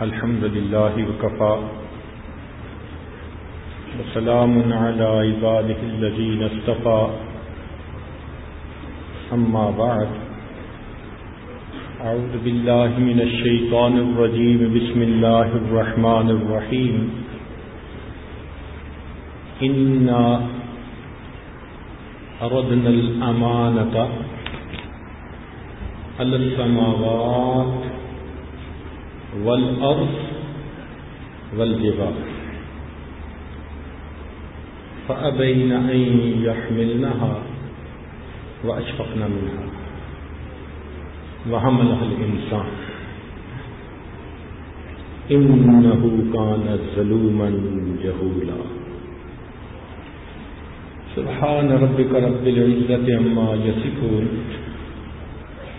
الحمد لله وكفى. وسلام على عباده الذين اصطفى. أما بعد. أعوذ بالله من الشيطان الرجيم. بسم الله الرحمن الرحيم. إنا أردنا الأمانة على السماوات والأرض والجبال. فأبين أن يحملنها وأشفقن منها. وحملها الإنسان. إنه كان ظلوما جهولا. سبحان ربك رب العزة عما يصفون.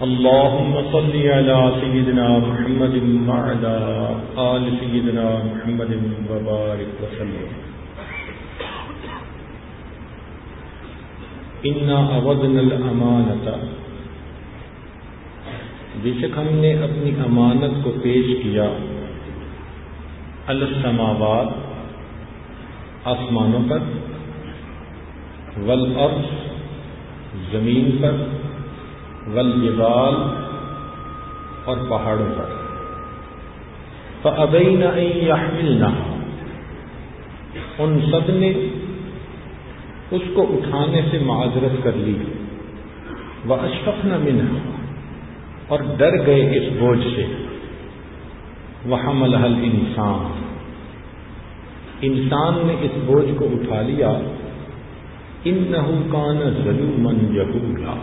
اللهم صل على سيدنا محمد وعلى آل سيدنا محمد وبارك وسلم. إنا أردنا الأمانة. بے شک ہم نے اپنی امانت کو پیش کیا. السماوات، آسمانوں پر، والارض، زمین پر والجبال اور پہاڑوں پر. فأبین ان یحملنا ان سب نے اس کو اٹھانے سے معذرت کر لی. وہ اشفقن منها اور ڈر گئے اس بوجھ سے. وہ حمل انسان انسان نے اس بوجھ کو اٹھا لیا. ان کان ظلومن یہولا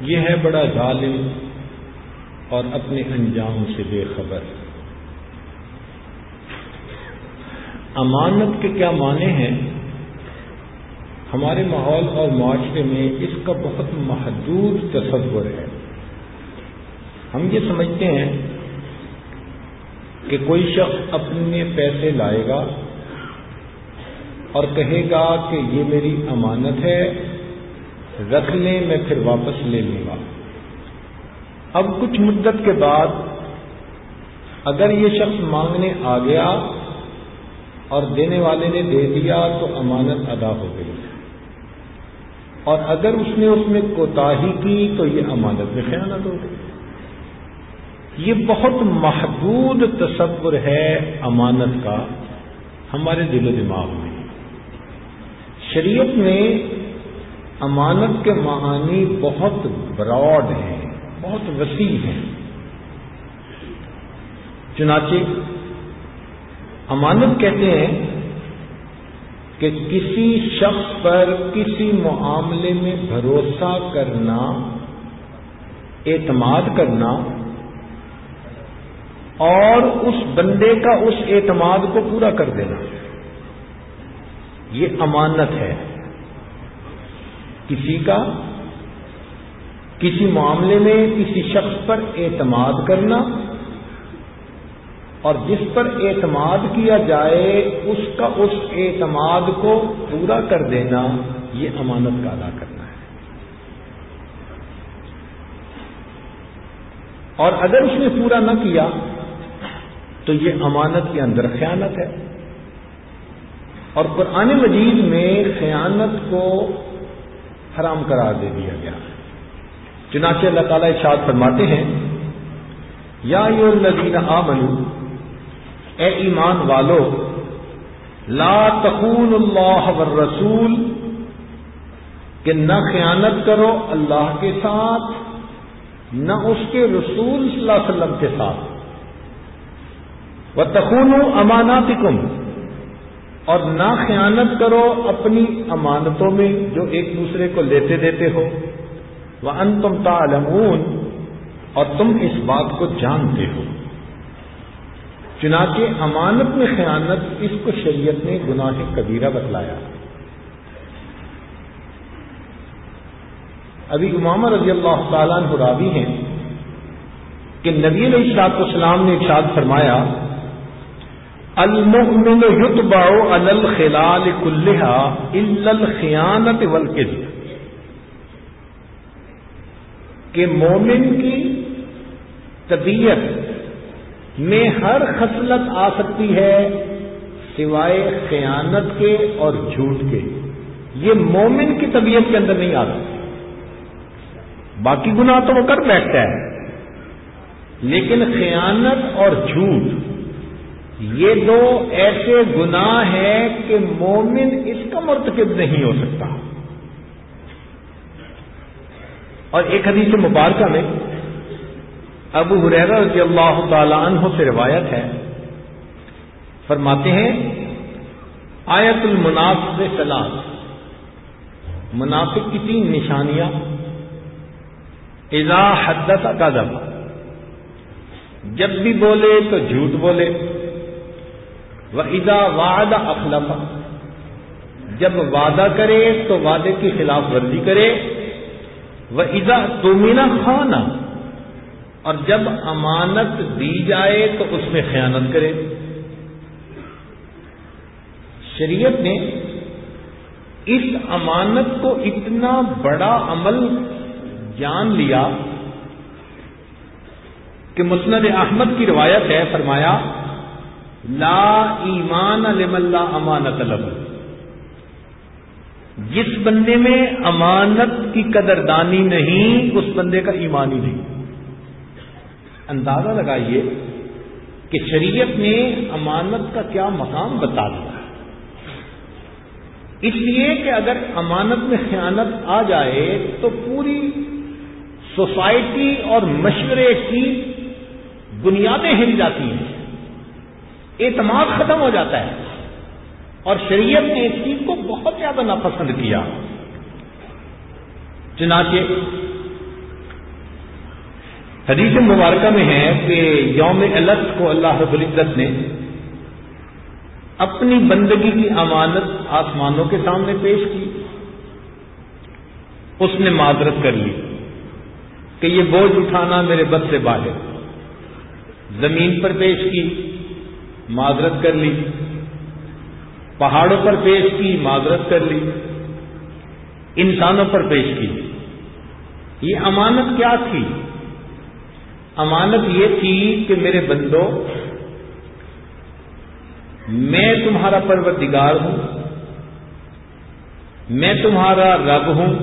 یہ ہے بڑا ظالم اور اپنے انجام سے بے خبر۔ امانت کے کیا معنی ہیں؟ ہمارے ماحول اور معاشرے میں اس کا بہت محدود تصور ہے۔ ہم یہ سمجھتے ہیں کہ کوئی شخص اپنے پیسے لائے گا اور کہے گا کہ یہ میری امانت ہے رکھ لیں میں پھر واپس لے لوں گا اب کچھ مدت کے بعد اگر یہ شخص مانگنے آ گیا اور دینے والے نے دے دیا تو امانت ادا ہو گئی۔ اور اگر اس نے اس میں کوتاہی کی تو یہ امانت میں خیانت ہو گئی۔ یہ بہت محدود تصور ہے امانت کا ہمارے دل و دماغ میں۔ شریعت میں امانت کے معانی بہت براڈ ہیں، بہت وسیع ہیں۔ چنانچہ امانت کہتے ہیں کہ کسی شخص پر کسی معاملے میں بھروسہ کرنا، اعتماد کرنا اور اس بندے کا اس اعتماد کو پورا کر دینا۔ یہ امانت ہے۔ کسی کا، کسی معاملے میں کسی شخص پر اعتماد کرنا اور جس پر اعتماد کیا جائے، اس کا اس اعتماد کو پورا کر دینا، یہ امانت کا ادا کرنا ہے۔ اور اگر اس نے پورا نہ کیا، تو یہ امانت کے اندر خیانت ہے۔ اور قرآن مجید میں خیانت کو حرام قرار دے دیا گیا۔ چنانچہ اللہ تعالیٰ اشاد فرماتے ہیں، یا یو الذین آمنو اے ایمان والو، لا تخون اللہ والرسول، کہ نہ خیانت کرو اللہ کے ساتھ، نہ اس کے رسول صلی اللہ علیہ وسلم کے ساتھ۔ وہ تخون امانات اور نہ خیانت کرو اپنی امانتوں میں جو ایک دوسرے کو لیتے دیتے ہو۔ وہ ان تم تعلمون، اور تم اس بات کو جانتے ہو۔ چنانچہ امانت میں خیانت اس کو شریعت نے گناہ کبیرہ بتلایا۔ ابھی امام رضی اللہ تعالیٰ راوی ہیں کہ نبی علیہ اشاط اسلام نے ارشاد فرمایا المؤمن یتبع علی الخلال کلہا الا الخیانت والکذب کہ مومن کی طبیعت میں ہر خصلت آ سکتی ہے سوائے خیانت کے اور جھوٹ کے. یہ مومن کی طبیعت کے اندر نہیں آ سکتی. باقی گناہ تو وہ کر بیٹھتا ہے. لیکن خیانت اور جھوٹ یہ دو ایسے گناہ ہیں کہ مومن اس کا مرتکب نہیں ہو سکتا۔ اور ایک حدیث مبارکہ میں ابو حریر رضی اللہ تعالی عنہ سے روایت ہے۔ فرماتے ہیں، آیت المنافق سلام۔ منافق کی تین نشانیاں۔ اذا حدث قدم جب بھی بولے تو جھوٹ بولے۔ وہ ادا وعد جب وعدہ کرے تو وعدے کی خلاف ورزی کرے۔ وہ ادا تومینا خانہ اور جب امانت دی جائے تو اس میں خیانت کرے۔ شریعت نے اس امانت کو اتنا بڑا عمل جان لیا کہ مسند احمد کی روایت ہے، فرمایا لا ایمان لم اللہ امانت لب جس بندے میں امانت کی قدردانی نہیں، اس بندے کا ایمان ہی نہیں. اندازہ لگائیے کہ شریعت نے امانت کا کیا مقام بتا دیا. اس لیے کہ اگر امانت میں خیانت آ جائے تو پوری سوسائٹی اور مشورے کی بنیادیں ہل جاتی ہیں۔ اعتماد ختم ہو جاتا ہے اور شریعت نے اس چیز کو بہت زیادہ ناپسند کیا۔ چنانچہ حدیث مبارکہ میں ہے کہ یوم الگ کو اللہ رب العزت نے اپنی بندگی کی امانت آسمانوں کے سامنے پیش کی۔ اس نے معذرت کر لی کہ یہ بوجھ اٹھانا میرے بد سے باہر۔ زمین پر پیش کی۔ معذرت کر لی۔ پہاڑوں پر پیش کی، معذرت کر لی۔ انسانوں پر پیش کی۔ یہ امانت کیا تھی؟ امانت یہ تھی کہ میرے بندوں میں تمہارا پروردگار ہوں، میں تمہارا رب ہوں،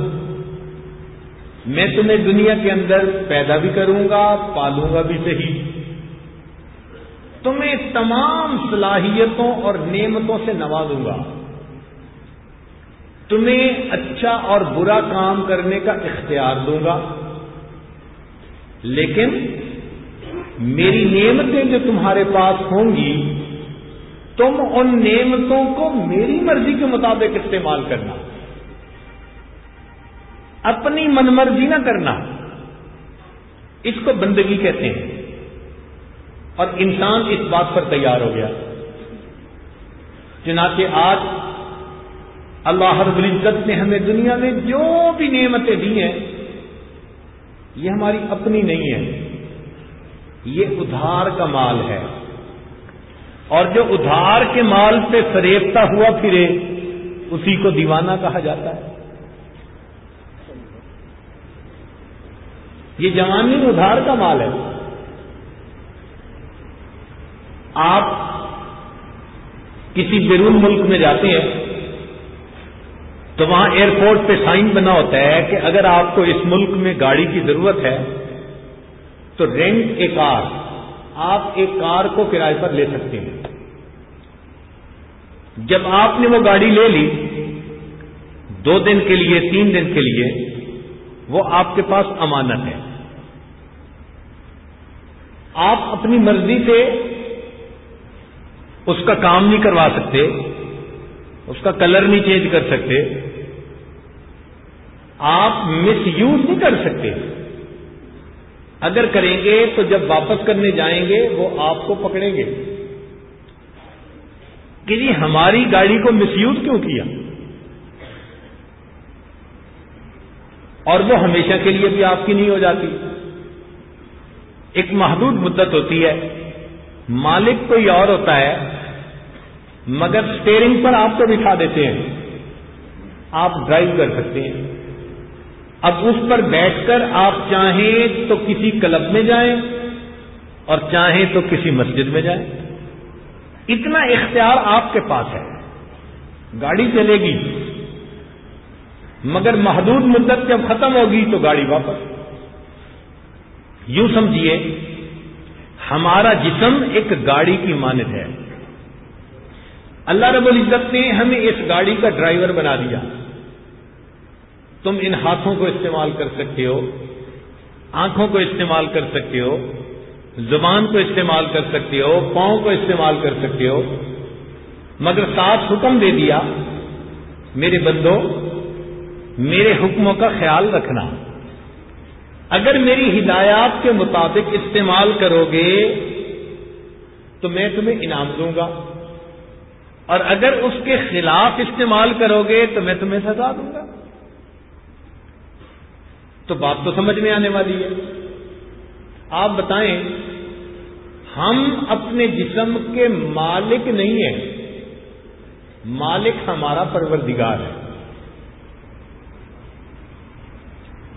میں تمہیں دنیا کے اندر پیدا بھی کروں گا، پالوں گا بھی صحیح۔ تمہیں تمام صلاحیتوں اور نعمتوں سے نوازوں گا۔ تمہیں اچھا اور برا کام کرنے کا اختیار دوں گا۔ لیکن میری نعمتیں جو تمہارے پاس ہوں گی، تم ان نعمتوں کو میری مرضی کے مطابق استعمال کرنا۔ اپنی من مرضی نہ کرنا۔ اس کو بندگی کہتے ہیں۔ اور انسان اس بات پر تیار ہو گیا۔ چنانچہ آج اللہ رب العزت نے ہمیں دنیا میں جو بھی نعمتیں دی ہیں، یہ ہماری اپنی نہیں ہے یہ ادھار کا مال ہے۔ اور جو ادھار کے مال پہ فریبتا ہوا پھرے، اسی کو دیوانہ کہا جاتا ہے۔ یہ جوانی ادھار کا مال ہے۔ آپ کسی بیرون ملک میں جاتے ہیں تو وہاں ایئرپورٹ پہ سائن بنا ہوتا ہے کہ اگر آپ کو اس ملک میں گاڑی کی ضرورت ہے تو رینٹ اے کار، آپ ایک کار کو کرائے پر لے سکتے ہیں۔ جب آپ نے وہ گاڑی لے لی، دو دن کے لیے، تین دن کے لیے، وہ آپ کے پاس امانت ہے۔ آپ اپنی مرضی سے اس کا کام نہیں کروا سکتے، اس کا کلر نہیں چینج کر سکتے، آپ مس یوز نہیں کر سکتے۔ اگر کریں گے تو جب واپس کرنے جائیں گے، وہ آپ کو پکڑیں گے۔ کہ جی ہماری گاڑی کو مس یوز کیوں کیا؟ اور وہ ہمیشہ کے لیے بھی آپ کی نہیں ہو جاتی۔ ایک محدود مدت ہوتی ہے۔ مالک کوئی اور ہوتا ہے، مگر اسٹیئرنگ پر آپ کو بٹھا دیتے ہیں۔ آپ ڈرائیو کر سکتے ہیں۔ اب اس پر بیٹھ کر آپ چاہیں تو کسی کلب میں جائیں اور چاہیں تو کسی مسجد میں جائیں۔ اتنا اختیار آپ کے پاس ہے۔ گاڑی چلے گی، مگر محدود مدت جب ختم ہوگی تو گاڑی واپس۔ یوں سمجھیے ہمارا جسم ایک گاڑی کی مانت ہے۔ اللہ رب العزت نے ہمیں اس گاڑی کا ڈرائیور بنا دیا۔ تم ان ہاتھوں کو استعمال کر سکتے ہو، آنکھوں کو استعمال کر سکتے ہو، زبان کو استعمال کر سکتے ہو، پاؤں کو استعمال کر سکتے ہو۔ مگر ساتھ حکم دے دیا، میرے بندوں میرے حکموں کا خیال رکھنا۔ اگر میری ہدایات کے مطابق استعمال کرو گے، تو میں تمہیں انعام دوں گا۔ اور اگر اس کے خلاف استعمال کرو گے، تو میں تمہیں سزا دوں گا۔ تو بات تو سمجھ میں آنے والی ہے۔ آپ بتائیں، ہم اپنے جسم کے مالک نہیں ہیں۔ مالک ہمارا پروردگار ہے۔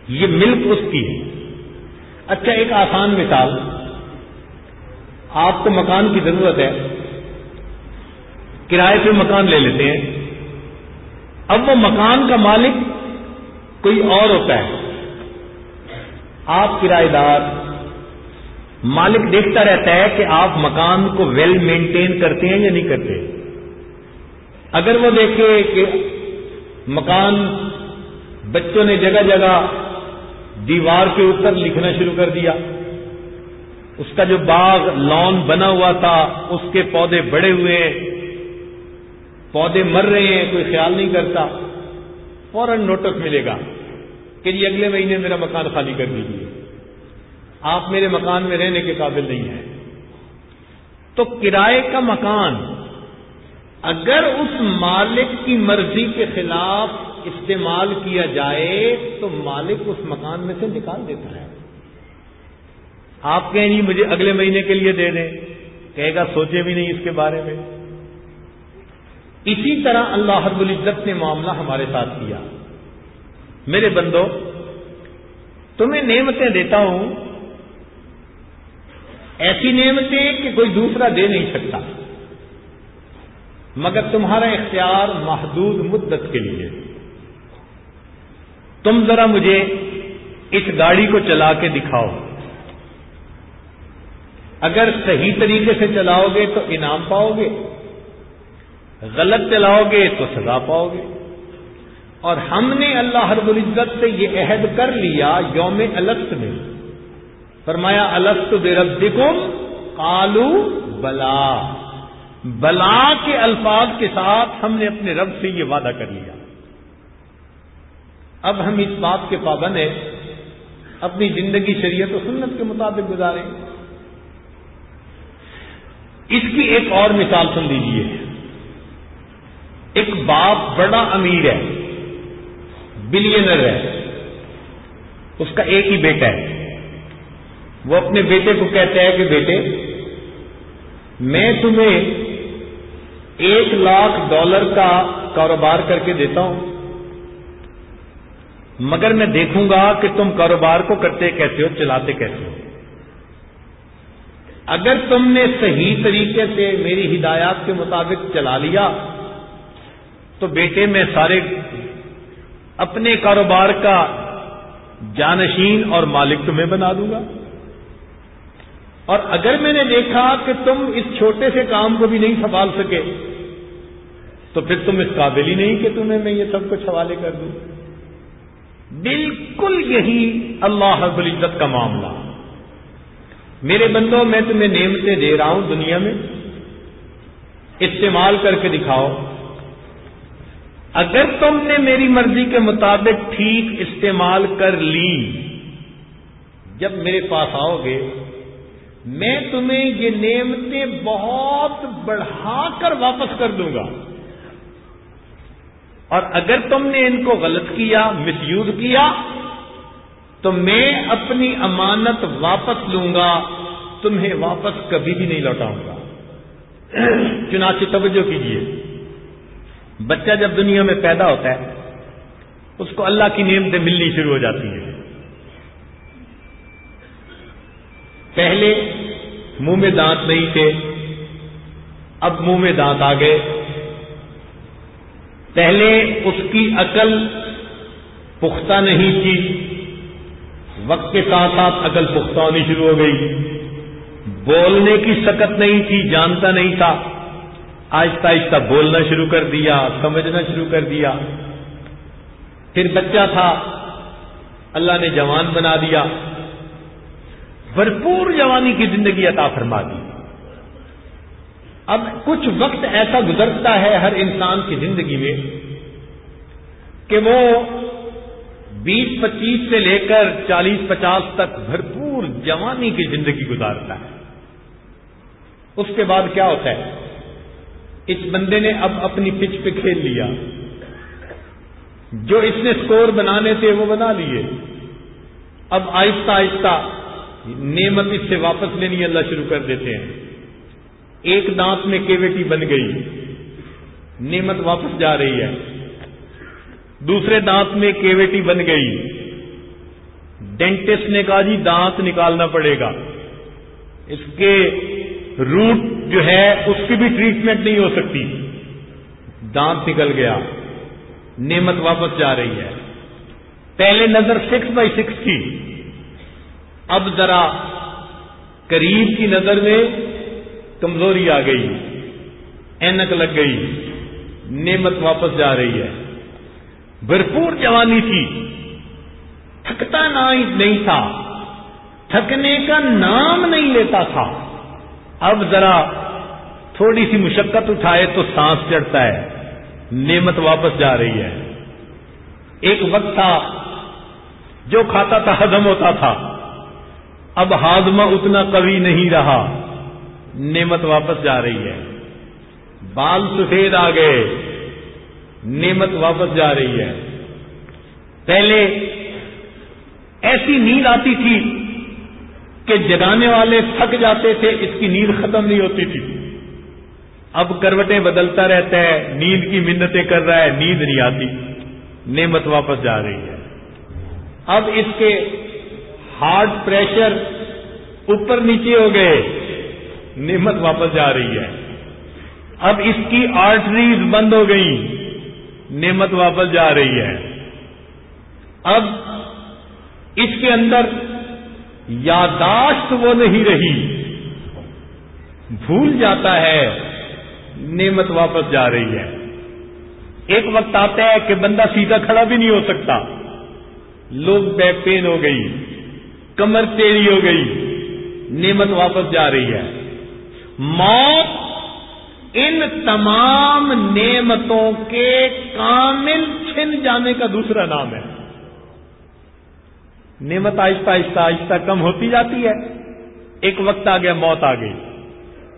یہ ملک اس کی ہے۔ اچھا ایک آسان مثال۔ آپ کو مکان کی ضرورت ہے۔ کرائے پہ مکان لے لیتے ہیں۔ اب وہ مکان کا مالک کوئی اور ہوتا ہے۔ آپ کرایہ دار، مالک دیکھتا رہتا ہے کہ آپ مکان کو ویل مینٹین کرتے ہیں یا نہیں کرتے اگر وہ دیکھے کہ مکان بچوں نے جگہ جگہ دیوار کے اوپر لکھنا شروع کر دیا۔ اس کا جو باغ لان بنا ہوا تھا، اس کے پودے بڑے ہوئے۔ پودے مر رہے ہیں، کوئی خیال نہیں کرتا۔ فوراً نوٹس ملے گا کہ جی اگلے مہینے میرا مکان خالی کر دیجیے۔ آپ میرے مکان میں رہنے کے قابل نہیں ہیں۔ تو کرائے کا مکان، اگر اس مالک کی مرضی کے خلاف استعمال کیا جائے تو مالک اس مکان میں سے نکال دیتا ہے۔ آپ کہیں جی مجھے اگلے مہینے کے لیے دے دیں۔ کہے گا سوچے بھی نہیں اس کے بارے میں۔ اسی طرح اللہ حرب العزت نے معاملہ ہمارے ساتھ کیا۔ میرے بندو، تمہیں نعمتیں دیتا ہوں۔ ایسی نعمتیں کہ کوئی دوسرا دے نہیں سکتا۔ مگر تمہارا اختیار محدود مدت کے لیے۔ تم ذرا مجھے اس گاڑی کو چلا کے دکھاؤ۔ اگر صحیح طریقے سے چلاؤ گے تو انعام پاؤ گے۔ غلط چلاؤ گے تو سزا پاؤ گے۔ اور ہم نے اللہ رب العزت سے یہ عہد کر لیا یوم الست میں۔ فرمایا الست بے رب کالو بلا۔ بلا کے الفاظ کے ساتھ ہم نے اپنے رب سے یہ وعدہ کر لیا۔ اب ہم اس بات کے پابند ہیں، اپنی زندگی شریعت و سنت کے مطابق گزاریں۔ اس کی ایک اور مثال سن لیجیے ایک باپ بڑا امیر ہے بلینر ہے، اس کا ایک ہی بیٹا ہے۔ وہ اپنے بیٹے کو کہتا ہے کہ بیٹے، میں تمہیں ایک لاکھ ڈالر کا کاروبار کر کے دیتا ہوں۔ مگر میں دیکھوں گا کہ تم کاروبار کو کرتے کیسے ہو، چلاتے کیسے ہو۔ اگر تم نے صحیح طریقے سے میری ہدایات کے مطابق چلا لیا، تو بیٹے میں سارے اپنے کاروبار کا جانشین اور مالک تمہیں بنا دوں گا۔ اور اگر میں نے دیکھا کہ تم اس چھوٹے سے کام کو بھی نہیں سنبھال سکے، تو پھر تم اس قابل ہی نہیں کہ تمہیں میں یہ سب کچھ حوالے کر دوں۔ بالکل یہی اللہ رب العزت کا معاملہ۔ میرے بندوں، میں تمہیں نعمتیں دے رہا ہوں دنیا میں۔ استعمال کر کے دکھاؤ۔ اگر تم نے میری مرضی کے مطابق ٹھیک استعمال کر لی، جب میرے پاس آؤ گے، میں تمہیں یہ نعمتیں بہت بڑھا کر واپس کر دوں گا۔ اور اگر تم نے ان کو غلط کیا مس یوز کیا، تو میں اپنی امانت واپس لوں گا، تمہیں واپس کبھی بھی نہیں لوٹاؤں گا۔ چنانچہ توجہ کیجیے بچہ جب دنیا میں پیدا ہوتا ہے، اس کو اللہ کی نعمتیں ملنی شروع ہو جاتی ہیں۔ پہلے منہ میں دانت نہیں تھے، اب منہ میں دانت آ گئے۔ پہلے اس کی عقل پختہ نہیں تھی۔ وقت کے ساتھ ساتھ عقل پختہ ہونی شروع ہو گئی۔ بولنے کی سکت نہیں تھی، جانتا نہیں تھا۔ آہستہ آہستہ بولنا شروع کر دیا، سمجھنا شروع کر دیا۔ پھر بچہ تھا۔ اللہ نے جوان بنا دیا۔ بھرپور جوانی کی زندگی عطا فرما دی۔ اب کچھ وقت ایسا گزرتا ہے ہر انسان کی زندگی میں کہ وہ بیس پچیس سے لے کر چالیس پچاس تک بھرپور جوانی کی زندگی گزارتا ہے۔ اس کے بعد کیا ہوتا ہے؟ اس بندے نے اب اپنی پچ پہ کھیل لیا۔ جو اس نے سکور بنانے تھے وہ بنا لیے۔ اب آہستہ آہستہ نعمت اس سے واپس لینی اللہ شروع کر دیتے ہیں۔ ایک دانت میں کیویٹی بن گئی۔ نعمت واپس جا رہی ہے۔ دوسرے دانت میں کیویٹی بن گئی۔ ڈینٹسٹ نے کہا جی دانت نکالنا پڑے گا۔ اس کے روٹ جو ہے، اس کی بھی ٹریٹمنٹ نہیں ہو سکتی۔ دانت نکل گیا۔ نعمت واپس جا رہی ہے۔ پہلے نظر سکس بائی سکس تھی۔ اب ذرا قریب کی نظر میں کمزوری آ گئی، اینک لگ گئی، نعمت واپس جا رہی ہے۔ بھرپور جوانی تھی۔ تھکتا نہیں تھا۔ تھکنے کا نام نہیں لیتا تھا۔ اب ذرا تھوڑی سی مشقت اٹھائے تو سانس چڑھتا ہے۔ نعمت واپس جا رہی ہے۔ ایک وقت تھا جو کھاتا تھا ہزم ہوتا تھا۔ اب ہاضمہ اتنا قوی نہیں رہا۔ نعمت واپس جا رہی ہے۔ بال سفید آ گئے، نعمت واپس جا رہی ہے۔ پہلے ایسی نیند آتی تھی کہ جگانے والے تھک جاتے تھے، اس کی نیند ختم نہیں ہوتی تھی۔ اب کروٹیں بدلتا رہتا ہے، نیند کی منتیں کر رہا ہے، نیند نہیں آتی۔ نعمت واپس جا رہی ہے۔ اب اس کے ہارٹ پریشر اوپر نیچے ہو گئے۔ نعمت واپس جا رہی ہے۔ اب اس کی آرٹریز بند ہو گئی نعمت واپس جا رہی ہے۔ اب اس کے اندر یاداشت وہ نہیں رہی۔ بھول جاتا ہے، نعمت واپس جا رہی ہے۔ ایک وقت آتا ہے کہ بندہ سیدھا کھڑا بھی نہیں ہو سکتا۔ لوگ بیک پین ہو گئی کمر تیری ہو گئی۔ نعمت واپس جا رہی ہے۔ موت ان تمام نعمتوں کے کامل چھن جانے کا دوسرا نام ہے۔ نعمت آہستہ آہستہ آہستہ کم ہوتی جاتی ہے۔ ایک وقت آ گیا موت آ گئی۔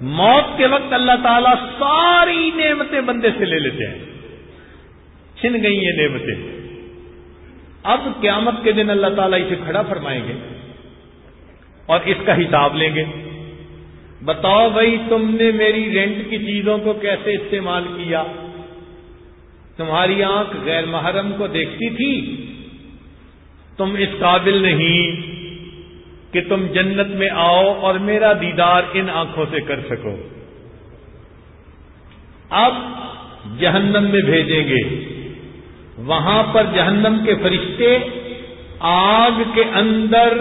موت کے وقت اللہ تعالیٰ ساری نعمتیں بندے سے لے لیتے ہیں۔ چھن گئی یہ نعمتیں۔ اب قیامت کے دن اللہ تعالیٰ اسے کھڑا فرمائیں گے اور اس کا حساب لیں گے۔ بتاؤ بھائی تم نے میری رینٹ کی چیزوں کو کیسے استعمال کیا؟ تمہاری آنکھ غیر محرم کو دیکھتی تھی؟ تم اس قابل نہیں کہ تم جنت میں آؤ اور میرا دیدار ان آنکھوں سے کر سکو۔ اب جہنم میں بھیجیں گے۔ وہاں پر جہنم کے فرشتے آگ کے اندر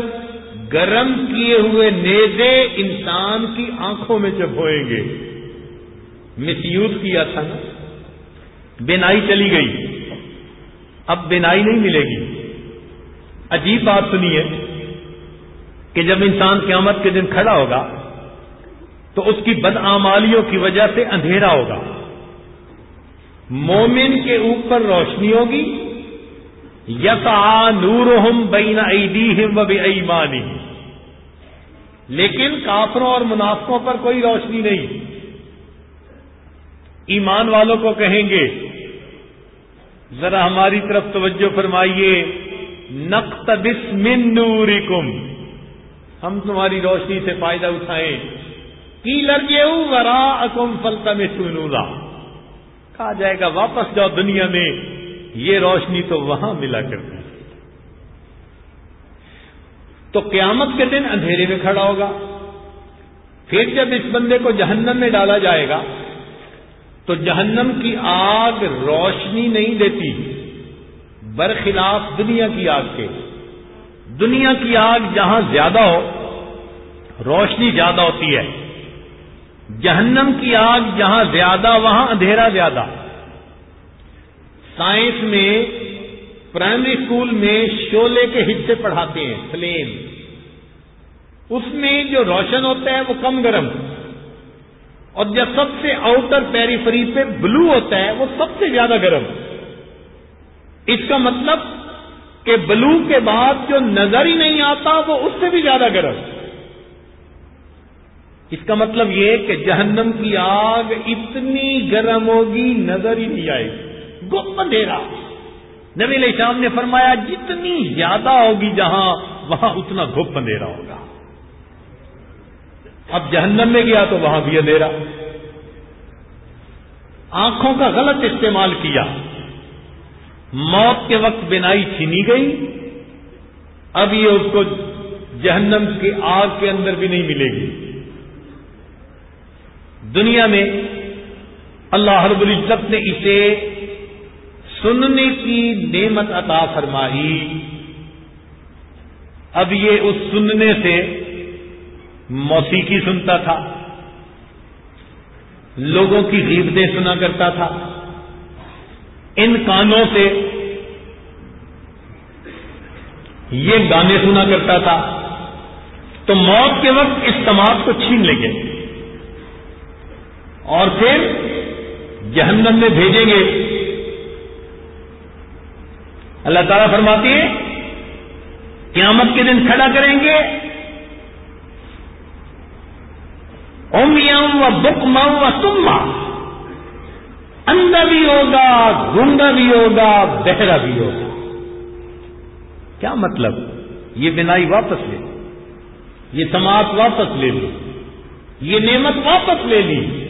گرم کیے ہوئے نیزے انسان کی آنکھوں میں جب ہوئیں گے۔ مس یوز کیا تھا نا۔ بینائی چلی گئی۔ اب بینائی نہیں ملے گی۔ عجیب بات سنیے کہ جب انسان قیامت کے دن کھڑا ہوگا تو اس کی بدعمالیوں کی وجہ سے اندھیرا ہوگا۔ مومن کے اوپر روشنی ہوگی یسا نور ہم بین ایدی ہم و ایمانی لیکن کافروں اور منافقوں پر کوئی روشنی نہیں۔ ایمان والوں کو کہیں گے، ذرا ہماری طرف توجہ فرمائیے نقت من نورکم۔ ہم تمہاری روشنی سے فائدہ اٹھائیں۔ کی لگے ورا اکم فلتا میں سنورا کہا جائے گا، واپس جاؤ دنیا میں۔ یہ روشنی تو وہاں ملا کرتی تو قیامت کے دن اندھیرے میں کھڑا ہوگا۔ پھر جب اس بندے کو جہنم میں ڈالا جائے گا، تو جہنم کی آگ روشنی نہیں دیتی، برخلاف دنیا کی آگ کے۔ دنیا کی آگ جہاں زیادہ ہو، روشنی زیادہ ہوتی ہے۔ جہنم کی آگ جہاں زیادہ، وہاں اندھیرا زیادہ۔ سائنس میں، پرائمری اسکول میں شولے کے حصے پڑھاتے ہیں فلیم اس میں جو روشن ہوتا ہے وہ کم گرم۔ اور جب سب سے آؤٹر پیری فری پہ بلو ہوتا ہے، وہ سب سے زیادہ گرم۔ اس کا مطلب کہ بلو کے بعد جو نظر ہی نہیں آتا، وہ اس سے بھی زیادہ گرم۔ اس کا مطلب یہ کہ جہنم کی آگ اتنی گرم ہوگی، نظر ہی نہیں آئے گی۔ گپ اندھیرا۔ نبی علیہ شام نے فرمایا، جتنی زیادہ ہوگی جہاں، وہاں اتنا گپ اندھیرا ہوگا۔ اب جہنم میں گیا تو وہاں بھی اندھیرا۔ آنکھوں کا غلط استعمال کیا۔ موت کے وقت بینائی چھینی گئی۔ اب یہ اس کو جہنم کی آگ کے اندر بھی نہیں ملے گی۔ دنیا میں اللہ رب العزت نے اسے سننے کی نعمت عطا فرمائی۔ اب یہ اس سننے سے موسیقی سنتا تھا۔ لوگوں کی غیبتیں سنا کرتا تھا۔ ان کانوں سے یہ گانے سنا کرتا تھا۔ تو موت کے وقت اس تماغ کو چھین لیں گے۔ اور پھر جہنم میں بھیجیں گے۔ اللہ تعالیٰ فرماتی ہے قیامت کے دن کھڑا کریں گے۔ اومیم و بکم و تما اندھا بھی ہوگا گنگا بھی ہوگا، بہرا بھی ہوگا۔ کیا مطلب؟ یہ بنائی واپس لے یہ سماعت واپس لے لی یہ نعمت واپس لے لی۔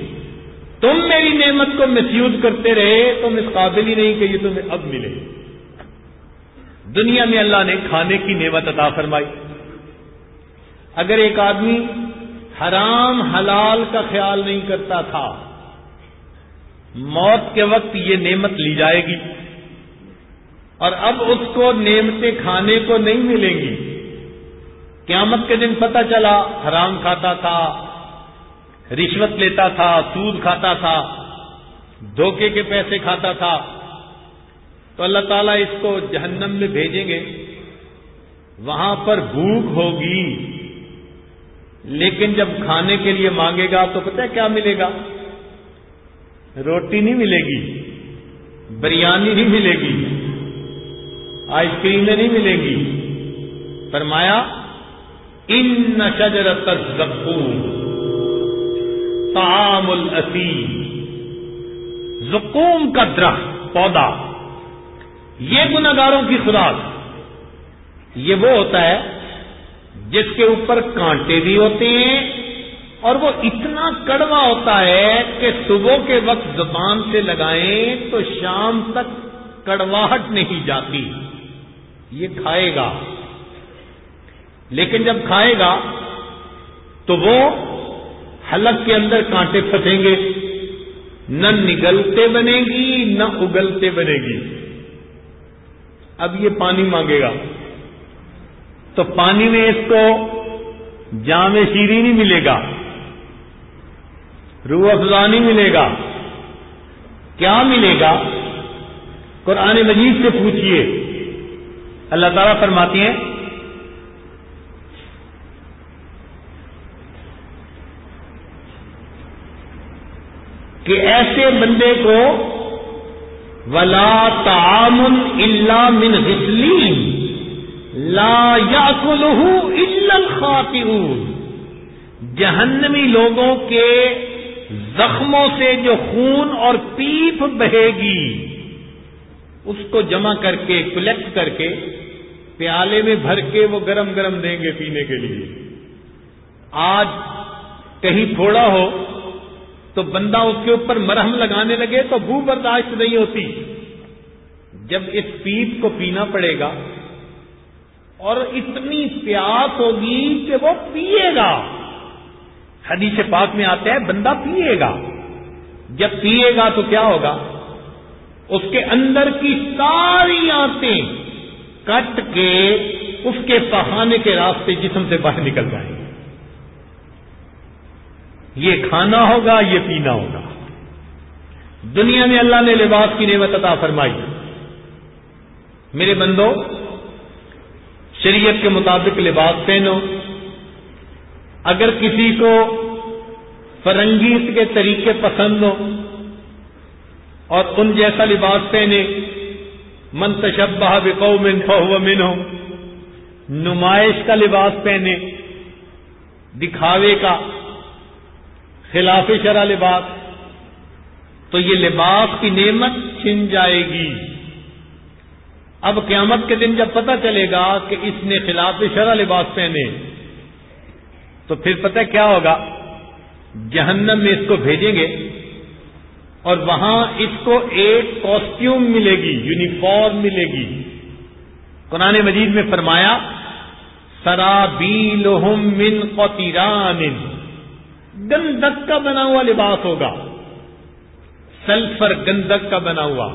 تم میری نعمت کو مس یوز کرتے رہے، تم اس قابل ہی نہیں کہ یہ تمہیں اب ملے۔ دنیا میں اللہ نے کھانے کی نعمت عطا فرمائی۔ اگر ایک آدمی حرام حلال کا خیال نہیں کرتا تھا، موت کے وقت یہ نعمت لی جائے گی اور اب اس کو نعمتیں کھانے کو نہیں ملیں گی۔ قیامت کے دن پتہ چلا حرام کھاتا تھا، رشوت لیتا تھا، سود کھاتا تھا، دھوکے کے پیسے کھاتا تھا۔ تو اللہ تعالیٰ اس کو جہنم میں بھیجیں گے۔ وہاں پر بھوک ہوگی، لیکن جب کھانے کے لیے مانگے گا تو پتہ کیا ملے گا؟ روٹی نہیں ملے گی، بریانی نہیں ملے گی، آئس کریمیں نہیں ملے گی۔ فرمایا، ان نشر زکوم تعام الاسیم زکوم کا درخت، پودا۔ یہ گناگاروں کی خوراک یہ وہ ہوتا ہے جس کے اوپر کانٹے بھی ہوتے ہیں اور وہ اتنا کڑوا ہوتا ہے کہ صبح کے وقت زبان سے لگائیں تو شام تک کڑواہٹ نہیں جاتی۔ یہ کھائے گا۔ لیکن جب کھائے گا تو وہ حلق کے اندر کانٹے پھنسیں گے۔ نہ نگلتے بنے گی، نہ اگلتے بنے گی۔ اب یہ پانی مانگے گا۔ تو پانی میں اس کو جام شیری نہیں ملے گا۔ روح افزا نہیں ملے گا۔ کیا ملے گا؟ قرآن مجید سے پوچھئے۔ اللہ تعالیٰ فرماتی ہیں، کہ ایسے بندے کو ولا تعامن اللہ من غسلین. لا یا الا الخاطئون. جہنمی لوگوں کے زخموں سے جو خون اور پیپ بہے گی اس کو جمع کر کے، کلیکٹ کر کے پیالے میں بھر کے وہ گرم گرم دیں گے پینے کے لیے۔ آج کہیں تھوڑا ہو تو بندہ اس کے اوپر مرہم لگانے لگے تو بو برداشت نہیں ہوتی۔ جب اس پیپ کو پینا پڑے گا اور اتنی پیاس ہوگی کہ وہ پیے گا۔ حدیث پاک میں آتا ہے، بندہ پیے گا۔ جب پیے گا تو کیا ہوگا؟ اس کے اندر کی ساری آتے کٹ کے اس کے پہانے کے راستے جسم سے باہر نکل جائیں۔ گے یہ کھانا ہوگا، یہ پینا ہوگا۔ دنیا میں اللہ نے لباس کی نعمت عطا فرمائی۔ میرے بندو، شریعت کے مطابق لباس پہنو۔ اگر کسی کو فرنگیت کے طریقے پسند ہو اور ان جیسا لباس پہنے منتشبہ بکو من فہو من ہو نمائش کا لباس پہنے، دکھاوے کا خلاف شرح لباس۔ تو یہ لباس کی نعمت چھن جائے گی۔ اب قیامت کے دن جب پتہ چلے گا کہ اس نے خلاف شرح لباس پہنے، تو پھر پتہ کیا ہوگا؟ جہنم میں اس کو بھیجیں گے اور وہاں اس کو ایک کاسٹیوم ملے گی یونیفارم ملے گی۔ قرآن مجید میں فرمایا سرا لوہم من قطیران گندک کا بنا ہوا لباس ہوگا۔ سلفر گندک کا بنا ہوا۔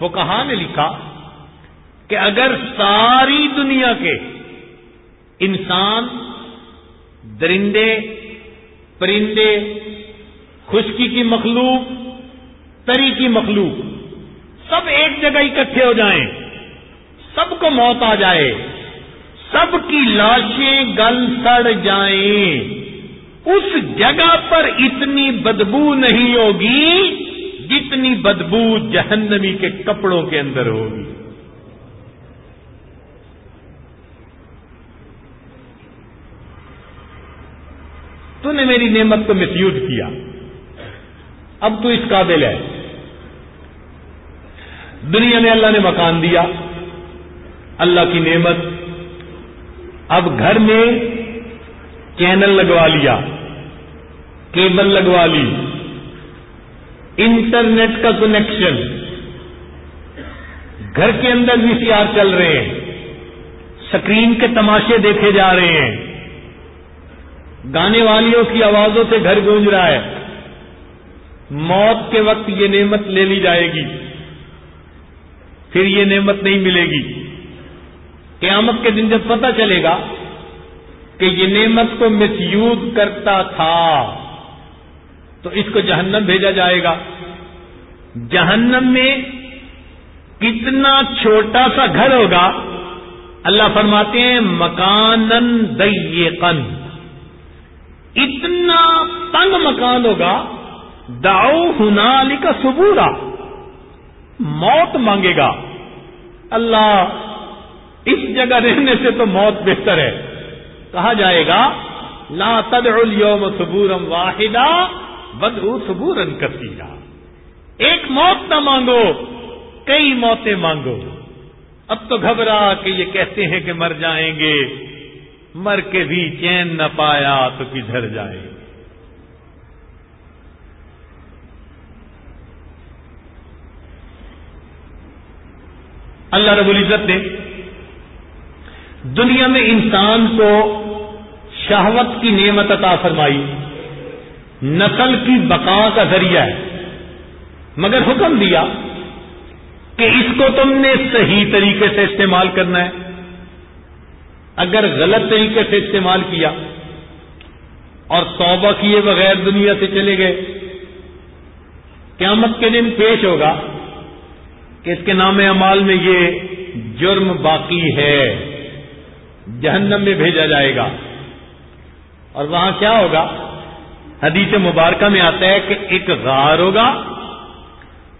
وہ کہاں نے لکھا کہ اگر ساری دنیا کے انسان درندے، پرندے، خشکی کی مخلوق، تری کی مخلوق سب ایک جگہ اکٹھے ہو جائیں، سب کو موت آ جائے، سب کی لاشیں گل سڑ جائیں۔ اس جگہ پر اتنی بدبو نہیں ہوگی جتنی بدبو جہنمی کے کپڑوں کے اندر ہوگی۔ تو نے میری نعمت کو مس یوز کیا۔ اب تو اس قابل ہے۔ دنیا میں اللہ نے مکان دیا۔ اللہ کی نعمت۔ اب گھر میں چینل لگوا لیا۔ کیبل لگوا لی۔ انٹرنیٹ کا کنیکشن۔ گھر کے اندر وی سی آر چل رہے ہیں۔ سکرین کے تماشے دیکھے جا رہے ہیں۔ گانے والیوں کی آوازوں سے گھر گونج رہا ہے۔ موت کے وقت یہ نعمت لے لی جائے گی۔ پھر یہ نعمت نہیں ملے گی۔ قیامت کے دن جب پتہ چلے گا کہ یہ نعمت کو مس یوز کرتا تھا۔ تو اس کو جہنم بھیجا جائے گا۔ جہنم میں کتنا چھوٹا سا گھر ہوگا۔ اللہ فرماتے ہیں مکانن دیقن اتنا تنگ مکان ہوگا۔ داؤ ہنالی کا سبورا موت مانگے گا۔ اللہ، اس جگہ رہنے سے تو موت بہتر ہے۔ کہا جائے گا، لا تدعو اليوم سبورم واحدہ بدو سبورن کثیرا۔ ایک موت نہ مانگو، کئی موتیں مانگو۔ اب تو گھبرا کہ یہ کہتے ہیں کہ مر جائیں گے۔ مر کے بھی چین نہ پایا تو کدھر جائے اللہ رب العزت نے دنیا میں انسان کو شہوت کی نعمت عطا فرمائی۔ نسل کی بقا کا ذریعہ ہے۔ مگر حکم دیا کہ اس کو تم نے صحیح طریقے سے استعمال کرنا ہے۔ اگر غلط طریقے سے استعمال کیا اور توبہ کیے بغیر دنیا سے چلے گئے، قیامت کے دن پیش ہوگا کہ اس کے نام امال میں یہ جرم باقی ہے۔ جہنم میں بھیجا جائے گا۔ اور وہاں کیا ہوگا؟ حدیث مبارکہ میں آتا ہے کہ ایک غار ہوگا،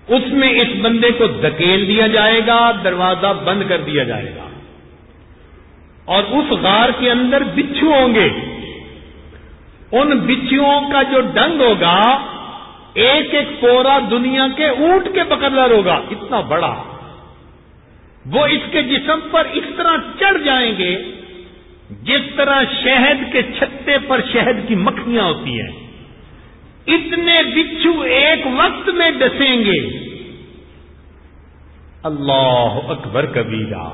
اس میں اس بندے کو دکیل دیا جائے گا، دروازہ بند کر دیا جائے گا۔ اور اس غار کے اندر بچھو ہوں گے۔ ان بچھوؤں کا جو ڈنگ ہوگا، ایک ایک پورا دنیا کے اونٹ کے پکڑر ہوگا، اتنا بڑا۔ وہ اس کے جسم پر اس طرح چڑھ جائیں گے، جس طرح شہد کے چھتے پر شہد کی مکھیاں ہوتی ہیں۔ اتنے بچھو ایک وقت میں ڈسیں گے۔ اللہ اکبر کبیرہ،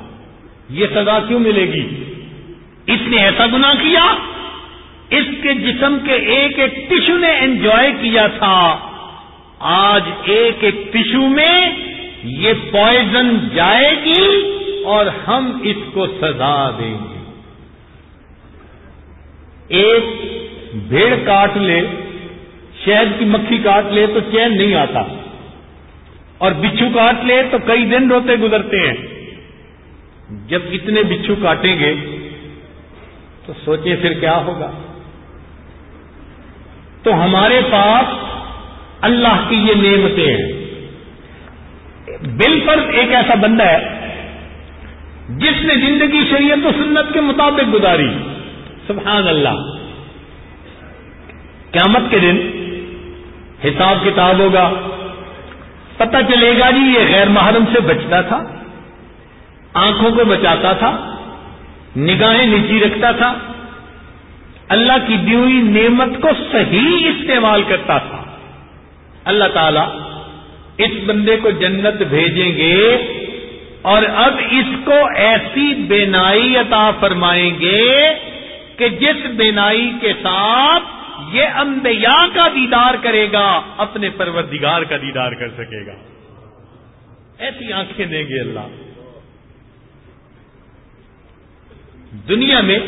یہ سزا کیوں ملے گی؟ اس نے ایسا گنا کیا؟ اس کے جسم کے ایک ایک ٹشو نے انجوائے کیا تھا۔ آج ایک ایک ٹشو میں یہ پوائزن جائے گی اور ہم اس کو سزا دیں گے۔ ایک بھیڑ کاٹ لے۔ شہد کی مکھی کاٹ لے تو چین نہیں آتا۔ اور بچھو کاٹ لے تو کئی دن روتے گزرتے ہیں۔ جب اتنے بچھو کاٹیں گے تو سوچیں پھر کیا ہوگا۔ تو ہمارے پاس اللہ کی یہ نعمتیں ہیں۔ بل پر ایک ایسا بندہ ہے جس نے زندگی شریعت و سنت کے مطابق گزاری۔ سبحان اللہ۔ قیامت کے دن حساب کتاب ہوگا۔ پتہ چلے گا جی یہ غیر محرم سے بچتا تھا، آنکھوں کو بچاتا تھا، نگاہیں نیچی رکھتا تھا، اللہ کی دی ہوئی نعمت کو صحیح استعمال کرتا تھا۔ اللہ تعالی اس بندے کو جنت بھیجیں گے اور اب اس کو ایسی بینائی عطا فرمائیں گے کہ جس بینائی کے ساتھ یہ انبیاء کا دیدار کرے گا، اپنے پروردگار کا دیدار کر سکے گا۔ ایسی آنکھیں دیں گے اللہ۔ دنیا میں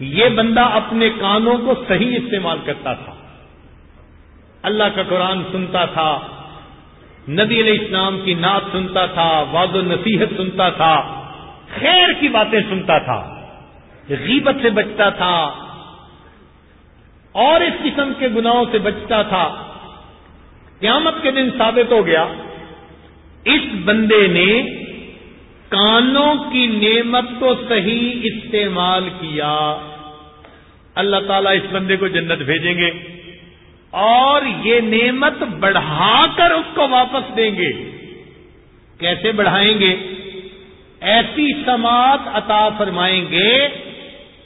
یہ بندہ اپنے کانوں کو صحیح استعمال کرتا تھا۔ اللہ کا قرآن سنتا تھا، نبی علیہ السلام کی نعت سنتا تھا واد و نصیحت سنتا تھا، خیر کی باتیں سنتا تھا۔ غیبت سے بچتا تھا۔ اور اس قسم کے گناہوں سے بچتا تھا۔ قیامت کے دن ثابت ہو گیا، اس بندے نے کانوں کی نعمت کو صحیح استعمال کیا۔ اللہ تعالیٰ اس بندے کو جنت بھیجیں گے اور یہ نعمت بڑھا کر اس کو واپس دیں گے۔ کیسے بڑھائیں گے؟ ایسی سماعت عطا فرمائیں گے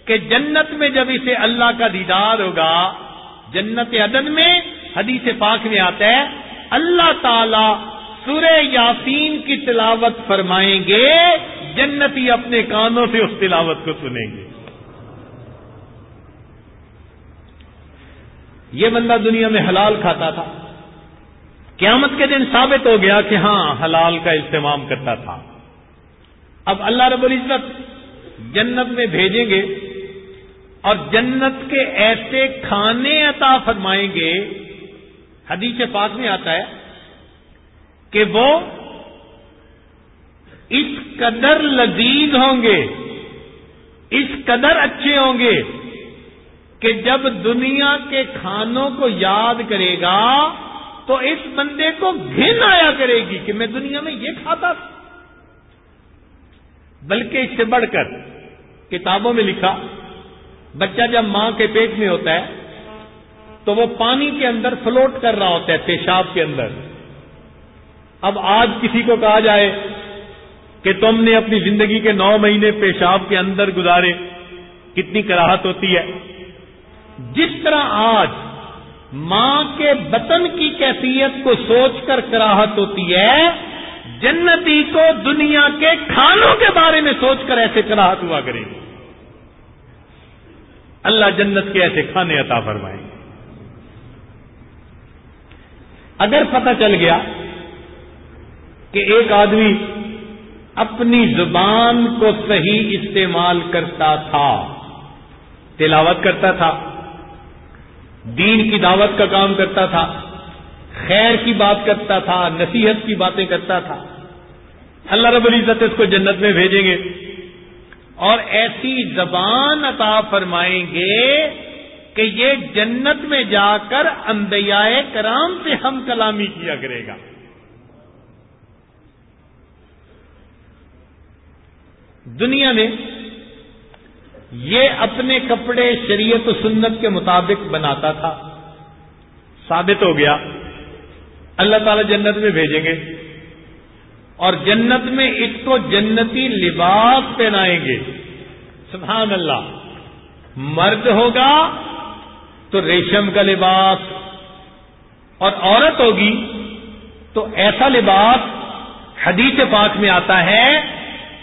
کہ جنت میں جب اسے اللہ کا دیدار ہوگا، جنت عدن میں حدیث پاک میں آتا ہے، اللہ تعالی سورہ یاسین کی تلاوت فرمائیں گے، جنتی اپنے کانوں سے اس تلاوت کو سنیں گے۔ یہ بندہ دنیا میں حلال کھاتا تھا۔ قیامت کے دن ثابت ہو گیا کہ ہاں حلال کا استعمال کرتا تھا۔ اب اللہ رب العزت جنت میں بھیجیں گے۔ اور جنت کے ایسے کھانے عطا فرمائیں گے، حدیث پاک میں آتا ہے کہ وہ اس قدر لذیذ ہوں گے، اس قدر اچھے ہوں گے کہ جب دنیا کے کھانوں کو یاد کرے گا تو اس بندے کو گھن آیا کرے گی کہ میں دنیا میں یہ کھاتا تھا۔ بلکہ اس سے بڑھ کر کتابوں میں لکھا بچہ جب ماں کے پیٹ میں ہوتا ہے، تو وہ پانی کے اندر فلوٹ کر رہا ہوتا ہے، پیشاب کے اندر۔ اب آج کسی کو کہا جائے کہ تم نے اپنی زندگی کے نو مہینے پیشاب کے اندر گزارے، کتنی کراہت ہوتی ہے۔ جس طرح آج ماں کے بطن کی کیفیت کو سوچ کر کراہت ہوتی ہے، جنتی کو دنیا کے کھانوں کے بارے میں سوچ کر ایسے کراہت ہوا کرے گی۔ اللہ جنت کے ایسے کھانے عطا فرمائیں گے اگر پتہ چل گیا کہ ایک آدمی اپنی زبان کو صحیح استعمال کرتا تھا، تلاوت کرتا تھا، دین کی دعوت کا کام کرتا تھا، خیر کی بات کرتا تھا، نصیحت کی باتیں کرتا تھا، اللہ رب العزت اس کو جنت میں بھیجیں گے۔ اور ایسی زبان عطا فرمائیں گے کہ یہ جنت میں جا کر انبیاء کرام سے ہم کلامی کیا کرے گا۔ دنیا میں یہ اپنے کپڑے شریعت و سنت کے مطابق بناتا تھا۔ ثابت ہو گیا۔ اللہ تعالی جنت میں بھیجیں گے۔ اور جنت میں اس کو جنتی لباس پہنائیں گے۔ سبحان اللہ۔ مرد ہوگا تو ریشم کا لباس، اور عورت ہوگی تو ایسا لباس حدیث پاک میں آتا ہے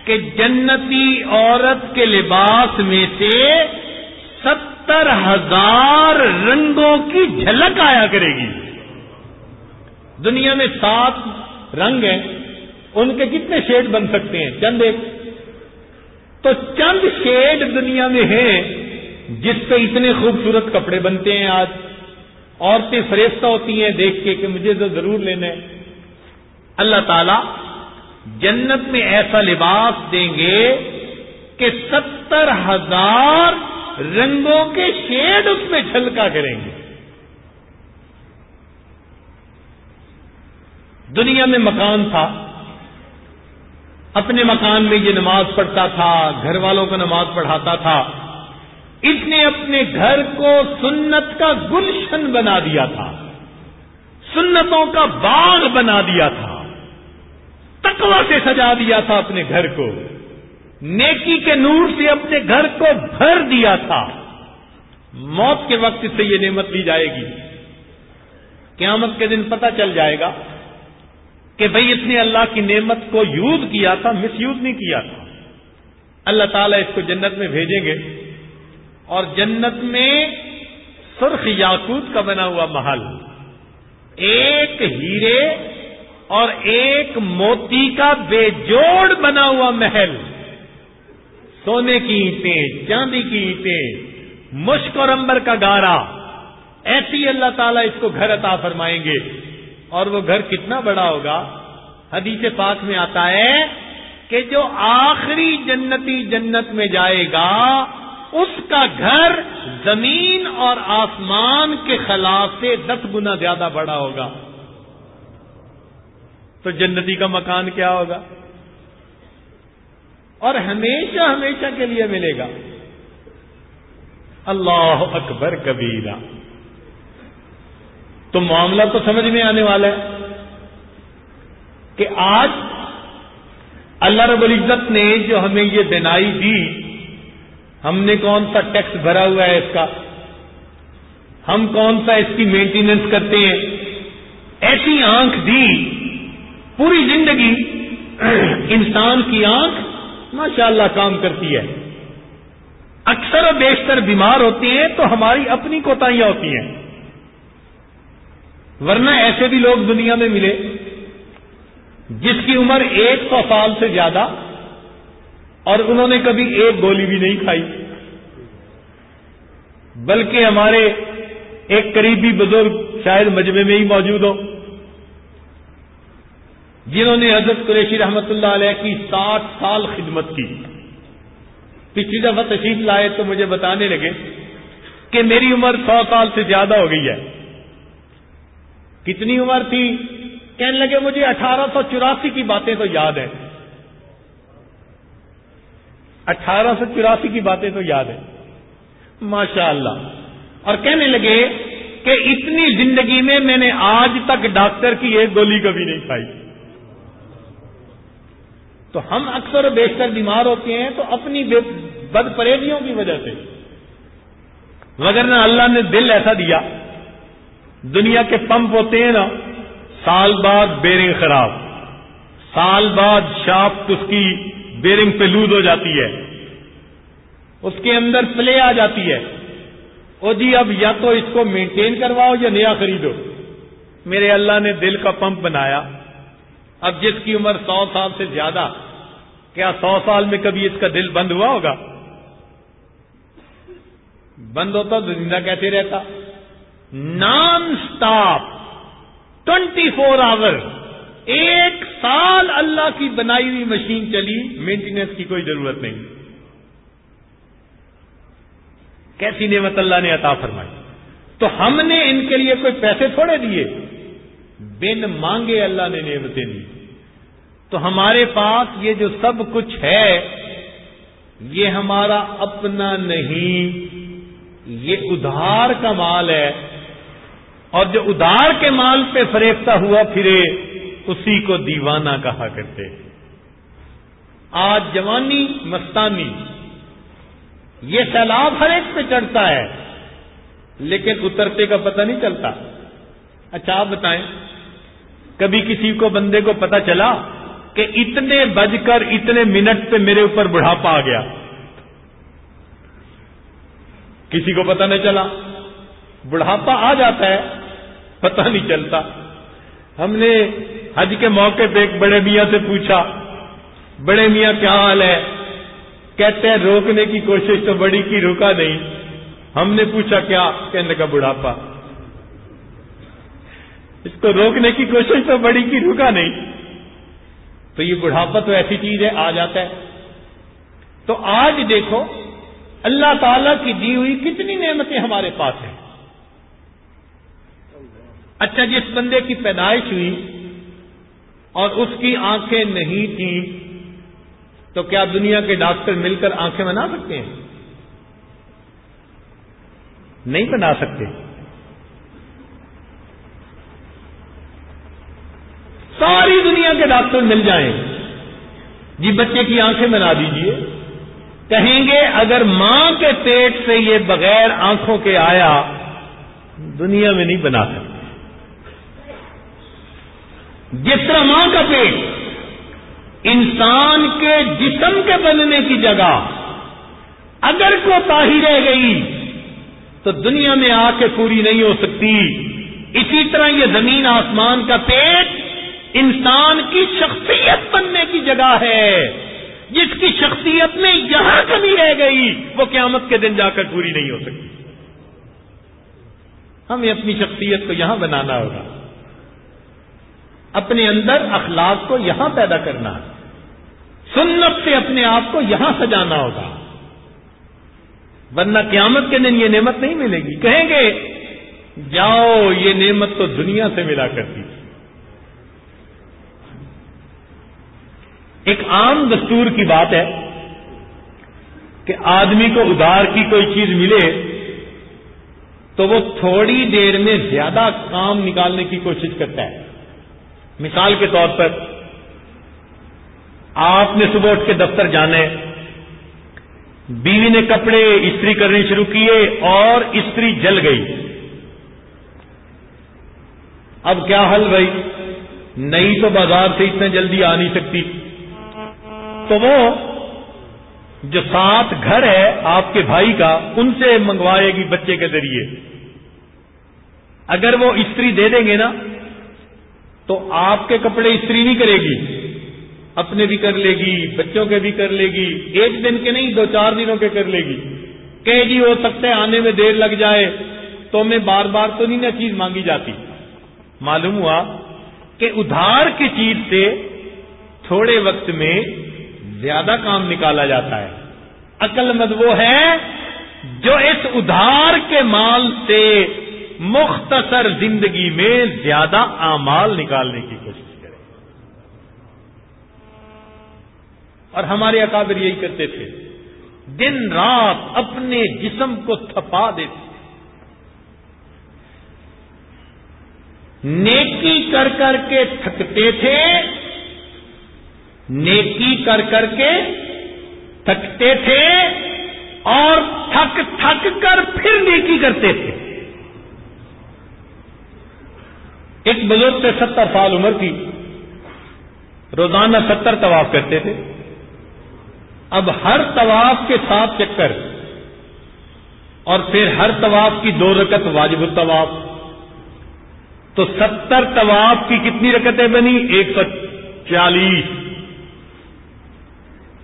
کہ جنتی عورت کے لباس میں سے ستر ہزار رنگوں کی جھلک آیا کرے گی۔ دنیا میں سات رنگ ہیں۔ ان کے کتنے شیڈ بن سکتے ہیں؟ چند ایک. تو چند شیڈ دنیا میں ہیں جس پہ اتنے خوبصورت کپڑے بنتے ہیں آج. عورتیں فریفتہ ہوتی ہیں دیکھ کے کہ مجھے تو ضرور لینا ہے. اللہ تعالی جنت میں ایسا لباس دیں گے کہ ستر ہزار رنگوں کے شیڈ اس میں چھلکا کریں گے. دنیا میں مکان تھا. اپنے مکان میں یہ نماز پڑھتا تھا، گھر والوں کو نماز پڑھاتا تھا، اس نے اپنے گھر کو سنت کا گلشن بنا دیا تھا، سنتوں کا باغ بنا دیا تھا تکوا سے سجا دیا تھا اپنے گھر کو، نیکی کے نور سے اپنے گھر کو بھر دیا تھا۔ موت کے وقت سے یہ نعمت لی جائے گی۔ قیامت کے دن پتہ چل جائے گا۔ کہ بھئی اس نے اللہ کی نعمت کو یوز کیا تھا، مس یوز نہیں کیا تھا۔ اللہ تعالیٰ اس کو جنت میں بھیجیں گے۔ اور جنت میں سرخ یاقوت کا بنا ہوا محل۔ ایک ہیرے اور ایک موتی کا بے جوڑ بنا ہوا محل۔ سونے کی اینٹیں، چاندی کی اینٹیں، مشک اور امبر کا گارا۔ ایسی اللہ تعالیٰ اس کو گھر عطا فرمائیں گے۔ اور وہ گھر کتنا بڑا ہوگا؟ حدیث پاک میں آتا ہے کہ جو آخری جنتی جنت میں جائے گا، اس کا گھر زمین اور آسمان کے خلاف سے دس گنا زیادہ بڑا ہوگا۔ تو جنتی کا مکان کیا ہوگا؟ اور ہمیشہ ہمیشہ کے لیے ملے گا۔ اللہ اکبر کبیرہ۔ تو معاملہ تو سمجھ میں آنے والا ہے کہ آج اللہ رب العزت نے جو ہمیں یہ بینائی دی، ہم نے کون سا ٹیکس بھرا ہوا ہے اس کا؟ ہم کون سا اس کی مینٹیننس کرتے ہیں؟ ایسی آنکھ دی، پوری زندگی انسان کی آنکھ ماشاء اللہ کام کرتی ہے۔ اکثر و بیشتر بیمار ہوتے ہیں تو ہماری اپنی کوتاہیاں ہوتی ہیں۔ ورنہ ایسے بھی لوگ دنیا میں ملے جس کی عمر ایک سو سال سے زیادہ اور انہوں نے کبھی ایک گولی بھی نہیں کھائی۔ بلکہ ہمارے ایک قریبی بزرگ شاید مجمے میں ہی موجود ہو جنہوں نے حضرت قریشی رحمت اللہ علیہ کی ساٹھ سال خدمت کی۔ پچھلی دفعہ تشریف لائے تو مجھے بتانے لگے کہ میری عمر سو سال سے زیادہ ہو گئی ہے۔ کتنی عمر تھی؟ کہنے لگے، مجھے اٹھارہ سو چوراسی کی باتیں تو یاد ہیں۔ اٹھارہ سو چوراسی کی باتیں تو یاد ہیں۔ ماشاء اللہ اور کہنے لگے کہ اتنی زندگی میں میں نے آج تک ڈاکٹر کی ایک گولی کبھی نہیں کھائی۔ تو ہم اکثر بیشتر بیمار ہوتے ہیں تو اپنی بد پریزیوں کی وجہ سے۔ وغیرہ اللہ نے دل ایسا دیا۔ دنیا کے پمپ ہوتے ہیں نا، سال بعد بیرنگ خراب۔ سال بعد شاپ اس کی بیرنگ پہ لوز ہو جاتی ہے۔ اس کے اندر پلے آ جاتی ہے۔ او جی اب یا تو اس کو مینٹین کرواؤ یا نیا خریدو۔ میرے اللہ نے دل کا پمپ بنایا۔ اب جس کی عمر سو سال سے زیادہ، کیا سو سال میں کبھی اس کا دل بند ہوا ہوگا؟ بند ہوتا تو زندہ کیسے رہتا؟ Non stop twenty four hour ایک سال اللہ کی بنائی ہوئی مشین چلی مینٹیننس کی کوئی ضرورت نہیں۔ کیسی نعمت اللہ نے عطا فرمائی؟ تو ہم نے ان کے لیے کوئی پیسے تھوڑے دیے۔ بن مانگے اللہ نے نعمتیں دی۔ تو ہمارے پاس یہ جو سب کچھ ہے، یہ ہمارا اپنا نہیں، یہ ادھار کا مال ہے۔ اور جو ادھار کے مال پہ فریفتہ ہوا پھرے، اسی کو دیوانہ کہا کرتے۔ آج جوانی مستانی، یہ سیلاب ہر ایک پہ چڑھتا ہے، لیکن اترتے کا پتہ نہیں چلتا۔ اچھا آپ بتائیں، کبھی کسی کو بندے کو پتا چلا کہ اتنے بج کر اتنے منٹ پہ میرے اوپر بڑھاپا آ گیا؟ کسی کو پتا نہیں چلا، بڑھاپا آ جاتا ہے پتہ نہیں چلتا۔ ہم نے حج کے موقع پہ ایک بڑے میاں سے پوچھا، بڑے میاں، کیا حال ہے؟ کہتے ہیں، روکنے کی کوشش تو بڑی کی، رکا نہیں۔ ہم نے پوچھا، کیا؟ کہنے کا بڑھاپا۔ اس کو روکنے کی کوشش تو بڑی کی، رکا نہیں۔ تو یہ بڑھاپا تو ایسی چیز ہے، آ جاتا ہے۔ تو آج دیکھو، اللہ تعالی کی دی ہوئی کتنی نعمتیں ہمارے پاس ہیں۔ اچھا جی، جس بندے کی پیدائش ہوئی اور اس کی آنکھیں نہیں تھیں، تو کیا دنیا کے ڈاکٹر مل کر آنکھیں بنا سکتے ہیں؟ نہیں بنا سکتے۔ ساری دنیا کے ڈاکٹر مل جائیں۔ جی بچے کی آنکھیں بنا دیجیے۔ کہیں گے، اگر ماں کے پیٹ سے یہ بغیر آنکھوں کے آیا، دنیا میں نہیں بنا سکتے۔ جس طرح ماں کا پیٹ، انسان کے جسم کے بننے کی جگہ۔ اگر کو تاہی رہ گئی، تو دنیا میں آ کے پوری نہیں ہو سکتی۔ اسی طرح یہ زمین آسمان کا پیٹ انسان کی شخصیت بننے کی جگہ ہے۔ جس کی شخصیت میں یہاں کمی رہ گئی، وہ قیامت کے دن جا کر پوری نہیں ہو سکتی۔ ہمیں اپنی شخصیت کو یہاں بنانا ہوگا۔ اپنے اندر اخلاق کو یہاں پیدا کرنا ہے۔ سنت سے اپنے آپ کو یہاں سجانا ہوگا۔ ورنہ قیامت کے دن یہ نعمت نہیں ملے گی۔ کہیں گے، جاؤ، یہ نعمت تو دنیا سے ملا کرتی۔ تھی ایک عام دستور کی بات ہے کہ آدمی کو ادار کی کوئی چیز ملے تو وہ تھوڑی دیر میں زیادہ کام نکالنے کی کوشش کرتا ہے۔ مثال کے طور پر آپ نے صبح اٹھ کے دفتر جانے بیوی نے کپڑے استری کرنے شروع کیے اور استری جل گئی۔ اب کیا حل بھائی؟ نئی تو بازار سے اتنے جلدی آ نہیں سکتی۔ تو وہ جو سات گھر ہے آپ کے بھائی کا، ان سے منگوائے گی بچے کے ذریعے۔ اگر وہ استری دے دیں گے نا تو آپ کے کپڑے استری نہیں کرے گی، اپنے بھی کر لے گی، بچوں کے بھی کر لے گی، ایک دن کے نہیں، دو چار دنوں کے کر لے گی۔ کہ جی ہو سکتا ہے آنے میں دیر لگ جائے، تو میں بار بار تو نہیں نا چیز مانگی جاتی۔ معلوم ہوا کہ ادھار کی چیز سے تھوڑے وقت میں زیادہ کام نکالا جاتا ہے۔ عقل مند وہ ہے جو اس ادھار کے مال سے مختصر زندگی میں زیادہ اعمال نکالنے کی کوشش کرے۔ اور ہمارے اکابر یہی کرتے تھے۔ دن رات اپنے جسم کو تھپا دیتے نیکی کر کر کے تھکتے تھے۔ نیکی کر کر کے تھکتے تھے اور تھک تھک کر پھر نیکی کرتے تھے۔ ایک بزرگ سے ستر سال عمر کی، روزانہ ستر طواف کرتے تھے۔ اب ہر طواف کے ساتھ چکر، اور پھر ہر طواف کی دو رکت واجب الطواف۔ تو ستر طواف کی کتنی رکتیں بنی؟ ایک سو چالیس۔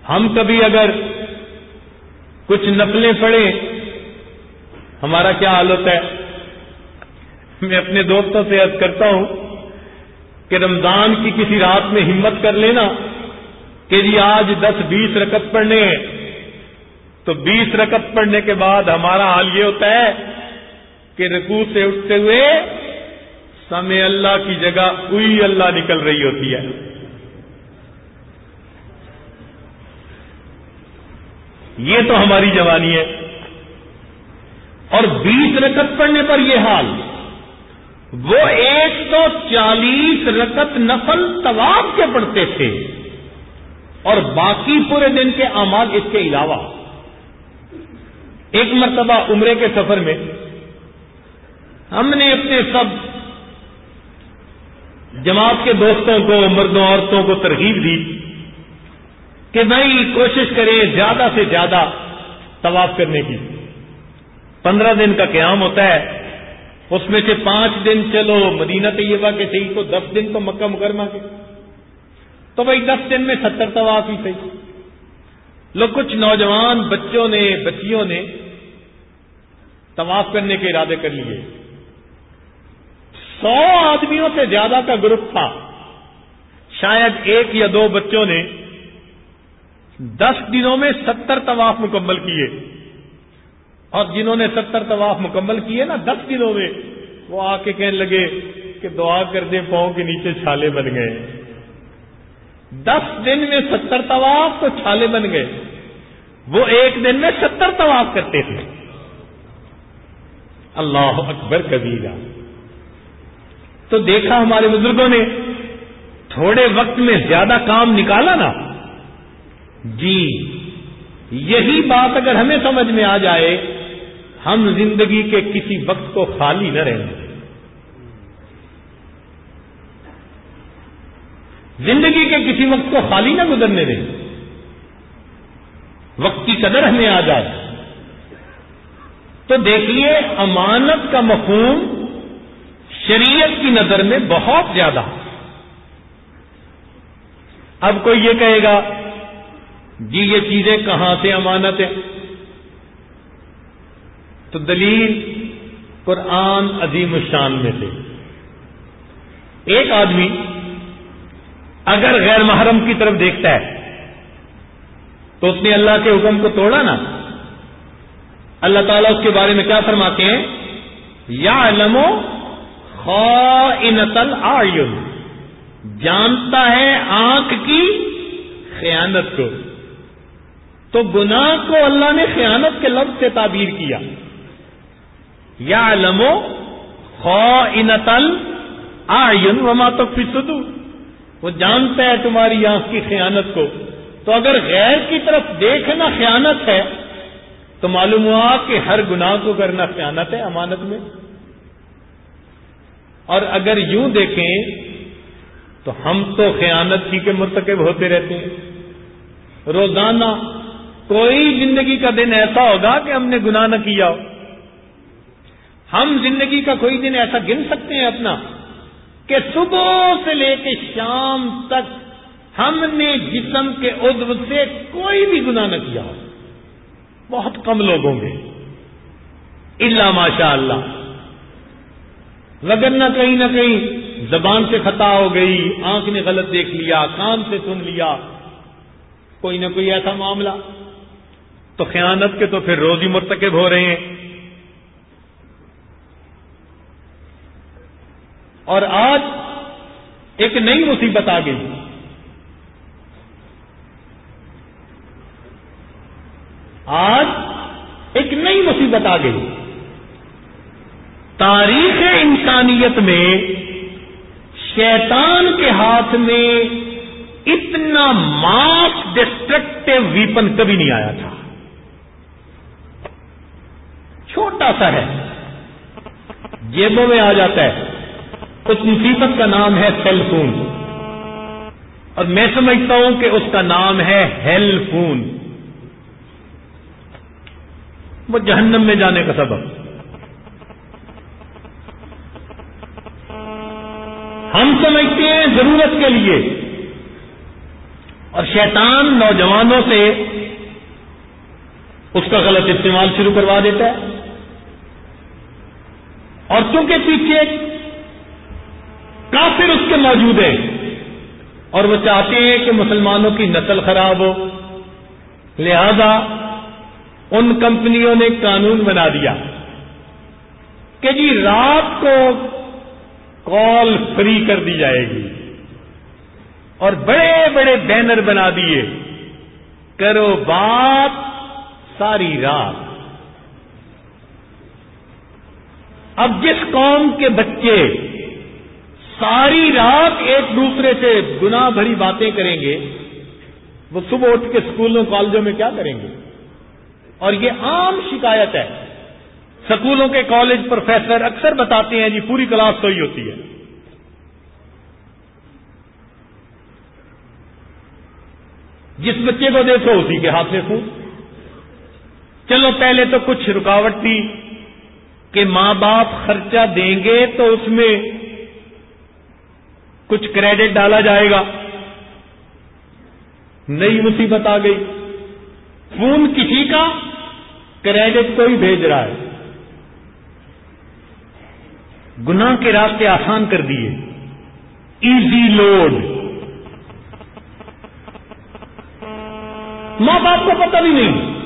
ہم کبھی اگر کچھ نقلیں پڑھیں، ہمارا کیا حال ہوتا ہے؟ میں اپنے دوستوں سے عرض کرتا ہوں کہ رمضان کی کسی رات میں ہمت کر لینا کہ جی آج دس بیس رکت پڑھنے ہیں، تو بیس رکت پڑھنے کے بعد ہمارا حال یہ ہوتا ہے کہ رکو سے اٹھتے ہوئے سمے اللہ کی جگہ کوئی اللہ نکل رہی ہوتی ہے۔ یہ تو ہماری جوانی ہے۔ اور بیس رکت پڑنے پر یہ حال وہ ایک سو چالیس رکت نفل طواف کے پڑھتے تھے اور باقی پورے دن کے اعمال اس کے علاوہ۔ ایک مرتبہ عمرے کے سفر میں ہم نے اپنے سب جماعت کے دوستوں کو، مردوں، عورتوں کو ترغیب دی کہ بھائی کوشش کریں زیادہ سے زیادہ طواف کرنے کی۔ پندرہ دن کا قیام ہوتا ہے۔ اس میں سے پانچ دن چلو، مدینہ طیبہ کے صحیح تو دس دن تو مکہ مکرمہ کے۔ تو بھائی دس دن میں ستر طواف ہی صحیح۔ لوگ کچھ نوجوان بچوں نے، بچیوں نے طواف کرنے کے ارادے کر لیے۔ سو آدمیوں سے زیادہ کا گروپ تھا۔ شاید ایک یا دو بچوں نے دس دنوں میں ستر طواف مکمل کیے۔ اور جنہوں نے ستر طواف مکمل کیے نا، دس دنوں میں، وہ آ کے کہنے لگے کہ دعا کر دیں، پاؤں کے نیچے چھالے بن گئے۔ دس دن میں ستر طواف تو چھالے بن گئے۔ وہ ایک دن میں ستر طواف کرتے تھے۔ اللہ اکبر کبیرہ۔ تو دیکھا ہمارے بزرگوں نے، تھوڑے وقت میں زیادہ کام نکالا نا۔ جی یہی بات اگر ہمیں سمجھ میں آ جائے ہم زندگی کے کسی وقت کو خالی نہ رہیں گے۔ زندگی کے کسی وقت کو خالی نہ گزرنے دیں۔ وقت کی قدر ہمیں آ جائے۔ تو دیکھیے، امانت کا مفہوم شریعت کی نظر میں بہت زیادہ اب کوئی یہ کہے گا جی یہ چیزیں کہاں سے امانت ہیں؟ تو دلیل قرآن عظیم الشان میں سے۔ ایک آدمی اگر غیر محرم کی طرف دیکھتا ہے، تو اس نے اللہ کے حکم کو توڑا نا۔ اللہ تعالیٰ اس کے بارے میں کیا فرماتے ہیں؟ یا علمو خنسل آئین جانتا ہے آنکھ کی خیانت کو۔ تو گناہ کو اللہ نے خیانت کے لفظ سے تعبیر کیا۔ یا علمو خو آئین وما تو فسدو وہ جانتا ہے تمہاری آنکھ کی خیانت کو۔ تو اگر غیر کی طرف دیکھنا خیانت ہے، تو معلوم ہوا کہ ہر گناہ کو کرنا خیانت ہے امانت میں۔ اور اگر یوں دیکھیں، تو ہم تو خیانت کی کے مرتکب ہوتے رہتے ہیں۔ روزانہ کوئی زندگی کا دن ایسا ہوگا کہ ہم نے گناہ نہ کیا ہو۔ ہم زندگی کا کوئی دن ایسا گن سکتے ہیں اپنا کہ صبح سے لے کے شام تک ہم نے جسم کے ادب سے کوئی بھی گناہ نہ کیا ہو۔ بہت کم لوگ ہوں گے۔ اللہ ماشاء اللہ وگر نہ کہیں نہ کہیں زبان سے خطا ہو گئی، آنکھ نے غلط دیکھ لیا، کان سے سن لیا۔ کوئی نہ کوئی ایسا معاملہ۔ تو خیانت کے تو پھر روزی مرتکب ہو رہے ہیں۔ اور آج ایک نئی مصیبت آ گئی۔ آج ایک نئی مصیبت آ گئی۔ تاریخ انسانیت میں شیطان کے ہاتھ میں اتنا ماس ڈسٹرکٹیو ویپن کبھی نہیں آیا تھا۔ چھوٹا سا ہے۔ جیبوں میں آ جاتا ہے۔ اس مصیبت کا نام ہے سیل فون اور میں سمجھتا ہوں کہ اس کا نام ہے ہیل فون وہ جہنم میں جانے کا سبب۔ ہم سمجھتے ہیں ضرورت کے لیے۔ اور شیطان نوجوانوں سے اس کا غلط استعمال شروع کروا دیتا ہے۔ اور چونکہ پیچھے کافر اس کے موجود ہیں۔ اور وہ چاہتے ہیں کہ مسلمانوں کی نسل خراب ہو۔ لہذا ان کمپنیوں نے قانون بنا دیا کہ جی رات کو کال فری کر دی جائے گی اور بڑے بڑے بینر بنا دیے۔ کرو بات ساری رات۔ اب جس قوم کے بچے ساری رات ایک دوسرے سے گنا بھری باتیں کریں گے، وہ صبح اٹھ کے اسکولوں کالجوں میں کیا کریں گے؟ اور یہ عام شکایت ہے۔ سکولوں کے کالج پروفیسر اکثر بتاتے ہیں جی پوری کلاس سوئی ہوتی ہے۔ جس بچے کو دیکھو، اسی کے ہاتھ میں فون۔ چلو، پہلے تو کچھ رکاوٹ تھی کہ ماں باپ خرچہ دیں گے تو اس میں کچھ کریڈٹ ڈالا جائے گا۔ نئی مصیبت آ گئی۔ فون کسی کا کریڈٹ کوئی بھیج رہا ہے۔ گناہ کے راستے آسان کر دیے۔ Easy load. ماں باپ کو پتہ بھی نہیں۔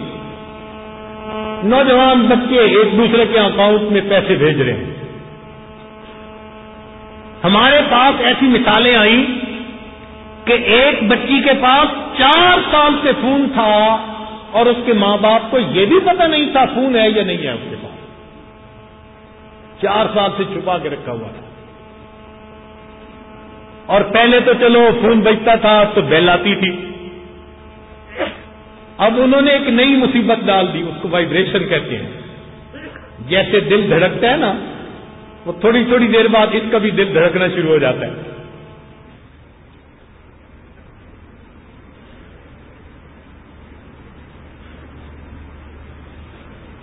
نوجوان بچے ایک دوسرے کے اکاؤنٹ میں پیسے بھیج رہے ہیں۔ ہمارے پاس ایسی مثالیں آئیں کہ ایک بچی کے پاس چار سال سے فون تھا اور اس کے ماں باپ کو یہ بھی پتہ نہیں تھا فون ہے یا نہیں ہے اس کے پاس۔ چار سال سے چھپا کے رکھا ہوا تھا۔ اور پہلے تو چلو فون بجتا تھا تو بیل آتی تھی۔ اب انہوں نے ایک نئی مصیبت ڈال دی، اس کو وائبریشن کہتے ہیں۔ جیسے دل دھڑکتا ہے نا وہ تھوڑی تھوڑی دیر بعد اس کا بھی دل دھڑکنا شروع ہو جاتا ہے۔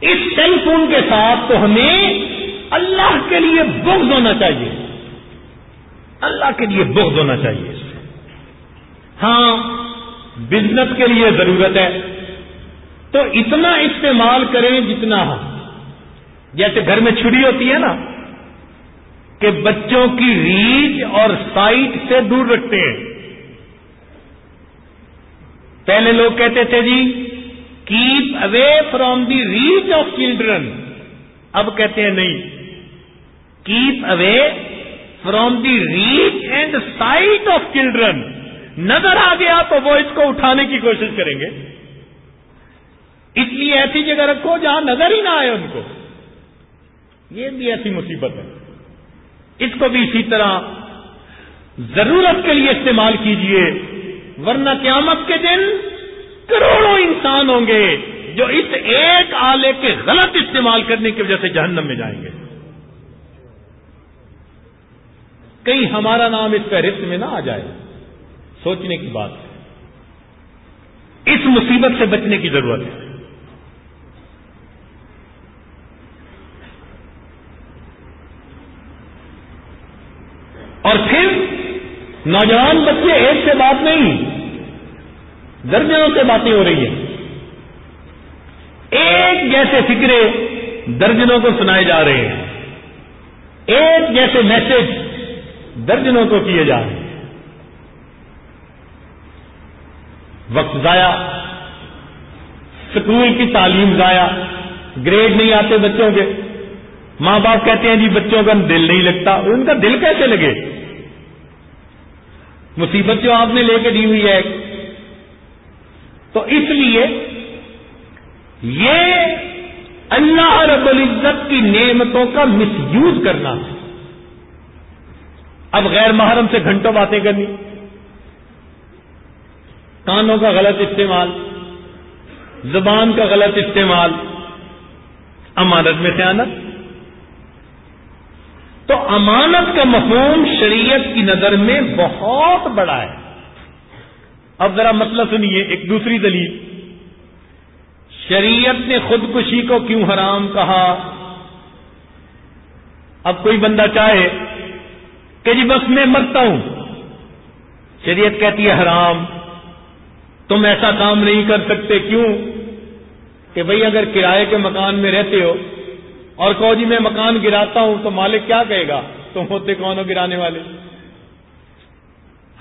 اس سیل فون کے ساتھ تو ہمیں اللہ کے لیے بغض ہونا چاہیے۔ اللہ کے لیے بغض ہونا چاہیے۔ ہاں بزنس کے لیے ضرورت ہے۔ تو اتنا استعمال کریں جتنا ہم۔ جیسے گھر میں چھڑی ہوتی ہے نا کہ بچوں کی ریچ اور سائٹ سے دور رکھتے ہیں۔ پہلے لوگ کہتے تھے جی keep away from the reach of children اب کہتے ہیں نہیں۔ Keep away from the reach and sight of children نظر آ گیا تو وہ اس کو اٹھانے کی کوشش کریں گے۔ اس لیے ایسی جگہ رکھو جہاں نظر ہی نہ آئے ان کو۔ یہ بھی ایسی مصیبت ہے۔ اس کو بھی اسی طرح ضرورت کے لیے استعمال کیجیے، ورنہ قیامت کے دن کروڑوں انسان ہوں گے جو اس ایک آلے کے غلط استعمال کرنے کی وجہ سے جہنم میں جائیں گے۔ کہیں ہمارا نام اس فہرست میں نہ آ جائے، سوچنے کی بات ہے۔ اس مصیبت سے بچنے کی ضرورت ہے۔ اور پھر نوجوان بچے ایک سے بات نہیں درجنوں سے باتیں ہو رہی ہیں۔ ایک جیسے فکرے درجنوں کو سنائے جا رہے ہیں۔ ایک جیسے میسج درجنوں کو کیے جا رہے ہیں۔ وقت ضائع اسکول کی تعلیم ضائع، گریڈ نہیں آتے بچوں کے۔ ماں باپ کہتے ہیں جی بچوں کا دل نہیں لگتا۔ ان کا دل کیسے لگے؟ مصیبت جو آپ نے لے کے دی ہوئی ہے۔ تو اس لیے یہ اللہ رب العزت کی نعمتوں کا مس یوز کرنا۔ اب غیر محرم سے گھنٹوں باتیں کرنی۔ کانوں کا غلط استعمال۔ زبان کا غلط استعمال۔ امانت میں خیانت۔ تو امانت کا مفہوم شریعت کی نظر میں بہت بڑا ہے۔ اب ذرا مسئلہ سنیے، ایک دوسری دلیل۔ شریعت نے خودکشی کو کیوں حرام کہا؟ اب کوئی بندہ چاہے کہ جی بس میں مرتا ہوں، شریعت کہتی ہے حرام، تم ایسا کام نہیں کر سکتے، کیوں؟ کہ بھئی اگر کرائے کے مکان میں رہتے ہو اور کہو جی میں مکان گراتا ہوں تو مالک کیا کہے گا؟ تم ہوتے کون ہو گرانے والے؟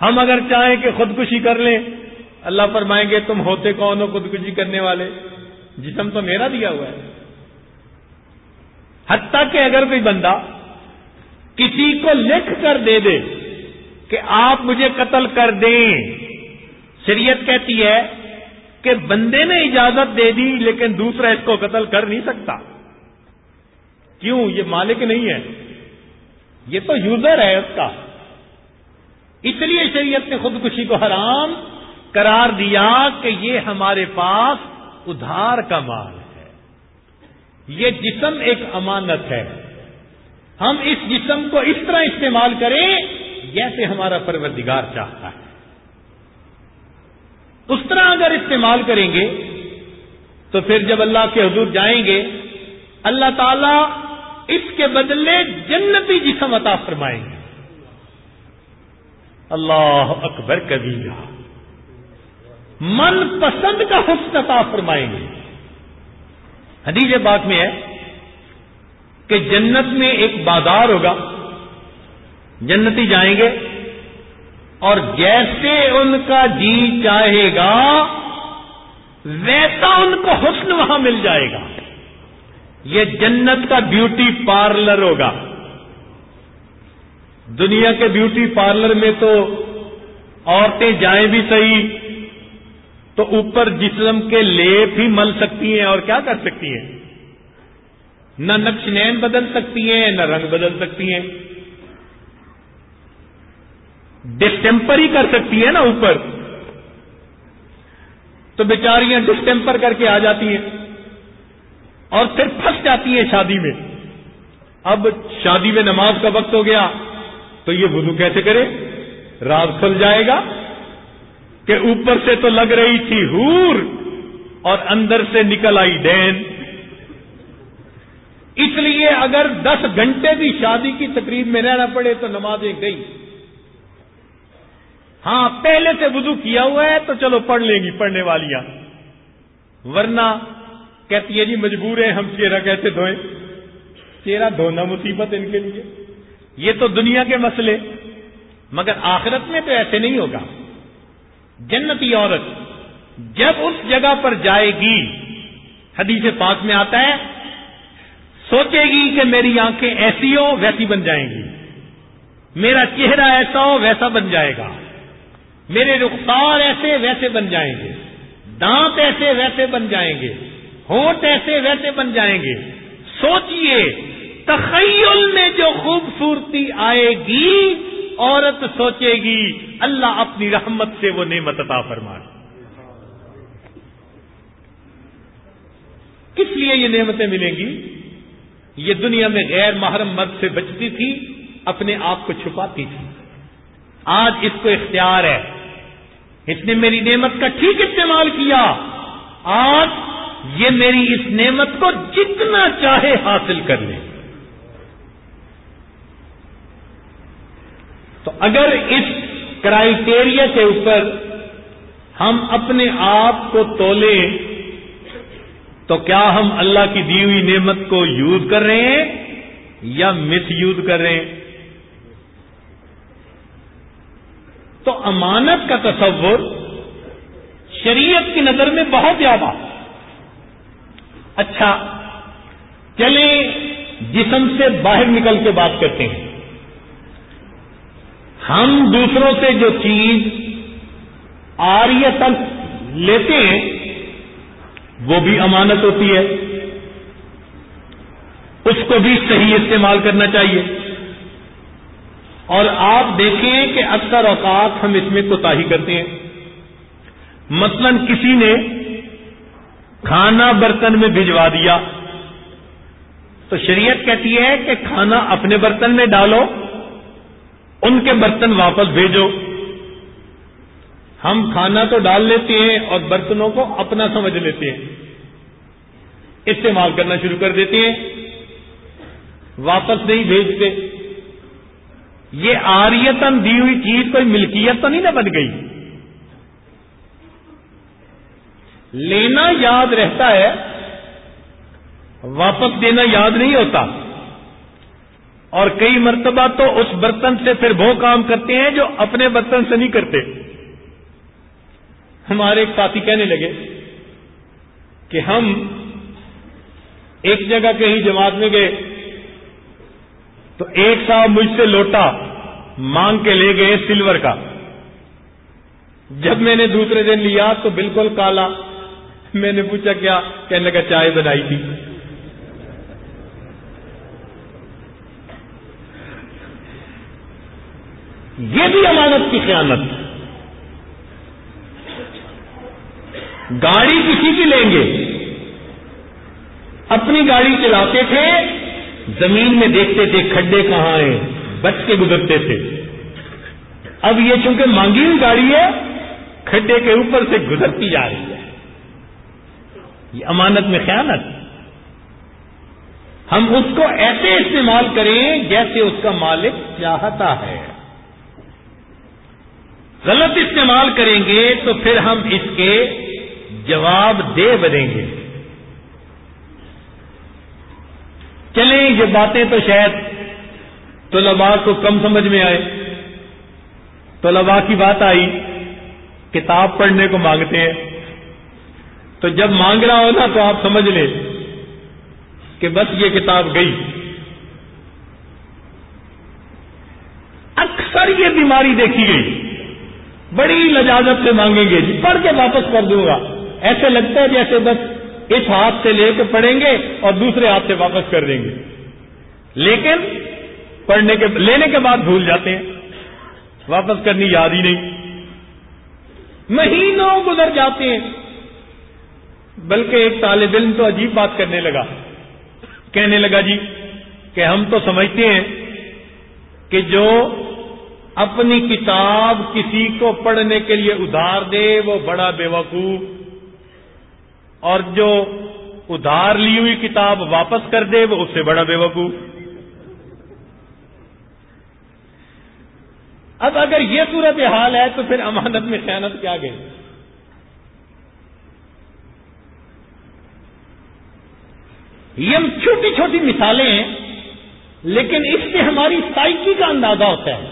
ہم اگر چاہیں کہ خودکشی کر لیں، اللہ فرمائیں گے تم ہوتے کون ہو خودکشی کرنے والے؟ جسم تو میرا دیا ہوا ہے۔ حتیٰ کہ اگر کوئی بندہ کسی کو لکھ کر دے دے کہ آپ مجھے قتل کر دیں، شریعت کہتی ہے کہ بندے نے اجازت دے دی لیکن دوسرا اس کو قتل کر نہیں سکتا۔ کیوں یہ مالک نہیں ہے؟ یہ تو یوزر ہے اس کا۔ اس لیے شریعت نے خودکشی کو حرام قرار دیا کہ یہ ہمارے پاس ادھار کا مال ہے۔ یہ جسم ایک امانت ہے۔ ہم اس جسم کو اس طرح استعمال کریں جیسے ہمارا پروردگار چاہتا ہے۔ اس طرح اگر استعمال کریں گے تو پھر جب اللہ کے حضور جائیں گے، اللہ تعالی اس کے بدلے جنتی جسم عطا فرمائیں گے۔ اللہ اکبر کبھی من پسند کا حسن عطا فرمائیں گے۔ حدیث بات میں ہے کہ جنت میں ایک بازار ہوگا۔ جنتی جائیں گے اور جیسے ان کا جی چاہے گا، ویسا ان کو حسن وہاں مل جائے گا۔ یہ جنت کا بیوٹی پارلر ہوگا۔ دنیا کے بیوٹی پارلر میں تو عورتیں جائیں بھی صحیح، تو اوپر جسم کے لیپ ہی مل سکتی ہیں اور کیا کر سکتی ہیں؟ نہ نقش نین بدل سکتی ہیں، نہ رنگ بدل سکتی ہیں۔ ڈسٹمپر ہی کر سکتی ہے نا اوپر۔ تو بیچاریاں ڈسٹمپر کر کے آ جاتی ہیں۔ اور پھر پھنس جاتی ہیں شادی میں۔ اب شادی میں نماز کا وقت ہو گیا، تو یہ وضو کیسے کرے؟ رات کھل جائے گا کہ اوپر سے تو لگ رہی تھی ہور اور اندر سے نکل آئی ڈین اس لیے اگر دس گھنٹے بھی شادی کی تقریب میں رہنا پڑے تو نمازیں گئی۔ ہاں پہلے سے وضو کیا ہوا ہے تو چلو پڑھ لیں گی، پڑھنے والیاں۔ ورنہ کہتی ہے جی مجبور ہیں، ہم چہرہ کیسے دھوئیں؟ چہرہ دھونا مصیبت ان کے لیے۔ یہ تو دنیا کے مسئلے، مگر آخرت میں تو ایسے نہیں ہوگا۔ جنتی عورت جب اس جگہ پر جائے گی، حدیث پاک میں آتا ہے، سوچے گی کہ میری آنکھیں ایسی ہو ویسی بن جائیں گی۔ میرا چہرہ ایسا ہو ویسا بن جائے گا۔ میرے رخسار ایسے ویسے بن جائیں گے۔ دانت ایسے ویسے بن جائیں گے۔ ہونٹ ایسے ویسے بن جائیں گے۔ سوچئے، تخیل میں جو خوبصورتی آئے گی، عورت سوچے گی، اللہ اپنی رحمت سے وہ نعمت عطا فرمائے۔ کس لیے یہ نعمتیں ملیں گی؟ یہ دنیا میں غیر محرم مرد سے بچتی تھی، اپنے آپ کو چھپاتی تھی۔ آج اس کو اختیار ہے۔ اس نے میری نعمت کا ٹھیک استعمال کیا۔ آج یہ میری اس نعمت کو جتنا چاہے حاصل کر لے۔ تو اگر اس کرائٹیریا کے اوپر ہم اپنے آپ کو تولیں تو کیا ہم اللہ کی دی ہوئی نعمت کو یوز کر رہے ہیں یا مس یوز کر رہے ہیں؟ تو امانت کا تصور شریعت کی نظر میں بہت زیادہ اچھا چلیں جسم سے باہر نکل کے بات کرتے ہیں۔ ہم دوسروں سے جو چیز آریتن لیتے ہیں، وہ بھی امانت ہوتی ہے۔ اس کو بھی صحیح استعمال کرنا چاہیے۔ اور آپ دیکھیں کہ اکثر اوقات ہم اس میں کوتا کرتے ہیں۔ مثلا کسی نے کھانا برتن میں بھجوا دیا۔ تو شریعت کہتی ہے کہ کھانا اپنے برتن میں ڈالو، ان کے برتن واپس بھیجو۔ ہم کھانا تو ڈال لیتے ہیں اور برتنوں کو اپنا سمجھ لیتے ہیں۔ استعمال کرنا شروع کر دیتے ہیں۔ واپس نہیں بھیجتے۔ یہ آریتن دی ہوئی چیز کوئی ملکیت تو نہیں نہ بن گئی۔ لینا یاد رہتا ہے، واپس دینا یاد نہیں ہوتا۔ اور کئی مرتبہ تو اس برتن سے پھر وہ کام کرتے ہیں جو اپنے برتن سے نہیں کرتے۔ ہمارے ایک ساتھی کہنے لگے کہ ہم ایک جگہ کہیں جماعت میں گئے، تو ایک صاحب مجھ سے لوٹا، مانگ کے لے گئے سلور کا۔ جب میں نے دوسرے دن لیا تو بالکل کالا۔ میں نے پوچھا کیا؟ کہنے لگا چائے بنائی تھی۔ یہ بھی امانت کی خیانت گاڑی کسی کی لیں گے۔ اپنی گاڑی چلاتے تھے، زمین میں دیکھتے تھے کھڈے کہاں ہیں، بچ کے گزرتے تھے۔ اب یہ چونکہ مانگی ہوئی گاڑی ہے، کھڈے کے اوپر سے گزرتی جا رہی ہے۔ یہ امانت میں خیانت۔ ہم اس کو ایسے استعمال کریں جیسے اس کا مالک چاہتا ہے۔ غلط استعمال کریں گے تو پھر ہم اس کے جواب دے بنیں گے۔ چلیں یہ باتیں تو شاید طلباء کو کم سمجھ میں آئے۔ طلباء کی بات آئی، کتاب پڑھنے کو مانگتے ہیں۔ تو جب مانگ رہا ہو نا تو آپ سمجھ لیں کہ بس یہ کتاب گئی۔ اکثر یہ بیماری دیکھی گئی۔ بڑی لجازت سے مانگیں گے جی پڑھ کے واپس کر دوں گا۔ ایسے لگتا ہے جیسے بس اس ہاتھ سے لے کے پڑھیں گے اور دوسرے ہاتھ سے واپس کر دیں گے۔ لیکن پڑھنے کے، لینے کے بعد بھول جاتے ہیں۔ واپس کرنی یاد ہی نہیں۔ مہینوں گزر جاتے ہیں۔ بلکہ ایک طالب علم تو عجیب بات کرنے لگا۔ کہنے لگا جی کہ ہم تو سمجھتے ہیں کہ جو اپنی کتاب کسی کو پڑھنے کے لیے ادھار دے، وہ بڑا بے وقوف اور جو ادھار لی ہوئی کتاب واپس کر دے، وہ اس سے بڑا بے وقوف اب اگر یہ صورت حال ہے تو پھر امانت میں خیانت کیا گئی؟ یہ ہم چھوٹی چھوٹی مثالیں ہیں، لیکن اس سے ہماری سائیکی کا اندازہ ہوتا ہے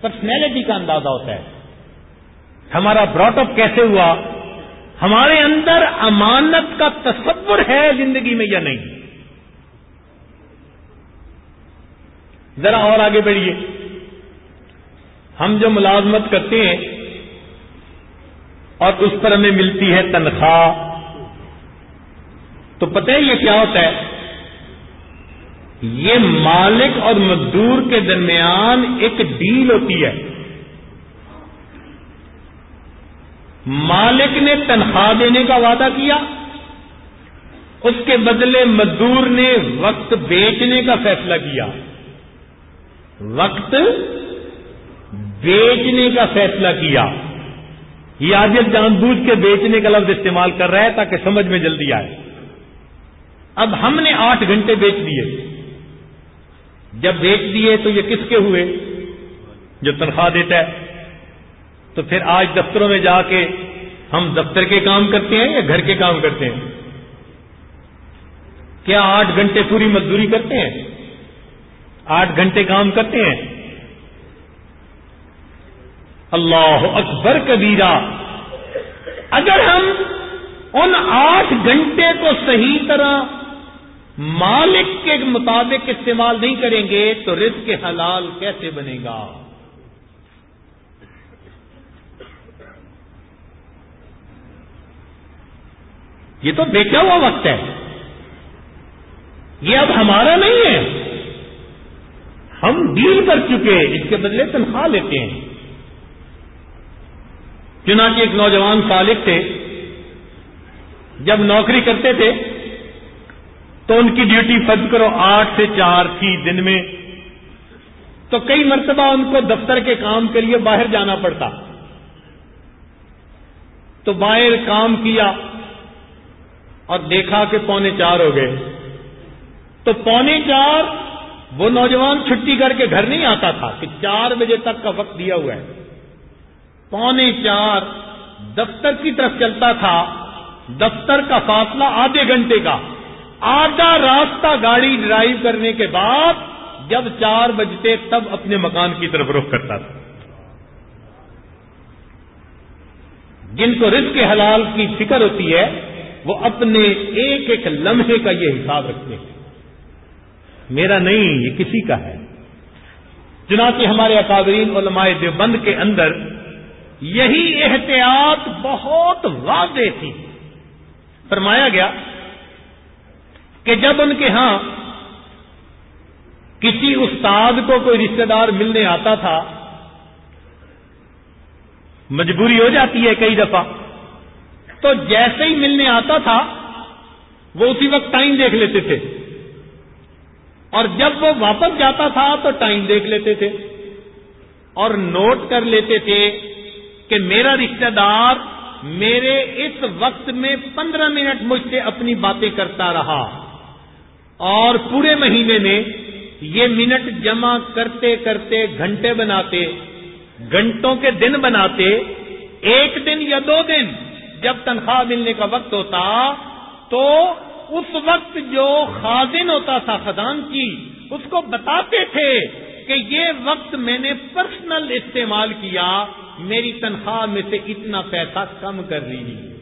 پرسنالٹی کا اندازہ ہوتا ہے۔ ہمارا براٹ اپ کیسے ہوا؟ ہمارے اندر امانت کا تصور ہے زندگی میں یا نہیں؟ ذرا اور آگے بڑھیے۔ ہم جو ملازمت کرتے ہیں اور اس پر ہمیں ملتی ہے تنخواہ تو پتہ ہے یہ کیا ہوتا ہے؟ یہ مالک اور مزدور کے درمیان ایک ڈیل ہوتی ہے۔ مالک نے تنخواہ دینے کا وعدہ کیا، اس کے بدلے مزدور نے وقت بیچنے کا فیصلہ کیا۔ وقت بیچنے کا فیصلہ کیا۔ یہ آج جان بوجھ کے بیچنے کا لفظ استعمال کر رہا ہے تاکہ سمجھ میں جلدی آئے۔ اب ہم نے آٹھ گھنٹے بیچ دیے۔ جب بیچ دیے تو یہ کس کے ہوئے؟ جو تنخواہ دیتا ہے۔ تو پھر آج دفتروں میں جا کے ہم دفتر کے کام کرتے ہیں یا گھر کے کام کرتے ہیں؟ کیا آٹھ گھنٹے پوری مزدوری کرتے ہیں؟ آٹھ گھنٹے کام کرتے ہیں۔ اللہ اکبر کبیرہ۔ اگر ہم ان آٹھ گھنٹے کو صحیح طرح مالک کے مطابق استعمال نہیں کریں گے تو رزق حلال کیسے بنے گا؟ یہ تو بیچا ہوا وقت ہے۔ یہ اب ہمارا نہیں ہے۔ ہم ڈیل کر چکے، اس کے بدلے تنخواہ لیتے ہیں۔ چنانچہ ایک نوجوان سالک تھے۔ جب نوکری کرتے تھے تو ان کی ڈیوٹی فرض کرو آٹھ سے چار تھی دن میں۔ تو کئی مرتبہ ان کو دفتر کے کام کے لیے باہر جانا پڑتا۔ تو باہر کام کیا اور دیکھا کہ پونے چار ہو گئے۔ تو پونے چار وہ نوجوان چھٹی کر کے گھر نہیں آتا تھا کہ چار بجے تک کا وقت دیا ہوا ہے۔ پونے چار دفتر کی طرف چلتا تھا۔ دفتر کا فاصلہ آدھے گھنٹے کا۔ آدھا راستہ گاڑی ڈرائیو کرنے کے بعد جب چار بجتے تب اپنے مکان کی طرف رخ کرتا تھا۔ جن کو رزق حلال کی فکر ہوتی ہے، وہ اپنے ایک ایک لمحے کا یہ حساب رکھتے ہیں۔ میرا نہیں، یہ کسی کا ہے۔ چنانچہ ہمارے اکابرین علماء دیوبند کے اندر یہی احتیاط بہت واضح تھی۔ فرمایا گیا کہ جب ان کے ہاں کسی استاد کو کوئی رشتہ دار ملنے آتا تھا، مجبوری ہو جاتی ہے کئی دفعہ۔ تو جیسے ہی ملنے آتا تھا، وہ اسی وقت ٹائم دیکھ لیتے تھے۔ اور جب وہ واپس جاتا تھا، تو ٹائم دیکھ لیتے تھے۔ اور نوٹ کر لیتے تھے کہ میرا رشتہ دار میرے اس وقت میں پندرہ منٹ مجھ سے اپنی باتیں کرتا رہا۔ اور پورے مہینے میں یہ منٹ جمع کرتے کرتے گھنٹے بناتے، گھنٹوں کے دن بناتے، ایک دن یا دو دن جب تنخواہ ملنے کا وقت ہوتا، تو اس وقت جو خازن ہوتا تھا خزان کی، اس کو بتاتے تھے کہ یہ وقت میں نے پرسنل استعمال کیا، میری تنخواہ میں سے اتنا پیسہ کم کر لیجیے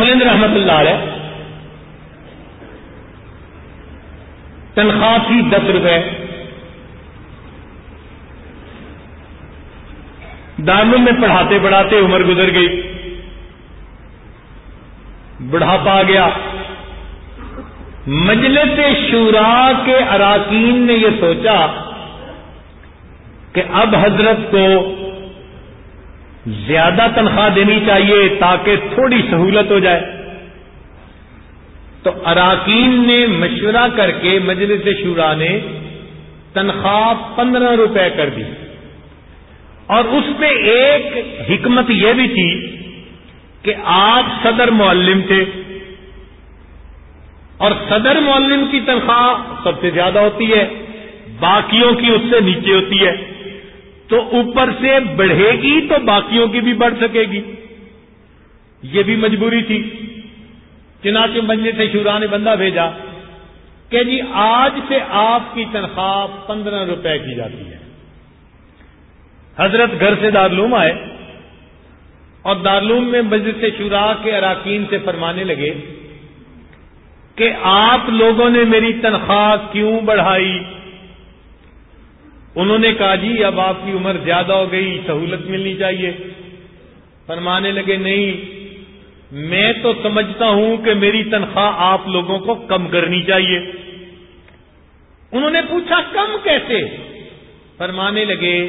حضرت رحمت اللہ علیہ، تنخواہ تھی دس روپے دارمن میں پڑھاتے پڑھاتے عمر گزر گئی، بڑھاپا آ گیا۔ مجلس شورا کے اراکین نے یہ سوچا کہ اب حضرت کو زیادہ تنخواہ دینی چاہیے تاکہ تھوڑی سہولت ہو جائے۔ تو اراکین نے مشورہ کر کے مجلس شورا نے تنخواہ پندرہ روپے کر دی۔ اور اس میں ایک حکمت یہ بھی تھی کہ آپ صدر معلم تھے۔ اور صدر معلم کی تنخواہ سب سے زیادہ ہوتی ہے، باقیوں کی اس سے نیچے ہوتی ہے۔ تو اوپر سے بڑھے گی تو باقیوں کی بھی بڑھ سکے گی۔ یہ بھی مجبوری تھی۔ چنانچہ بننے سے شورا نے بندہ بھیجا کہ جی آج سے آپ کی تنخواہ پندرہ روپے کی جاتی ہے۔ حضرت گھر سے دارلوم آئے اور دارلوم میں مجلس شورا کے اراکین سے فرمانے لگے کہ آپ لوگوں نے میری تنخواہ کیوں بڑھائی؟ انہوں نے کہا جی اب آپ کی عمر زیادہ ہو گئی، سہولت ملنی چاہیے۔ فرمانے لگے، نہیں، میں تو سمجھتا ہوں کہ میری تنخواہ آپ لوگوں کو کم کرنی چاہیے۔ انہوں نے پوچھا، کم کیسے؟ فرمانے لگے،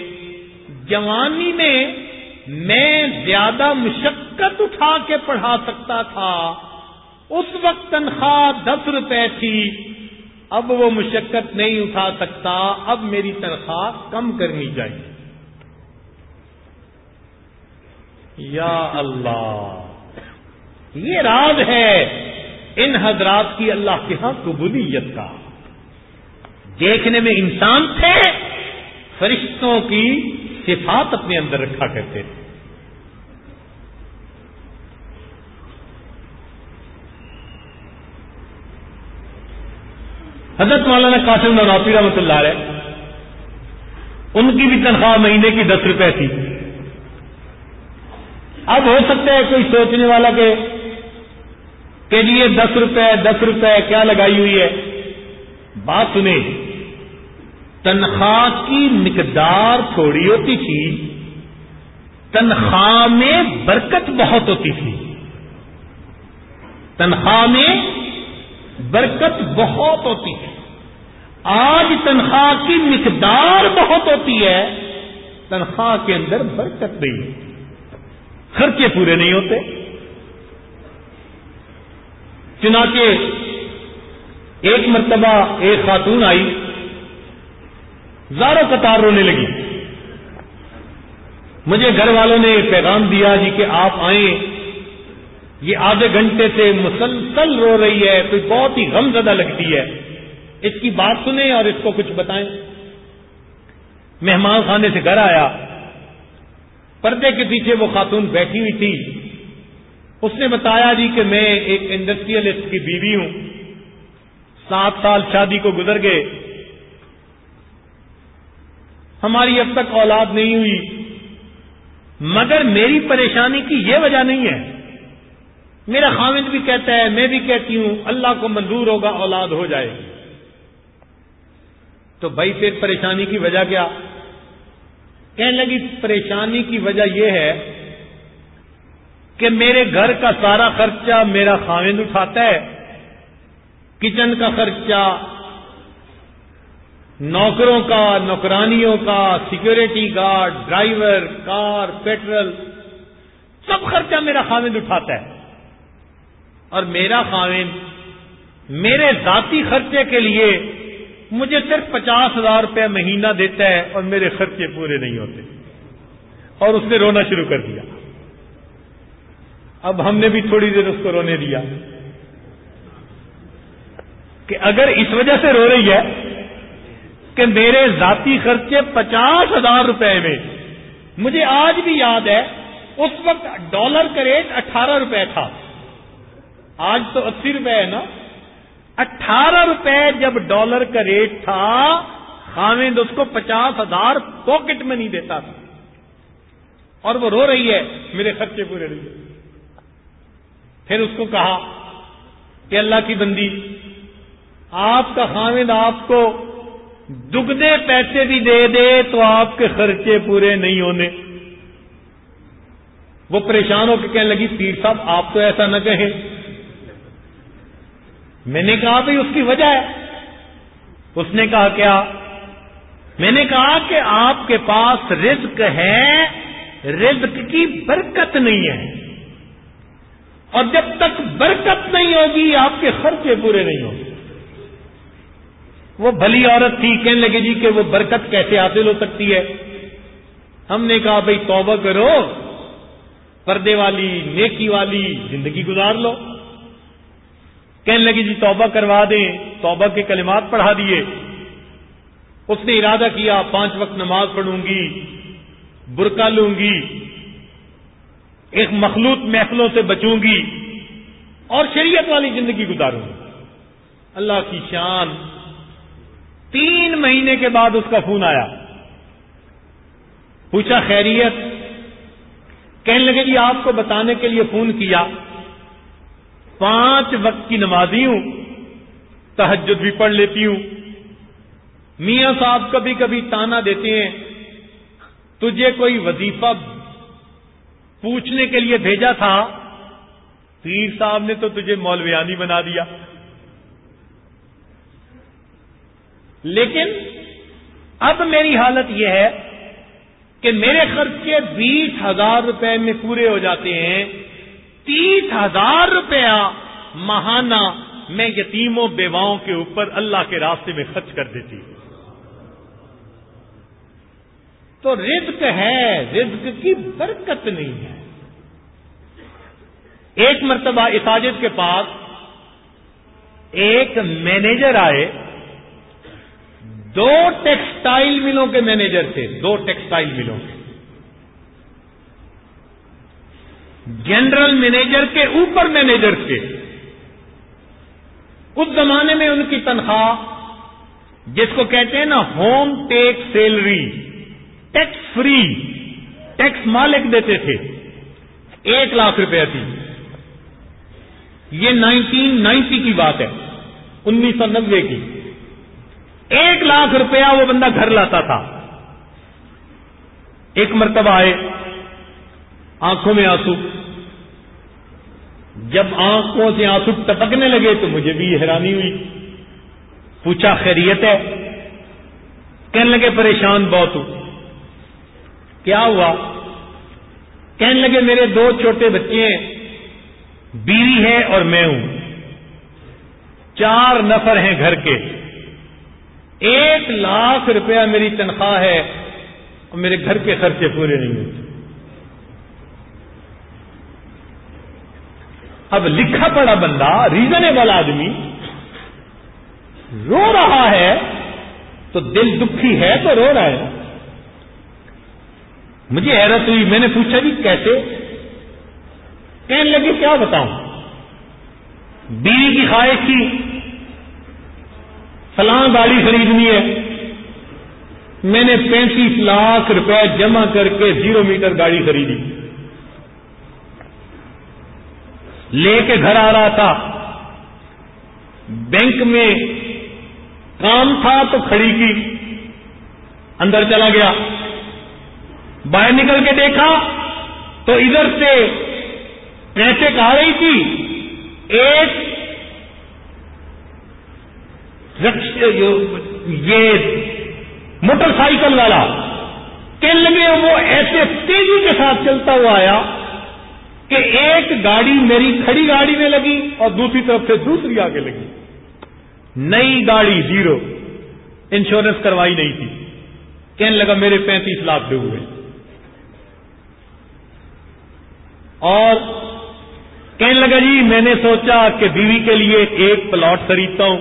جوانی میں میں زیادہ مشقت اٹھا کے پڑھا سکتا تھا۔ اس وقت تنخواہ دس روپے تھی۔ اب وہ مشقت نہیں اٹھا سکتا، اب میری تنخواہ کم کرنی چاہیے۔ یا اللہ، یہ راز ہے ان حضرات کی اللہ کے ہاں قبولیت کا۔ دیکھنے میں انسان تھے، فرشتوں کی صفات اپنے اندر رکھا کرتے تھے۔ حضرت مولانا قاسم نوافی رحمۃ اللہ علیہ، ان کی بھی تنخواہ مہینے کی دس روپے تھی۔ اب ہو سکتا ہے کوئی سوچنے والا کہ کہ جی یہ دس روپے دس روپے، کیا لگائی ہوئی ہے؟ بات سنیں۔ تنخواہ کی مقدار تھوڑی ہوتی تھی۔ تنخواہ میں برکت بہت ہوتی تھی۔ تنخواہ میں برکت بہت ہوتی ہے۔ آج تنخواہ کی مقدار بہت ہوتی ہے۔ تنخواہ کے اندر برکت نہیں خرچے پورے نہیں ہوتے۔ چنانچہ ایک مرتبہ ایک خاتون آئی۔ زاروں قطار رونے لگی۔ مجھے گھر والوں نے پیغام دیا جی کہ آپ آئیں۔ یہ آدھے گھنٹے سے مسلسل رو رہی ہے، کوئی بہت ہی غم زدہ لگتی ہے۔ اس کی بات سنیں اور اس کو کچھ بتائیں۔ مہمان خانے سے گھر آیا۔ پردے کے پیچھے وہ خاتون بیٹھی ہوئی تھی۔ اس نے بتایا جی کہ میں ایک انڈسٹریلسٹ کی بیوی ہوں۔ سات سال شادی کو گزر گئے۔ ہماری اب تک اولاد نہیں ہوئی۔ مگر میری پریشانی کی یہ وجہ نہیں ہے۔ میرا خامد بھی کہتا ہے، میں بھی کہتی ہوں، اللہ کو منظور ہوگا، اولاد ہو جائے گی۔ تو بھائی پھر پریشانی کی وجہ کیا؟ کہنے لگی، پریشانی کی وجہ یہ ہے کہ میرے گھر کا سارا خرچہ میرا خامد اٹھاتا ہے، کچن کا خرچہ، نوکروں کا، نوکرانیوں کا security guard driver car petrol سب خرچہ میرا خامد اٹھاتا ہے۔ اور میرا خامد میرے ذاتی خرچے کے لیے مجھے صرف پچاس ہزار روپے مہینہ دیتا ہے اور میرے خرچے پورے نہیں ہوتے۔ اور اس نے رونا شروع کر دیا۔ اب ہم نے بھی تھوڑی دیر اس کو رونے دیا۔ کہ اگر اس وجہ سے رو رہی ہے کہ میرے ذاتی خرچے پچاس ہزار روپے میں، مجھے آج بھی یاد ہے، اس وقت ڈالر کا ریٹ اٹھارہ روپے تھا۔ آج تو اسی روپے ہے نا؟ اٹھارہ روپے جب ڈالر کا ریٹ تھا خامد اس کو پچاس ہزار پاکٹ میں نہیں دیتا تھا۔ اور وہ رو رہی ہے میرے خرچے پورے نہیں پھر اس کو کہا کہ اللہ کی بندی، آپ کا خامد آپ کو دگنے پیسے بھی دے دے تو آپ کے خرچے پورے نہیں ہونے۔ وہ پریشان ہو کے کہنے لگی، پیر صاحب آپ تو ایسا نہ کہیں۔ میں نے کہا بھائی اس کی وجہ ہے۔ اس نے کہا کیا؟ میں نے کہا کہ آپ کے پاس رزق ہے، رزق کی برکت نہیں ہے۔ اور جب تک برکت نہیں ہوگی، آپ کے خرچے پورے نہیں ہوں گے۔ وہ بھلی عورت تھی، کہنے لگے جی کہ وہ برکت کیسے حاصل ہو سکتی ہے۔ ہم نے کہا بھائی توبہ کرو، پردے والی، نیکی والی زندگی گزار لو۔ کہنے لگی جی توبہ کروا دیں. توبہ کے کلمات پڑھا دیے۔ اس نے ارادہ کیا، پانچ وقت نماز پڑھوں گی، برقع لوں گی، ایک مخلوط محفلوں سے بچوں گی اور شریعت والی زندگی گزاروں گی. اللہ کی شان۔ تین مہینے کے بعد اس کا فون آیا۔ پوچھا، خیریت؟ کہنے لگے جی آپ کو بتانے کے لیے فون کیا۔ پانچ وقت کی نمازی ہوں تحجد بھی پڑھ لیتی ہوں۔ میاں صاحب کبھی کبھی تانا دیتے ہیں، تجھے کوئی وظیفہ پوچھنے کے لیے بھیجا تھا؟ پیر صاحب نے تو تجھے مولویانی بنا دیا۔ لیکن اب میری حالت یہ ہے کہ میرے خرچے بیس ہزار روپے میں پورے ہو جاتے ہیں۔ تیس ہزار روپیہ ماہانہ میں یتیموں بیواؤں کے اوپر اللہ کے راستے میں خرچ کر دیتی۔ ہوں تو رزق ہے، رزق کی برکت نہیں ہے۔ ایک مرتبہ اساجد کے پاس ایک مینیجر آئے۔ دو ٹیکسٹائل ملوں کے مینیجر تھے، دو ٹیکسٹائل ملوں کے۔ جنرل مینیجر کے اوپر مینیجر تھے۔ اس زمانے میں ان کی تنخواہ، جس کو کہتے ہیں نا home tax salary, tax free, tax مالک دیتے تھے۔ ایک لاکھ روپیہ تھی۔ یہ نائنٹین نائنٹی کی بات ہے، انیس سو نبے کی۔ ایک لاکھ روپیہ وہ بندہ گھر لاتا تھا۔ ایک مرتبہ آئے، آنکھوں میں آنسو۔ جب آنکھوں سے آنسو ٹپکنے لگے تو مجھے بھی حیرانی ہوئی۔ پوچھا، خیریت ہے؟ کہنے لگے، پریشان بہت ہوں۔ کیا ہوا؟ کہنے لگے، میرے دو چھوٹے بچے ہیں۔ بیوی ہے اور میں ہوں۔ چار نفر ہیں گھر کے۔ ایک لاکھ روپیہ میری تنخواہ ہے اور میرے گھر کے خرچے پورے نہیں ہوتے۔ اب لکھا پڑا بندہ ریزنیبل آدمی، رو رہا ہے، تو دل دکھی ہے تو رو رہا ہے۔ مجھے حیرت ہوئی، میں نے پوچھا جی کیسے؟ کہنے لگی کیا بتاؤں؟ بیوی کی خواہش تھی، فلاں گاڑی خریدنی ہے۔ میں نے پینتیس لاکھ روپے جمع کر کے زیرو میٹر گاڑی خریدی۔ لے کے گھر آ رہا تھا۔ بینک میں کام تھا تو کھڑی کی، اندر چلا گیا۔ باہر نکل کے دیکھا تو ادھر سے پیسے کہا رہی تھی؟ ایک یہ موٹر سائیکل والا۔ کہنے لگے وہ ایسے تیزی کے ساتھ چلتا ہوا آیا۔ کہ ایک گاڑی میری کھڑی گاڑی میں لگی اور دوسری طرف سے دوسری آگے لگی۔ نئی گاڑی زیرو۔ انشورنس کروائی نہیں تھی۔ کہنے لگا میرے پینتیس لاکھ ڈوب ہوئے۔ اور کہنے لگا جی میں نے سوچا کہ بیوی کے لیے ایک پلاٹ خریدتا ہوں۔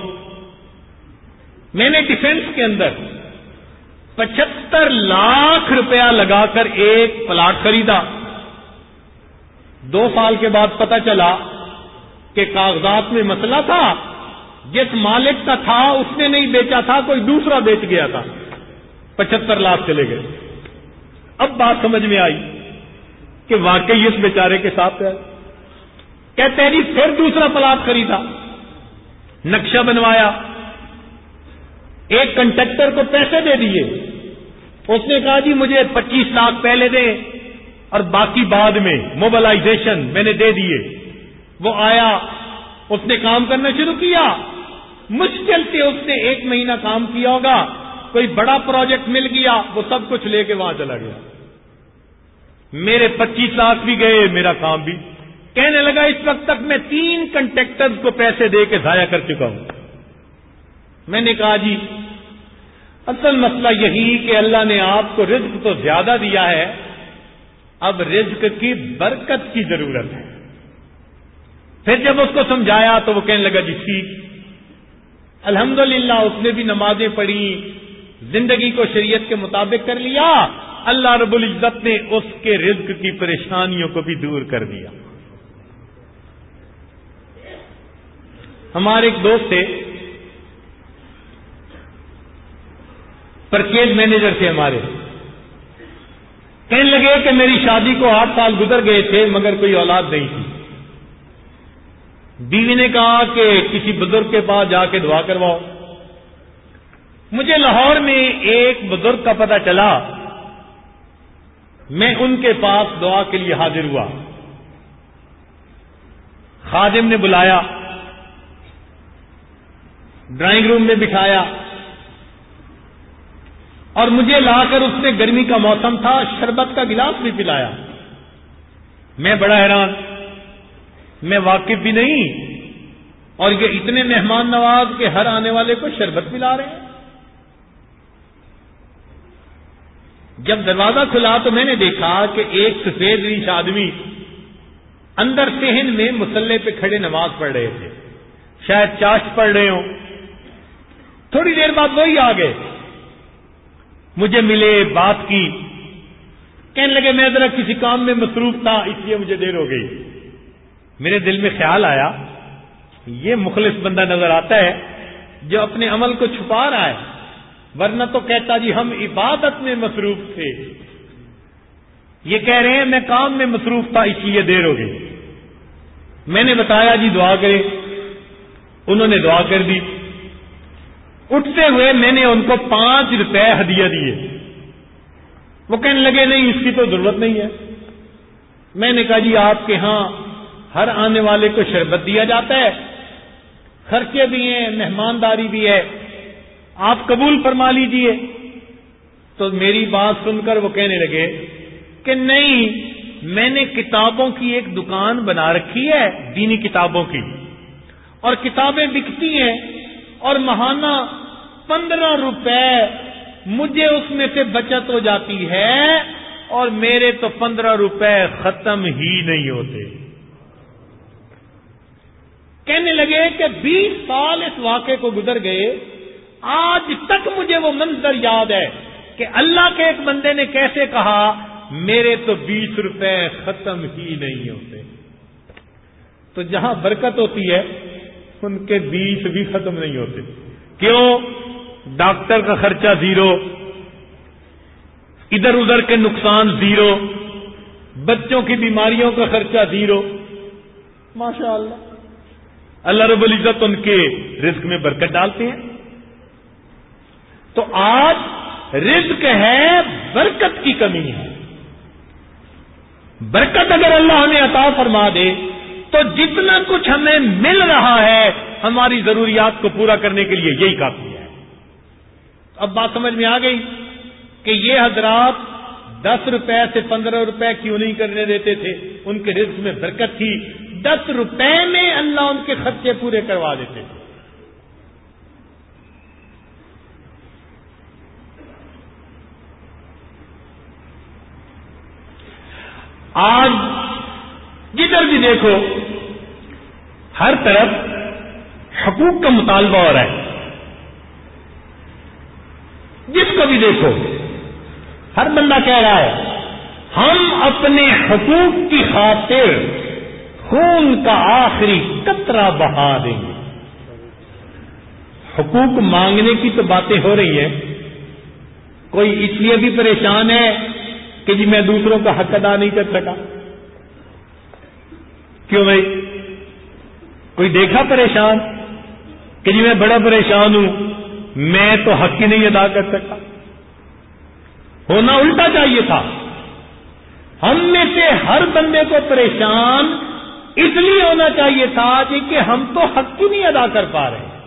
میں نے ڈیفینس کے اندر پچہتر لاکھ روپیہ لگا کر ایک پلاٹ خریدا۔ دو سال کے بعد پتا چلا کہ کاغذات میں مسئلہ تھا، جس مالک کا تھا، اس نے نہیں بیچا تھا، کوئی دوسرا بیچ گیا تھا۔ پچہتر لاکھ چلے گئے۔ اب بات سمجھ میں آئی کہ واقعی اس بیچارے کے ساتھ ہے۔ کہتے جی پھر دوسرا پلاٹ خریدا۔ نقشہ بنوایا۔ ایک کنٹریکٹر کو پیسے دے دیے۔ اس نے کہا جی مجھے پچیس لاکھ پہلے دیں۔ اور باقی بعد میں موبلائزیشن میں نے دے دیے۔ وہ آیا، اس نے کام کرنا شروع کیا۔ مشکل سے اس نے ایک مہینہ کام کیا ہوگا۔ کوئی بڑا پروجیکٹ مل گیا، وہ سب کچھ لے کے وہاں چلا گیا۔ میرے پچیس لاکھ بھی گئے، میرا کام بھی۔ کہنے لگا، اس وقت تک میں تین کنٹریکٹر کو پیسے دے کے ضائع کر چکا ہوں۔ میں نے کہا جی اصل مسئلہ یہی کہ اللہ نے آپ کو رزق تو زیادہ دیا ہے اب رزق کی برکت کی ضرورت ہے۔ پھر جب اس کو سمجھایا تو وہ کہنے لگا جی ٹھیک۔ الحمدللہ، اس نے بھی نمازیں پڑھی، زندگی کو شریعت کے مطابق کر لیا۔ اللہ رب العزت نے اس کے رزق کی پریشانیوں کو بھی دور کر دیا۔ ہمارے ایک دوست تھے، پرچیز مینیجر تھے ہمارے۔ کہنے لگے کہ میری شادی کو آٹھ سال گزر گئے تھے مگر کوئی اولاد نہیں تھی۔ بیوی نے کہا کہ کسی بزرگ کے پاس جا کے دعا کرواؤ۔ مجھے لاہور میں ایک بزرگ کا پتہ چلا۔ میں ان کے پاس دعا کے لیے حاضر ہوا۔ خادم نے بلایا۔ ڈرائنگ روم میں بٹھایا۔ اور مجھے لا کر اس نے گرمی کا موسم تھا، شربت کا گلاس بھی پلایا۔ میں بڑا حیران۔ میں واقف بھی نہیں۔ اور یہ اتنے مہمان نواز کے ہر آنے والے کو شربت پلا رہے ہیں۔ جب دروازہ کھلا تو میں نے دیکھا کہ ایک سفید ریش آدمی اندر سہن میں مسلح پہ کھڑے نماز پڑھ رہے تھے۔ شاید چاشت پڑھ رہے ہوں۔ تھوڑی دیر بعد وہی آ گئے۔ مجھے ملے بات کی۔ کہنے لگے، میں ذرا کسی کام میں مصروف تھا، اس لیے مجھے دیر ہو گئی۔ میرے دل میں خیال آیا، یہ مخلص بندہ نظر آتا ہے جو اپنے عمل کو چھپا رہا ہے، ورنہ تو کہتا جی ہم عبادت میں مصروف تھے۔ یہ کہہ رہے ہیں، میں کام میں مصروف تھا، اس لیے دیر ہو گئی۔ میں نے بتایا جی دعا کرے۔ انہوں نے دعا کر دی۔ اٹھتے ہوئے میں نے ان کو پانچ روپے ہدیہ دیے۔ وہ کہنے لگے، نہیں، اس کی تو ضرورت نہیں ہے۔ میں نے کہا جی آپ کے ہاں ہر آنے والے کو شربت دیا جاتا ہے۔ خرچے بھی ہیں، مہمانداری بھی ہے۔ آپ قبول فرما لیجیے۔ تو میری بات سن کر وہ کہنے لگے کہ نہیں، میں نے کتابوں کی ایک دکان بنا رکھی ہے، دینی کتابوں کی۔ اور کتابیں بکتی ہیں اور ماہانہ پندرہ روپے مجھے اس میں سے بچت ہو جاتی ہے اور میرے تو پندرہ روپے ختم ہی نہیں ہوتے۔ کہنے لگے کہ بیس سال اس واقعے کو گزر گئے۔ آج تک مجھے وہ منظر یاد ہے کہ اللہ کے ایک بندے نے کیسے کہا، میرے تو بیس روپے ختم ہی نہیں ہوتے۔ تو جہاں برکت ہوتی ہے ان کے بیس بھی ختم نہیں ہوتے۔ کیوں؟ ڈاکٹر کا خرچہ زیرو، ادھر ادھر کے نقصان زیرو، بچوں کی بیماریوں کا خرچہ زیرو۔ ماشاء اللہ۔ اللہ رب العزت ان کے رزق میں برکت ڈالتے ہیں۔ تو آج رزق ہے، برکت کی کمی ہے۔ برکت اگر اللہ ہمیں عطا فرما دے تو جتنا کچھ ہمیں مل رہا ہے، ہماری ضروریات کو پورا کرنے کے لیے یہی کافی ہے۔ اب بات سمجھ میں آ گئی کہ یہ حضرات دس روپے سے پندرہ روپے کیوں نہیں کرنے دیتے تھے؟ ان کے رزق میں برکت تھی۔ دس روپے میں اللہ ان کے خرچے پورے کروا دیتے تھے۔ آج جدھر بھی دیکھو، ہر طرف حقوق کا مطالبہ ہو رہا ہے۔ جس کو بھی دیکھو، ہر بندہ کہہ رہا ہے، ہم اپنے حقوق کی خاطر خون کا آخری قطرہ بہا دیں گے۔ حقوق مانگنے کی تو باتیں ہو رہی ہیں۔ کوئی اس لیے بھی پریشان ہے کہ جی میں دوسروں کا حق ادا نہیں کر سکا۔ کیوں بھائی؟ کوئی دیکھا پریشان کہ جی میں بڑا پریشان ہوں، میں تو حق ہی نہیں ادا کر سکا ہونا الٹا چاہیے تھا۔ ہم میں سے ہر بندے کو پریشان اس لیے ہونا چاہیے تھا جی کہ ہم تو حق ہی نہیں ادا کر پا رہے۔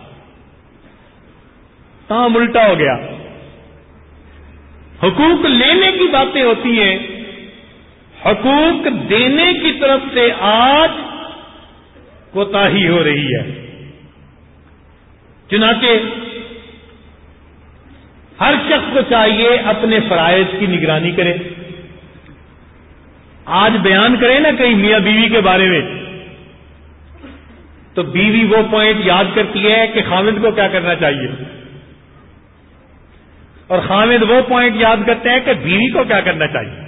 کام الٹا ہو گیا۔ حقوق لینے کی باتیں ہوتی ہیں۔ حقوق دینے کی طرف سے آج کوتا ہی ہو رہی ہے۔ چنانچہ ہر شخص کو چاہیے اپنے فرائض کی نگرانی کرے۔ آج بیان کرے نا کہیں میاں بیوی کے بارے میں۔ تو بیوی وہ پوائنٹ یاد کرتی ہے کہ خامد کو کیا کرنا چاہیے۔ اور خامد وہ پوائنٹ یاد کرتے ہیں کہ بیوی کو کیا کرنا چاہیے۔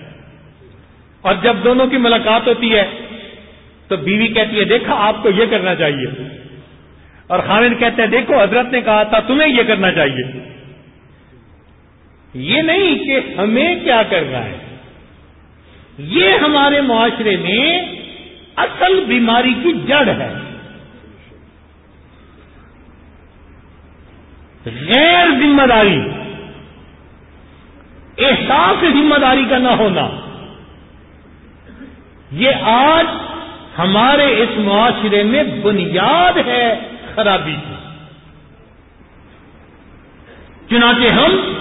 اور جب دونوں کی ملاقات ہوتی ہے تو بیوی کہتی ہے، دیکھا، آپ کو یہ کرنا چاہیے۔ اور خامد کہتے ہیں دیکھو، حضرت نے کہا تھا، تمہیں یہ کرنا چاہیے۔ یہ نہیں کہ ہمیں کیا کرنا ہے۔ یہ ہمارے معاشرے میں اصل بیماری کی جڑ ہے۔ غیر ذمہ داری۔ احساس ذمہ داری کا نہ ہونا۔ یہ آج ہمارے اس معاشرے میں بنیاد ہے خرابی کی۔ چنانچہ ہم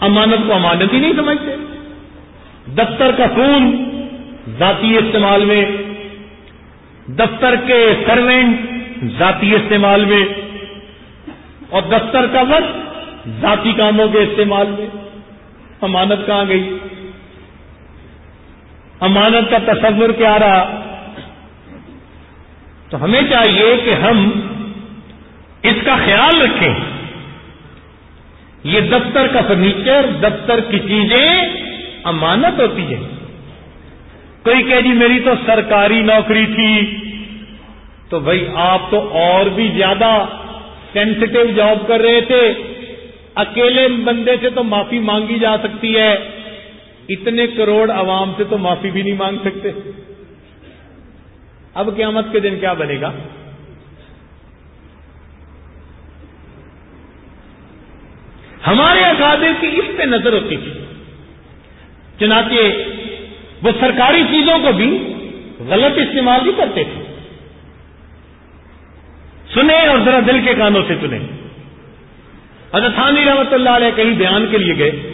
امانت کو امانت ہی نہیں سمجھتے۔ دفتر کا خون ذاتی استعمال میں، دفتر کے سروینٹ ذاتی استعمال میں، اور دفتر کا وقت ذاتی کاموں کے استعمال میں۔ امانت کہاں گئی؟ امانت کا تصور کیا رہا؟ تو ہمیں چاہیے کہ ہم اس کا خیال رکھیں۔ یہ دفتر کا فرنیچر، دفتر کی چیزیں امانت ہوتی ہے کوئی کہ جی میری تو سرکاری نوکری تھی، تو بھائی آپ تو اور بھی زیادہ سینسٹو جاب کر رہے تھے۔ اکیلے بندے سے تو معافی مانگی جا سکتی ہے۔ اتنے کروڑ عوام سے تو معافی بھی نہیں مانگ سکتے۔ اب قیامت کے دن کیا بنے گا؟ ہمارے اکادر کی اس پہ نظر ہوتی تھی چنانچہ وہ سرکاری چیزوں کو بھی غلط استعمال بھی کرتے تھے۔ سنیں اور ذرا دل کے کانوں سے سنیں۔ حضرت ثانی رحمت اللہ علیہ کہیں بیان کے لیے گئے۔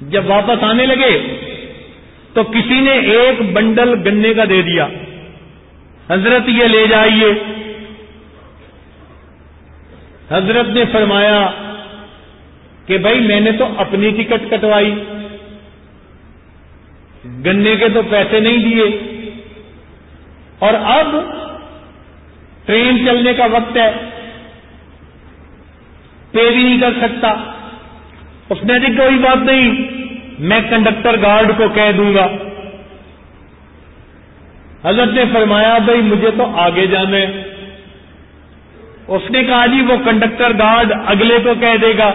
جب واپس آنے لگے تو کسی نے ایک بنڈل گنے کا دے دیا۔ حضرت یہ لے جائیے۔ حضرت نے فرمایا کہ بھائی میں نے تو اپنی ٹکٹ کٹوائی۔ گنے کے تو پیسے نہیں دیے۔ اور اب ٹرین چلنے کا وقت ہے۔ پے بھی نہیں کر سکتا۔ اس نے دی کوئی بات نہیں، میں کنڈکٹر گارڈ کو کہہ دوں گا۔ حضرت نے فرمایا، بھائی، مجھے تو آگے جانا ہے۔ اس نے کہا جی وہ کنڈکٹر گارڈ اگلے کو کہہ دے گا۔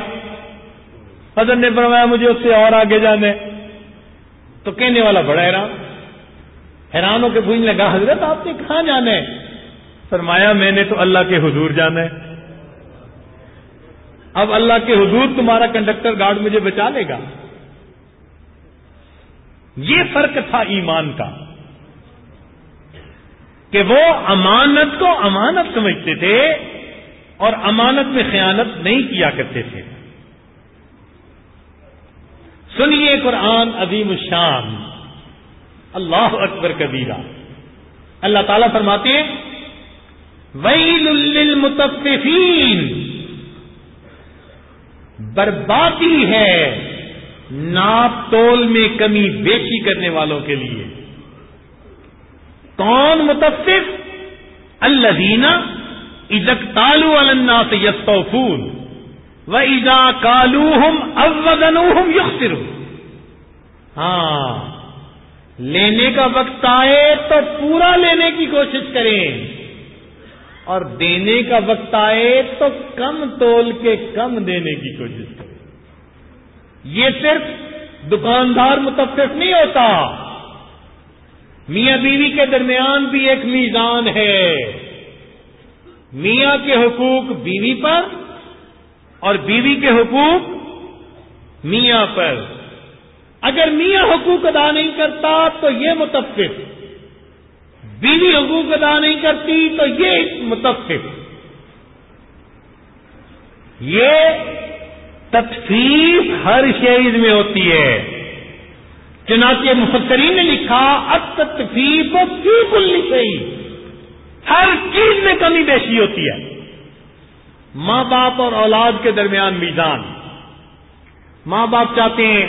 حضرت نے فرمایا، مجھے اس سے اور آگے جانا ہے۔ تو کہنے والا بڑا حیران۔ حیران ہو کے پوچھنے لگا، حضرت، آپ نے کہاں جانا ہے؟ فرمایا، میں نے تو اللہ کے حضور جانا ہے۔ اب اللہ کے حضور تمہارا کنڈکٹر گارڈ مجھے بچا لے گا۔ یہ فرق تھا ایمان کا۔ کہ وہ امانت کو امانت سمجھتے تھے اور امانت میں خیانت نہیں کیا کرتے تھے۔ سنیے قرآن عظیم الشان۔ اللہ اکبر کبیرہ۔ اللہ تعالیٰ فرماتے ہیں ویل للمتففین بربادی ہے ناپ تول میں کمی بیچی کرنے والوں کے لیے۔ کون متفف اللہ دینا ازک تالو النا سے پھول و ایزا کالو ہم اوزن ہاں لینے کا وقت آئے تو پورا لینے کی کوشش کریں۔ اور دینے کا وقت آئے تو کم تول کے کم دینے کی کوشش کریں یہ صرف دکاندار متفق نہیں ہوتا۔ میاں بیوی کے درمیان بھی ایک میزان ہے۔ میاں کے حقوق بیوی پر اور بیوی کے حقوق میاں پر۔ اگر میاں حقوق ادا نہیں کرتا تو یہ متفق بیوی حقوق ادا نہیں کرتی تو یہ متفق یہ تطفیف ہر شہید میں ہوتی ہے چنانچہ مفسرین نے لکھا اب تطفیف کی کل لکھی ہر چیز میں کمی بیشی ہوتی ہے۔ ماں باپ اور اولاد کے درمیان میزان۔ ماں باپ چاہتے ہیں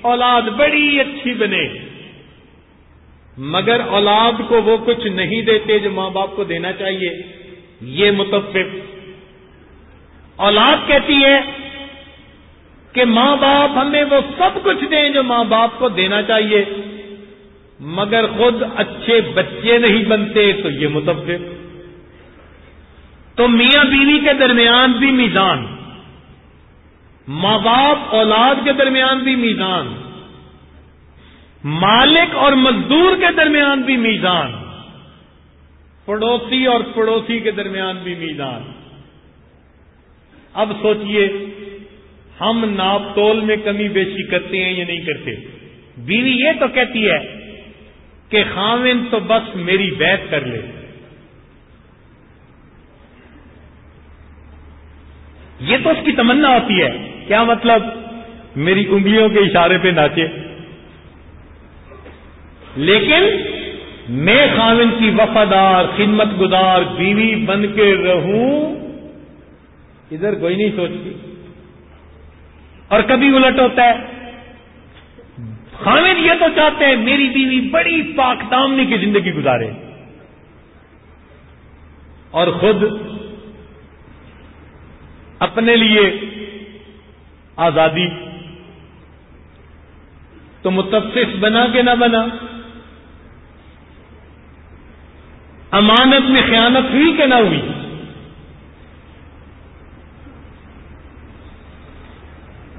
اولاد بڑی اچھی بنے۔ مگر اولاد کو وہ کچھ نہیں دیتے جو ماں باپ کو دینا چاہیے۔ یہ متفق۔ اولاد کہتی ہے کہ ماں باپ ہمیں وہ سب کچھ دیں جو ماں باپ کو دینا چاہیے۔ مگر خود اچھے بچے نہیں بنتے تو یہ متفق۔ تو میاں بیوی کے درمیان بھی میزان۔ ماں باپ اولاد کے درمیان بھی میزان۔ مالک اور مزدور کے درمیان بھی میزان، پڑوسی اور پڑوسی کے درمیان بھی میزان۔ اب سوچئے، ہم ناپ تول میں کمی بیشی کرتے ہیں یا نہیں کرتے؟ بیوی یہ تو کہتی ہے کہ خامن تو بس میری بیت کر لے۔ یہ تو اس کی تمنا ہوتی ہے۔ کیا مطلب؟ میری انگلیوں کے اشارے پہ ناچے۔ لیکن میں خامن کی وفادار، خدمت گزار، بیوی بن کے رہوں، ادھر کوئی نہیں سوچتی۔ اور کبھی الٹ ہوتا ہے۔ خامد یہ تو چاہتے ہیں میری بیوی بڑی پاک دامنی کی زندگی گزارے۔ اور خود اپنے لیے آزادی۔ تو متفق بنا کے نہ بنا۔ امانت میں خیانت ہوئی کہ نہ ہوئی؟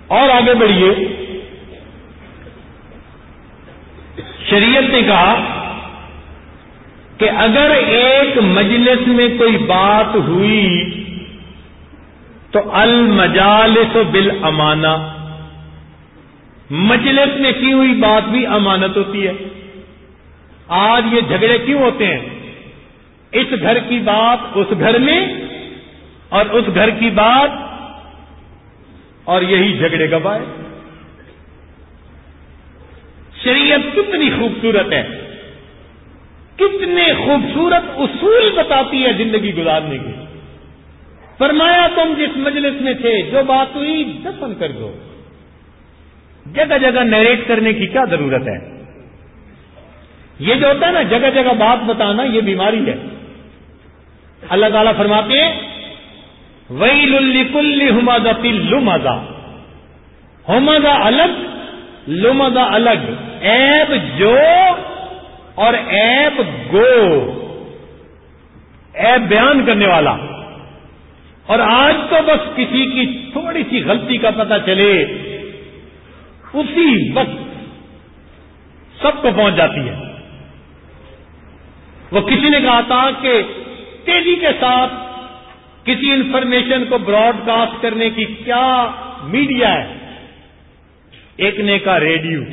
اور آگے بڑھیے۔ شریعت نے کہا کہ اگر ایک مجلس میں کوئی بات ہوئی تو المجالس بل امانا مجلس میں کی ہوئی بات بھی امانت ہوتی ہے۔ آج یہ جھگڑے کیوں ہوتے ہیں؟ اس گھر کی بات اس گھر میں اور اس گھر کی بات اور یہی جھگڑے کا باعث شریعت کتنی خوبصورت ہے۔ کتنے خوبصورت اصول بتاتی ہے زندگی گزارنے کی۔ فرمایا تم جس مجلس میں تھے، جو بات ہوئی دفن کر دو۔ جگہ جگہ نیریٹ کرنے کی کیا ضرورت ہے؟ یہ جو ہوتا ہے نا، جگہ جگہ بات بتانا یہ بیماری ہے۔ اللہ تعالیٰ فرماتے ہیں وہی لکل ہمادا تل لمزا ہومزا الگ لمزا الگ۔ ایب جو اور ایب گو۔ ایب بیان کرنے والا۔ اور آج تو بس کسی کی تھوڑی سی غلطی کا پتہ چلے، اسی وقت سب کو پہنچ جاتی ہے۔ وہ کسی نے کہا تھا کہ تیزی کے ساتھ کسی انفارمیشن کو براڈ کاسٹ کرنے کی کیا میڈیا ہے؟ ایک نے کہا ریڈیو،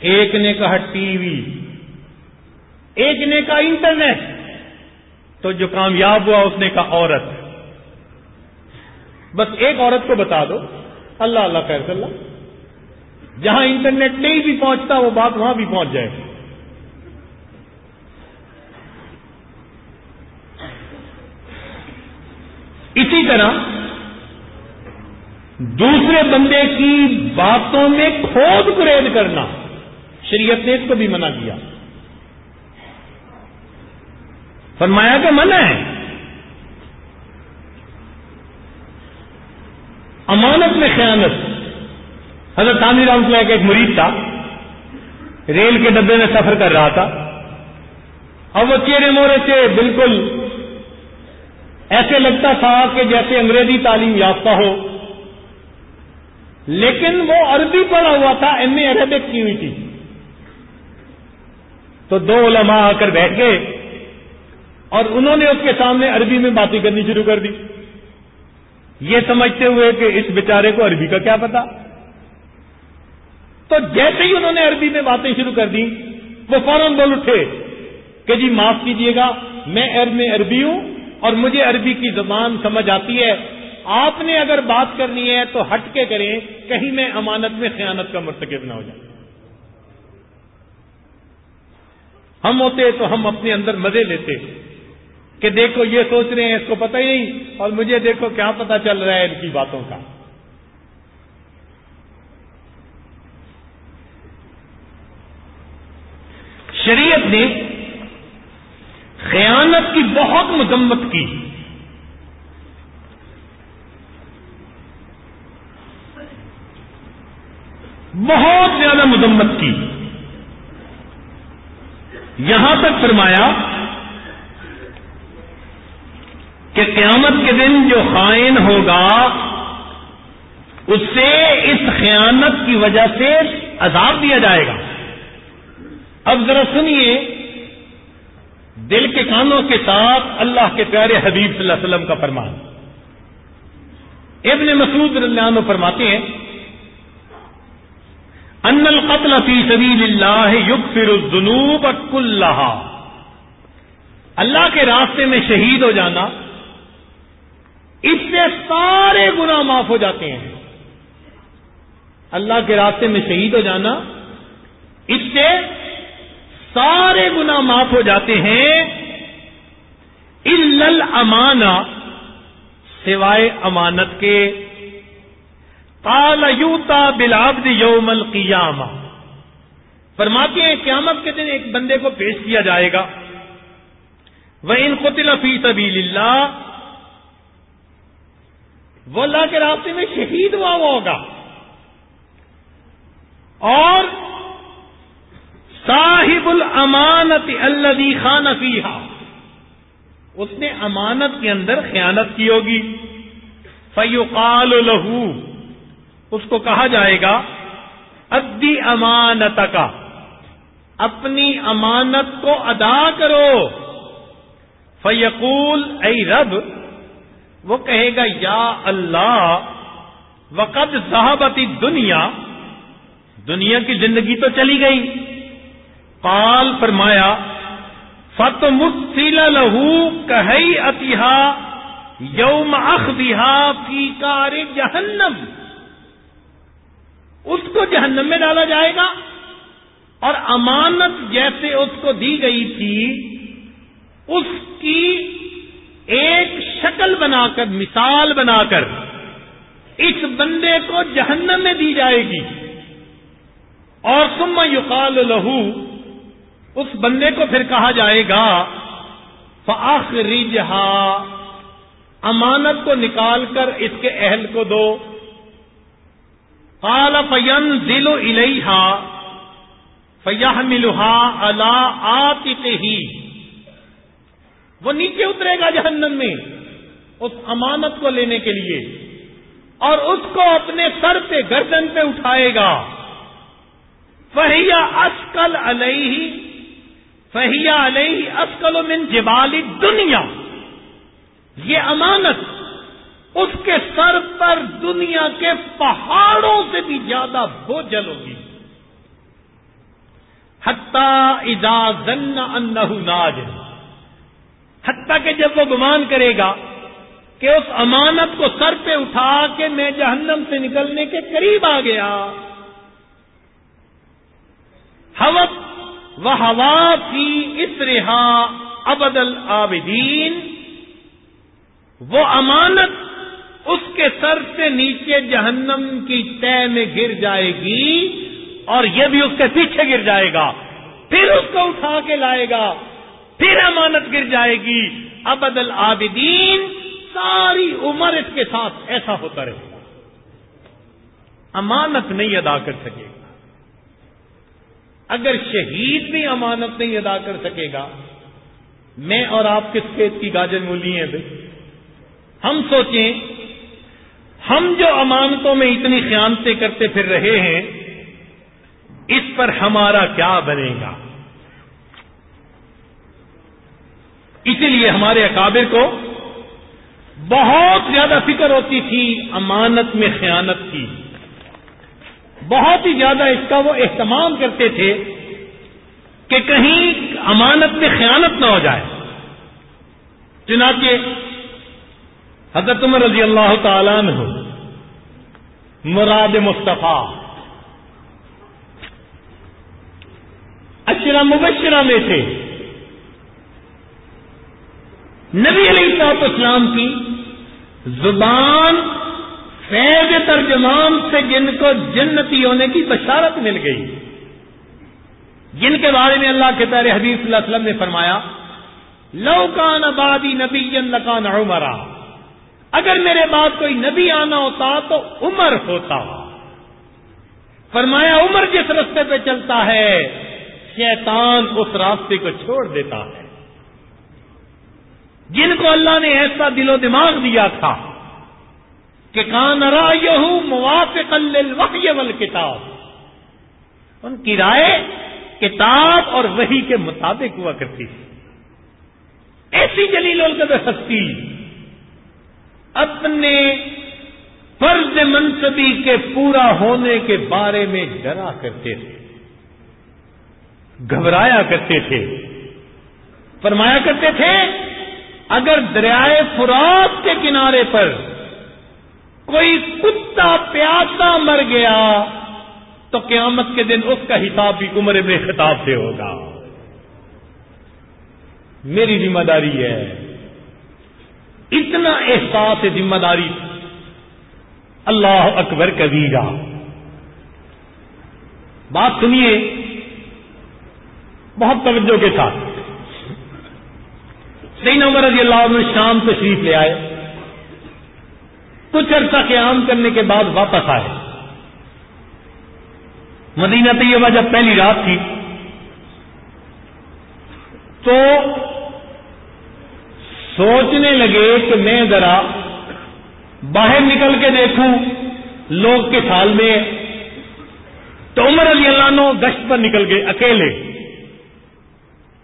ایک نے کہا ٹی وی، ایک نے کہا انٹرنیٹ۔ تو جو کامیاب ہوا اس نے کہا عورت۔ بس ایک عورت کو بتا دو۔ اللہ اللہ خیر اللہ۔ جہاں انٹرنیٹ نہیں بھی پہنچتا، وہ بات وہاں بھی پہنچ جائے۔ اسی طرح دوسرے بندے کی باتوں میں کھود گریز کرنا، شریعت نے اس کو بھی منع کیا۔ فرمایا کہ منع ہے۔ امانت میں خیانت۔ حضرت تعمیر رحمت اللہ کا ایک مرید تھا، ریل کے ڈبے میں سفر کر رہا تھا۔ اب وہ چہرے مورے سے بالکل ایسے لگتا تھا کہ جیسے انگریزی تعلیم یافتہ ہو۔ لیکن وہ عربی پڑھا ہوا تھا، ایم اے عربک کی ہوئی تھی۔ تو دو علماء آ کر بیٹھ گئے اور انہوں نے اس کے سامنے عربی میں باتیں کرنی شروع کر دی۔ یہ سمجھتے ہوئے کہ اس بیچارے کو عربی کا کیا پتا۔ تو جیسے ہی انہوں نے عربی میں باتیں شروع کر دی وہ فوراً بول اٹھے کہ جی معاف کیجیے گا، میں عرب میں عربی ہوں اور مجھے عربی کی زبان سمجھ آتی ہے۔ آپ نے اگر بات کرنی ہے تو ہٹ کے کریں، کہیں میں امانت میں خیانت کا مرتکب نہ ہو جائے۔ ہم ہوتے تو ہم اپنے اندر مزے لیتے کہ دیکھو یہ سوچ رہے ہیں، اس کو پتہ ہی نہیں۔ اور مجھے دیکھو کیا پتا چل رہا ہے ان کی باتوں کا۔ شریعت نے خیانت کی بہت مذمت کی۔ بہت زیادہ مذمت کی۔ یہاں تک فرمایا کہ قیامت کے دن جو خائن ہوگا، اس سے اس خیانت کی وجہ سے عذاب دیا جائے گا۔ اب ذرا سنیے دل کے کانوں کے ساتھ اللہ کے پیارے حبیب صلی اللہ علیہ وسلم کا فرمان۔ ابن مسعود اللہ عنہ فرماتے ہیں، ان القتل فی سبیل اللہ یغفر الذنوب کلہا اللہ کے راستے میں شہید ہو جانا، اس سے سارے گناہ معاف ہو جاتے ہیں۔ اللہ کے راستے میں شہید ہو جانا، اس سے سارے گنا معاف ہو جاتے ہیں۔ ال امانا سوائے امانت کے۔ کال یوتا بلابد یوم القیامہ فرماتے ہیں، قیامت کے دن ایک بندے کو پیش کیا جائے گا۔ وہ ان قطل فی سبیل اللہ وہ اللہ کے راستے میں شہید ہوا ہوا ہوگا۔ اور صاحب الامانت الدی خان فیحا اس نے امانت کے اندر خیانت کی ہوگی۔ فیوقال لہو۔ اس کو کہا جائے گا، ادی امانت کا اپنی امانت کو ادا کرو۔ فیقول، اے رب، وہ کہے گا، یا اللہ وقت صحابتی دنیا دنیا کی زندگی تو چلی گئی۔ قال فرمایا فت مسیل لہو کہئی اتہا یوم اخبیہ فی کار جہنم اس کو جہنم میں ڈالا جائے گا۔ اور امانت جیسے اس کو دی گئی تھی، اس کی ایک شکل بنا کر، مثال بنا کر، اس بندے کو جہنم میں دی جائے گی۔ اور سم یقال لہو اس بندے کو پھر کہا جائے گا فآخری جہا امانت کو نکال کر اس کے اہل کو دو۔ کال پین دل الحا فیاح ملوہا اللہ آتے ہی وہ نیچے اترے گا جہنم میں اس امانت کو لینے کے لیے۔ اور اس کو اپنے سر پہ گردن پہ اٹھائے گا۔ فہیا اشکل علیہ فہیا علیہ اسکل من جبالی دنیا۔ یہ امانت اس کے سر پر دنیا کے پہاڑوں سے بھی زیادہ بوجھل ہوگی۔ حتیٰ ذن انہ ناج حتیٰ کہ جب وہ گمان کرے گا کہ اس امانت کو سر پہ اٹھا کے میں جہنم سے نکلنے کے قریب آ گیا۔ ہوت و ہوا فی اس رہا ابدل آبدین وہ امانت اس کے سر سے نیچے جہنم کی طے میں گر جائے گی اور یہ بھی اس کے پیچھے گر جائے گا۔ پھر اس کو اٹھا کے لائے گا۔ پھر امانت گر جائے گی۔ ابدل آبدین ساری عمر اس کے ساتھ ایسا ہوتا رہے گا۔ امانت نہیں ادا کر سکے گا۔ اگر شہید بھی امانت نہیں ادا کر سکے گا، میں اور آپ کس کھیت کی گاجر مولی ہیں بھائی؟ ہم سوچیں، ہم جو امانتوں میں اتنی خیانتیں کرتے پھر رہے ہیں، اس پر ہمارا کیا بنے گا؟ اسی لیے ہمارے اکابر کو بہت زیادہ فکر ہوتی تھی امانت میں خیانت کی۔ بہت ہی زیادہ اس کا وہ اہتمام کرتے تھے کہ کہیں امانت میں خیانت نہ ہو جائے۔ چنانچہ حضرت عمر رضی اللہ تعالیٰ نے مراد مصطفیٰ۔ اشرا مبشرہ میں تھے۔ نبی علیہ صاحب اسلام کی زبان فیض ترجمان سے جن کو جنتی ہونے کی بشارت مل گئی۔ جن کے بارے میں اللہ کے تعالی حبیب صلی اللہ علیہ وسلم نے فرمایا، لو کان آبادی نبی لکان عمرا۔ اگر میرے بعد کوئی نبی آنا ہوتا تو عمر ہوتا۔ فرمایا، عمر جس رستے پہ چلتا ہے، شیطان اس راستے کو چھوڑ دیتا ہے۔ جن کو اللہ نے ایسا دل و دماغ دیا تھا کہ کان را یہ موافق ول کتاب ان کی رائے کتاب اور وہی کے مطابق ہوا کرتی تھی۔ ایسی جلیل القدر ہستی، اپنے فرض منصبی کے پورا ہونے کے بارے میں ڈرا کرتے تھے۔ گھبرایا کرتے تھے۔ فرمایا کرتے تھے، اگر دریائے فرات کے کنارے پر کوئی کتا پیاسا مر گیا تو قیامت کے دن اس کا حساب بھی عمر میں خطاب سے ہوگا۔ میری ذمہ داری ہے۔ اتنا احساس ذمہ داری۔ اللہ اکبر کبیرا بات سنیے۔ بہت توجہ کے ساتھ۔ سی عمر رضی اللہ عنہ شام تشریف لے آئے۔ کچھ عرصہ قیام کرنے کے بعد واپس آئے۔ مدینہ طیبہ جب پہلی رات تھی، تو سوچنے لگے کہ میں ذرا باہر نکل کے دیکھوں لوگ کے سال میں۔ تو عمر علی اللہ عنہ گشت پر نکل گئے اکیلے۔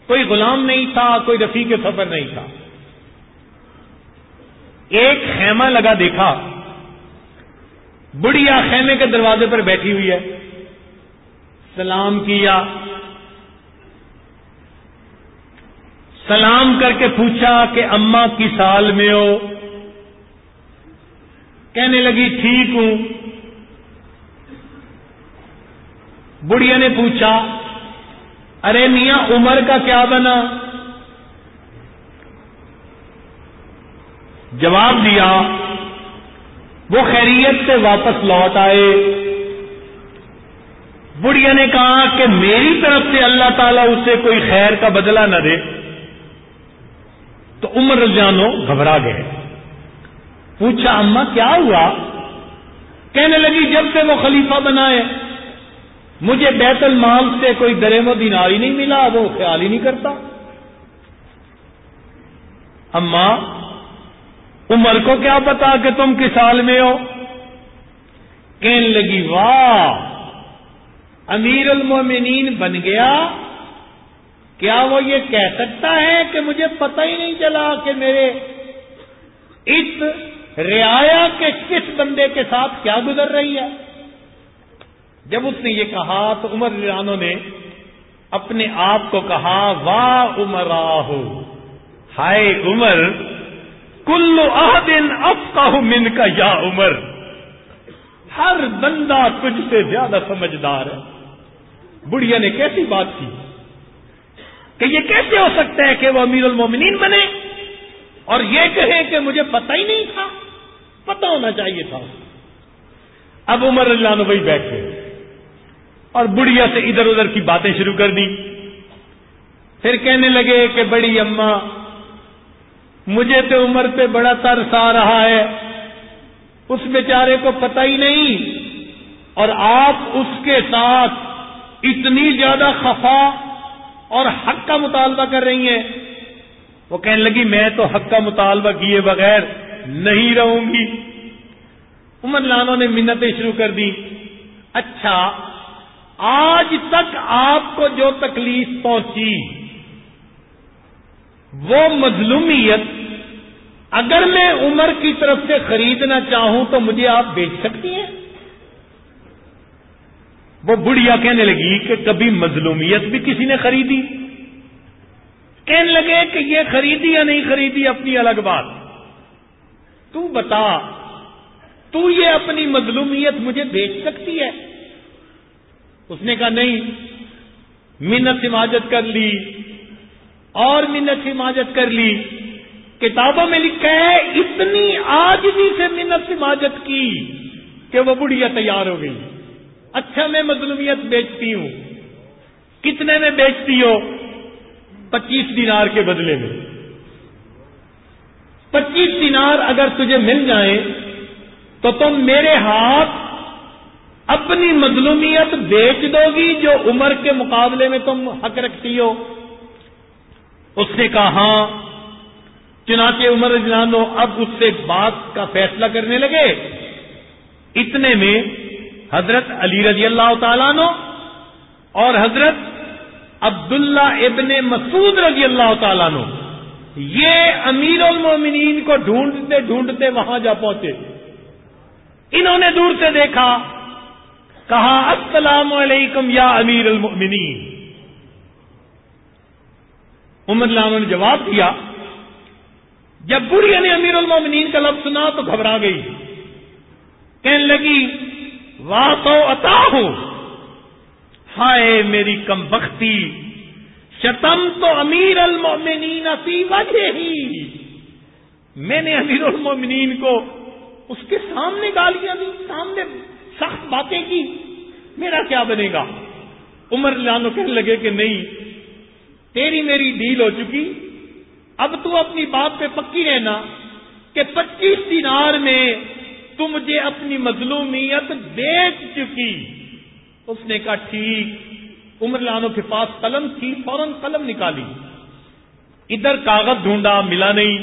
کوئی غلام نہیں تھا، کوئی رفیق سفر نہیں تھا۔ ایک خیمہ لگا دیکھا۔ بڑھیا خیمے کے دروازے پر بیٹھی ہوئی ہے۔ سلام کیا۔ سلام کر کے پوچھا کہ اما کی سال میں ہو؟ کہنے لگی، ٹھیک ہوں۔ بڑھیا نے پوچھا، ارے میاں، عمر کا کیا بنا؟ جواب دیا، وہ خیریت سے واپس لوٹ آئے۔ بڑھیا نے کہا کہ میری طرف سے اللہ تعالیٰ اسے کوئی خیر کا بدلہ نہ دے۔ تو عمر رجانو گھبرا گئے۔ پوچھا اما کیا ہوا؟ کہنے لگی، جب سے وہ خلیفہ بنائے، مجھے بیت المال سے کوئی درم و دینار ہی نہیں ملا، وہ خیال ہی نہیں کرتا۔ اما عمر کو کیا پتا کہ تم کس سال میں ہو؟ کہنے لگی، واہ، امیر المومنین بن گیا۔ کیا وہ یہ کہہ سکتا ہے کہ مجھے پتہ ہی نہیں چلا کہ میرے اس رعایا کے کس بندے کے ساتھ کیا گزر رہی ہے؟ جب اس نے یہ کہا تو عمر رانو نے اپنے آپ کو کہا، واہ عمر ہو ہائے، عمر! کلو دن اب کا من کا یا عمر۔ ہر بندہ تجھ سے زیادہ سمجھدار ہے۔ بڑھیا نے کیسی بات کی؟ کہ یہ کیسے ہو سکتا ہے کہ وہ امیر المومنین بنے؟ اور یہ کہے کہ مجھے پتہ ہی نہیں تھا۔ پتہ ہونا چاہیے تھا۔ اب عمر اللہ نبئی بیٹھ گئے۔ اور بڑھیا سے ادھر ادھر کی باتیں شروع کر دی پھر کہنے لگے کہ بڑی اماں مجھے تو عمر پہ بڑا ترس آ رہا ہے۔ اس بیچارے کو پتہ ہی نہیں۔ اور آپ اس کے ساتھ اتنی زیادہ خفا اور حق کا مطالبہ کر رہی ہیں۔ وہ کہنے لگی، میں تو حق کا مطالبہ کیے بغیر نہیں رہوں گی۔ عمر لانوں نے منتیں شروع کر دی اچھا آج تک آپ کو جو تکلیف پہنچی وہ مظلومیت اگر میں عمر کی طرف سے خریدنا چاہوں تو مجھے آپ بیچ سکتی ہیں؟ وہ بڑھیا کہنے لگی کہ کبھی مظلومیت بھی کسی نے خریدی۔ کہنے لگے کہ یہ خریدی یا نہیں خریدی اپنی الگ بات۔ تو بتا، تو یہ اپنی مظلومیت مجھے بیچ سکتی ہے؟ اس نے کہا، نہیں، منت حماجت کر لی۔ اور منت حماجت کر لی۔ کتابوں میں لکھا ہے، اتنی آج بھی سے منت حماجت کی کہ وہ بڑھیا تیار ہو گئی۔ اچھا میں مظلومیت بیچتی ہوں۔ کتنے میں بیچتی ہو؟ پچیس دینار کے بدلے میں۔ پچیس دینار اگر تجھے مل جائیں تو تم میرے ہاتھ اپنی مظلومیت بیچ دو گی جو عمر کے مقابلے میں تم حق رکھتی ہو۔ اس نے کہا ہاں. چنانچہ عمر جانو اب اس سے بات کا فیصلہ کرنے لگے۔ اتنے میں حضرت علی رضی اللہ تعالیٰ نو اور حضرت عبداللہ ابن مسعود رضی اللہ تعالیٰ نو یہ امیر المومنین کو ڈھونڈتے ڈھونڈتے وہاں جا پہنچے۔ انہوں نے دور سے دیکھا، کہا، السلام علیکم یا امیر المؤمنین عمر لانو نے جواب دیا، جب بڑھیا نے یعنی امیر المومنین کا لفظ سنا تو گھبرا گئی۔ کہنے لگی واہ تو اتا ہوں ہائے میری کم بختی، شتم تو امیر المومنین فی وجہ ہی میں نے امیر المومنین کو اس کے سامنے گالیاں دی یعنی سامنے سخت باتیں کی۔ میرا کیا بنے گا؟ عمر لانو کہنے لگے کہ نہیں تیری میری ڈیل ہو چکی۔ اب تو اپنی بات پہ پکی رہنا کہ پچیس دینار میں تم مجھے اپنی مظلومیت بیچ چکی۔ اس نے کہا، ٹھیک۔ عمر لانو کے پاس قلم تھی، فوراً قلم نکالی۔ ادھر کاغذ ڈھونڈا، ملا نہیں۔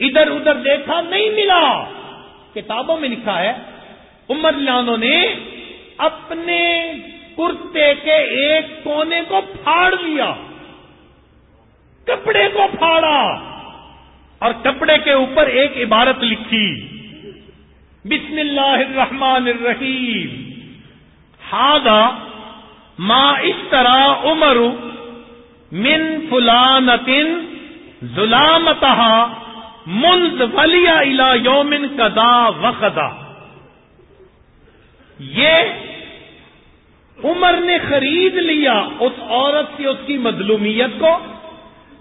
ادھر ادھر دیکھا، نہیں ملا۔ کتابوں میں لکھا ہے، عمر لانو نے اپنے کرتے کے ایک کونے کو پھاڑ لیا۔ کپڑے کو پھاڑا اور کپڑے کے اوپر ایک عبارت لکھی، بسم اللہ الرحمن الرحیم ہاگا ماں اس طرح عمر من فلانتن ظلامتہ منز ولی الا یومن کدا وقدا یہ عمر نے خرید لیا اس عورت سے اس کی مظلومیت کو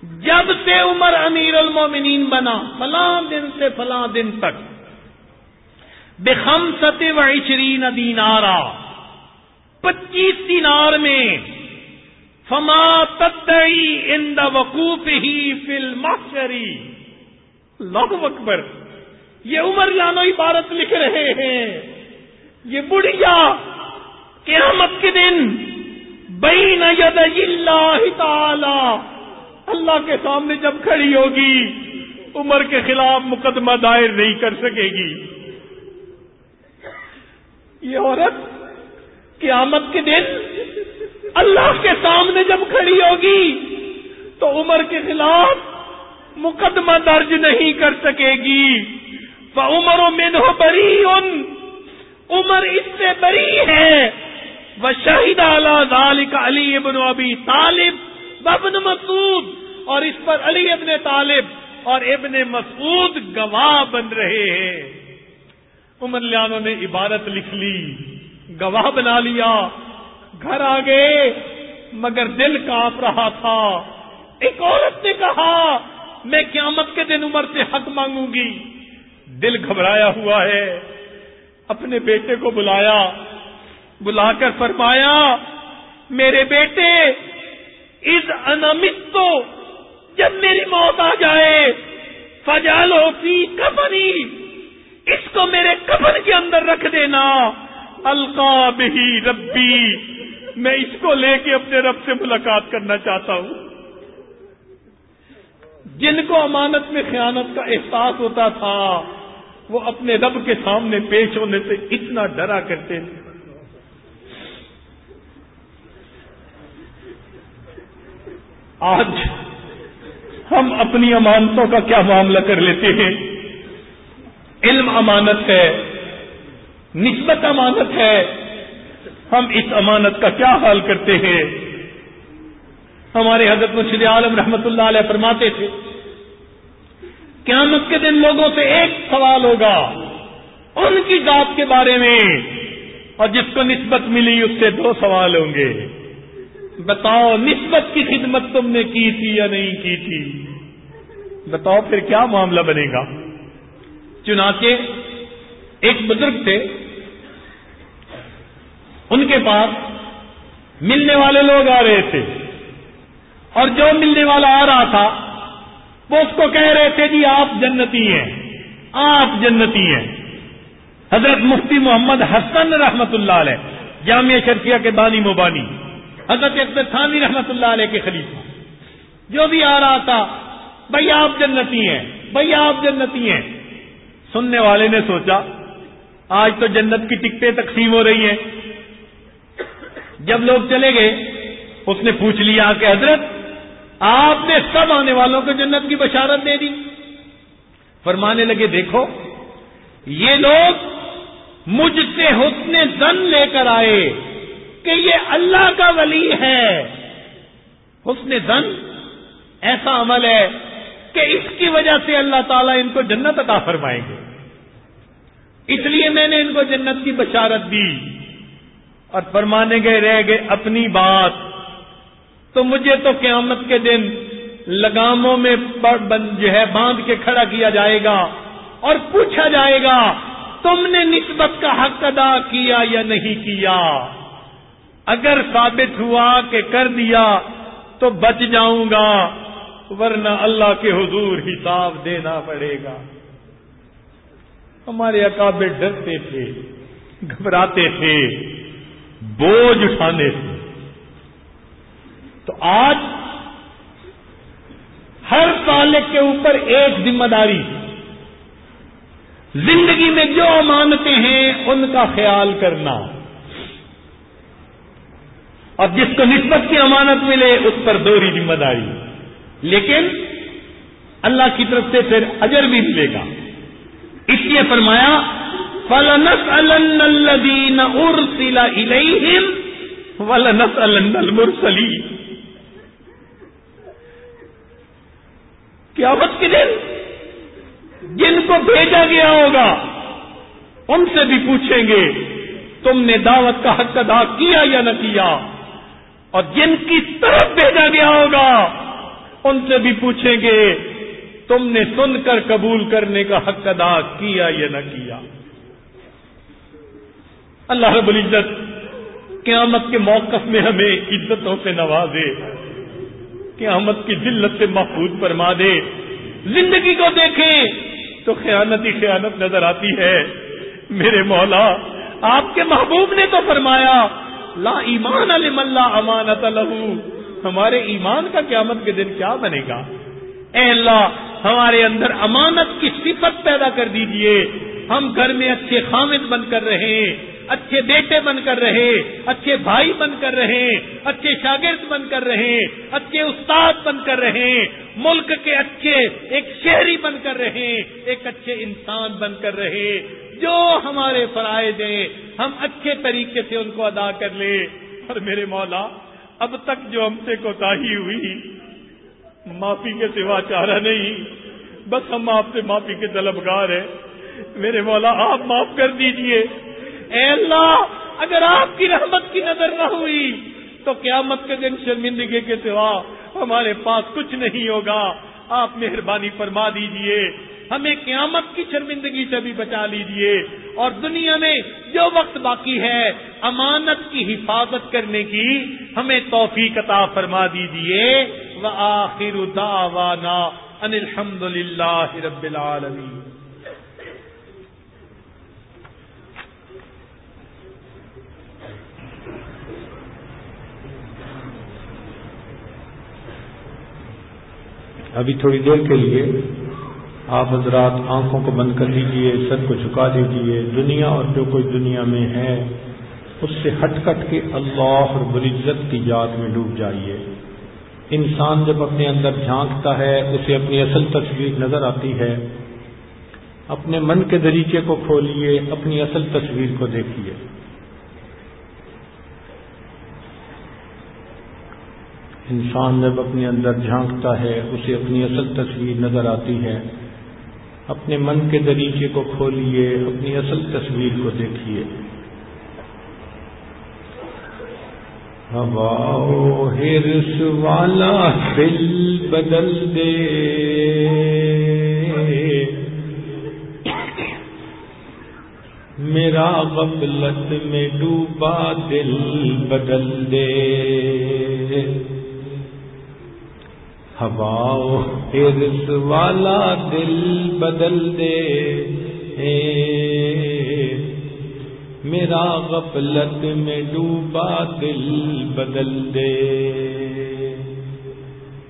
جب سے عمر امیر المومنین بنا، فلاں دن سے فلاں دن تک بخم ست و عشرین دینارا، پچیس دینار میں، فما تتعی ان دا وقوف ہی فل محشری اکبر، یہ عمر لانو عبارت لکھ رہے ہیں۔ یہ بڑھیا قیامت کے دن، بین ید اللہ تعالی اللہ کے سامنے جب کھڑی ہوگی، عمر کے خلاف مقدمہ دائر نہیں کر سکے گی۔ یہ عورت قیامت کے دن اللہ کے سامنے جب کھڑی ہوگی، تو عمر کے خلاف مقدمہ درج نہیں کر سکے گی۔ عمر و من ہو بری ان عمر اس سے بری ہے۔ وہ شہید اعلی کا علی ابن ابی طالب ببن مسعود۔ اور اس پر علی ابن طالب اور ابن مسعود گواہ بن رہے ہیں۔ عمر لیانوں نے عبادت لکھ لی، گواہ بنا لیا۔ گھر آ گئے، مگر دل کاپ رہا تھا۔ ایک عورت نے کہا، میں قیامت کے دن عمر سے حق مانگوں گی۔ دل گھبرایا ہوا ہے۔ اپنے بیٹے کو بلایا۔ بلا کر فرمایا، میرے بیٹے اس انمت تو جب میری موت آ جائے فجالو فی کفنی، اس کو میرے کفن کے اندر رکھ دینا۔ القاب ہی ربی، میں اس کو لے کے اپنے رب سے ملاقات کرنا چاہتا ہوں۔ جن کو امانت میں خیانت کا احساس ہوتا تھا، وہ اپنے رب کے سامنے پیش ہونے سے اتنا ڈرا کرتے تھے۔ آج ہم اپنی امانتوں کا کیا معاملہ کر لیتے ہیں؟ علم امانت ہے، نسبت امانت ہے، ہم اس امانت کا کیا حال کرتے ہیں؟ ہمارے حضرت مرشد عالم رحمت اللہ علیہ فرماتے تھے، قیامت کے دن لوگوں سے ایک سوال ہوگا، ان کی ذات کے بارے میں، اور جس کو نسبت ملی اس سے دو سوال ہوں گے۔ بتاؤ نسبت کی خدمت تم نے کی تھی یا نہیں کی تھی؟ بتاؤ پھر کیا معاملہ بنے گا؟ چنانچہ ایک بزرگ تھے، ان کے پاس ملنے والے لوگ آ رہے تھے۔ اور جو ملنے والا آ رہا تھا، وہ اس کو کہہ رہے تھے جی آپ جنتی ہیں، آپ جنتی ہیں۔ حضرت مفتی محمد حسن رحمت اللہ علیہ، جامعہ شرفیہ کے بانی مبانی۔ حضرت اکبر تھانی رحمت اللہ علیہ کے خلیفہ جو بھی آ رہا تھا بھائی آپ جنتی ہیں بھائی آپ جنتی ہیں۔ سننے والے نے سوچا، آج تو جنت کی ٹکٹیں تقسیم ہو رہی ہیں۔ جب لوگ چلے گئے، اس نے پوچھ لیا کہ حضرت، آپ نے سب آنے والوں کو جنت کی بشارت دے دی۔ فرمانے لگے، دیکھو، یہ لوگ مجھ سے حسن زن لے کر آئے۔ کہ یہ اللہ کا ولی ہے۔ حسن زن ایسا عمل ہے کہ اس کی وجہ سے اللہ تعالیٰ ان کو جنت عطا فرمائیں گے۔ اس لیے میں نے ان کو جنت کی بشارت دی۔ اور فرمانے گئے رہ گئے اپنی بات۔ تو مجھے تو قیامت کے دن لگاموں میں جو ہے باندھ کے کھڑا کیا جائے گا اور پوچھا جائے گا، تم نے نسبت کا حق ادا کیا یا نہیں کیا؟ اگر ثابت ہوا کہ کر دیا تو بچ جاؤں گا، ورنہ اللہ کے حضور حساب دینا پڑے گا۔ ہمارے اکابے ڈرتے تھے، گھبراتے تھے، بوجھ اٹھانے تھے۔ تو آج ہر سالک کے اوپر ایک ذمہ داری۔ زندگی میں جو مانتے ہیں، ان کا خیال کرنا۔ اور جس کو نسبت کی امانت ملے اس پر دوری ذمہ داری۔ لیکن اللہ کی طرف سے پھر اجر بھی ملے گا۔ اس لیے فرمایا فلنس الدین ارسلا الم ولنس المرسلی قیامت کے دن جن کو بھیجا گیا ہوگا، ان سے بھی پوچھیں گے، تم نے دعوت کا حق ادا کیا یا نہ کیا؟ اور جن کی طرف بھیجا گیا ہوگا، ان سے بھی پوچھیں گے، تم نے سن کر قبول کرنے کا حق ادا کیا یا نہ کیا؟ اللہ رب العزت قیامت کے موقف میں ہمیں عزتوں سے نوازے، قیامت کی ذلت سے محفوظ فرما دے۔ زندگی کو دیکھیں تو خیانت ہی خیانت نظر آتی ہے۔ میرے مولا، آپ کے محبوب نے تو فرمایا لا ایمان علم اللہ امانت لہو ہمارے ایمان کا قیامت کے دن کیا بنے گا؟ اے اللہ، ہمارے اندر امانت کی صفت پیدا کر دیجیے۔ ہم گھر میں اچھے خامد بن کر رہے اچھے بیٹے بن کر رہے اچھے بھائی بن کر رہے اچھے شاگرد بن کر رہے اچھے استاد بن کر رہے ملک کے اچھے ایک شہری بن کر رہے ایک اچھے انسان بن کر رہے جو ہمارے فرائض ہیں، ہم اچھے طریقے سے ان کو ادا کر لیں۔ اور میرے مولا، اب تک جو ہم سے کوتا ہوئی، معافی کے سوا چارہ نہیں۔ بس ہم آپ سے معافی کے طلبگار ہیں۔ میرے مولا، آپ معاف کر دیجیے۔ اے اللہ، اگر آپ کی رحمت کی نظر نہ ہوئی، تو قیامت کے دن شرمندگی کے سوا ہمارے پاس کچھ نہیں ہوگا۔ آپ مہربانی فرما دیجیے۔ ہمیں قیامت کی شرمندگی سے بھی بچا لیجیے۔ اور دنیا میں جو وقت باقی ہے، امانت کی حفاظت کرنے کی ہمیں توفیق عطا فرما دیجیے۔ وآخر دعوانا ان الحمد للہ رب العالمین۔ ابھی تھوڑی دیر کے لیے آپ حضرات آنکھوں کو بند کر لیجیے، سر کو جھکا دیجیے، دنیا اور جو کوئی دنیا میں ہے، اس سے ہٹ کٹ کے اللہ اور العزت کی یاد میں ڈوب جائیے۔ انسان جب اپنے اندر جھانکتا ہے، اسے اپنی اصل تصویر نظر آتی ہے۔ اپنے من کے دریچے کو کھولیے اپنی اصل تصویر کو دیکھیے انسان جب اپنے اندر جھانکتا ہے، اسے اپنی اصل تصویر نظر آتی ہے۔ اپنے من کے دریچے کو کھولیے، اپنی اصل تصویر کو دیکھیے۔ ہوا ہرس والا دل بدل دے۔ میرا غفلت میں ڈوبا دل بدل دے۔ ہوا ہرس والا دل بدل دے۔ میرا غفلت میں ڈوبا دل بدل دے۔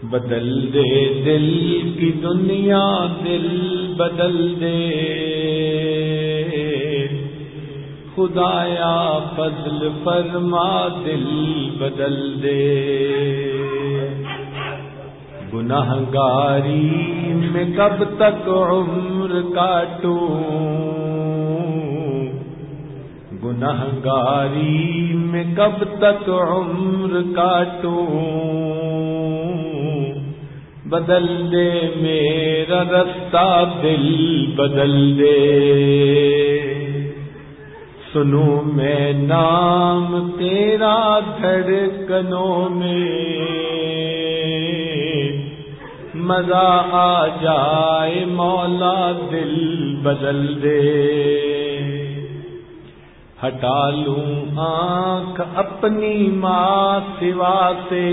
بدل دے دل کی دنیا دل بدل دے۔ خدایا فضل فرما دل بدل دے۔ گناہ گاری میں کب تک عمر کاٹوں؟ گناہ گاری میں کب تک عمر کاٹوں؟ بدل دے میرا رستہ، دل بدل دے۔ سنو میں نام تیرا دھڑکنوں میں۔ مزہ آ جائے، مولا دل بدل دے۔ ہٹا لوں آنکھ اپنی ماں سوا سے۔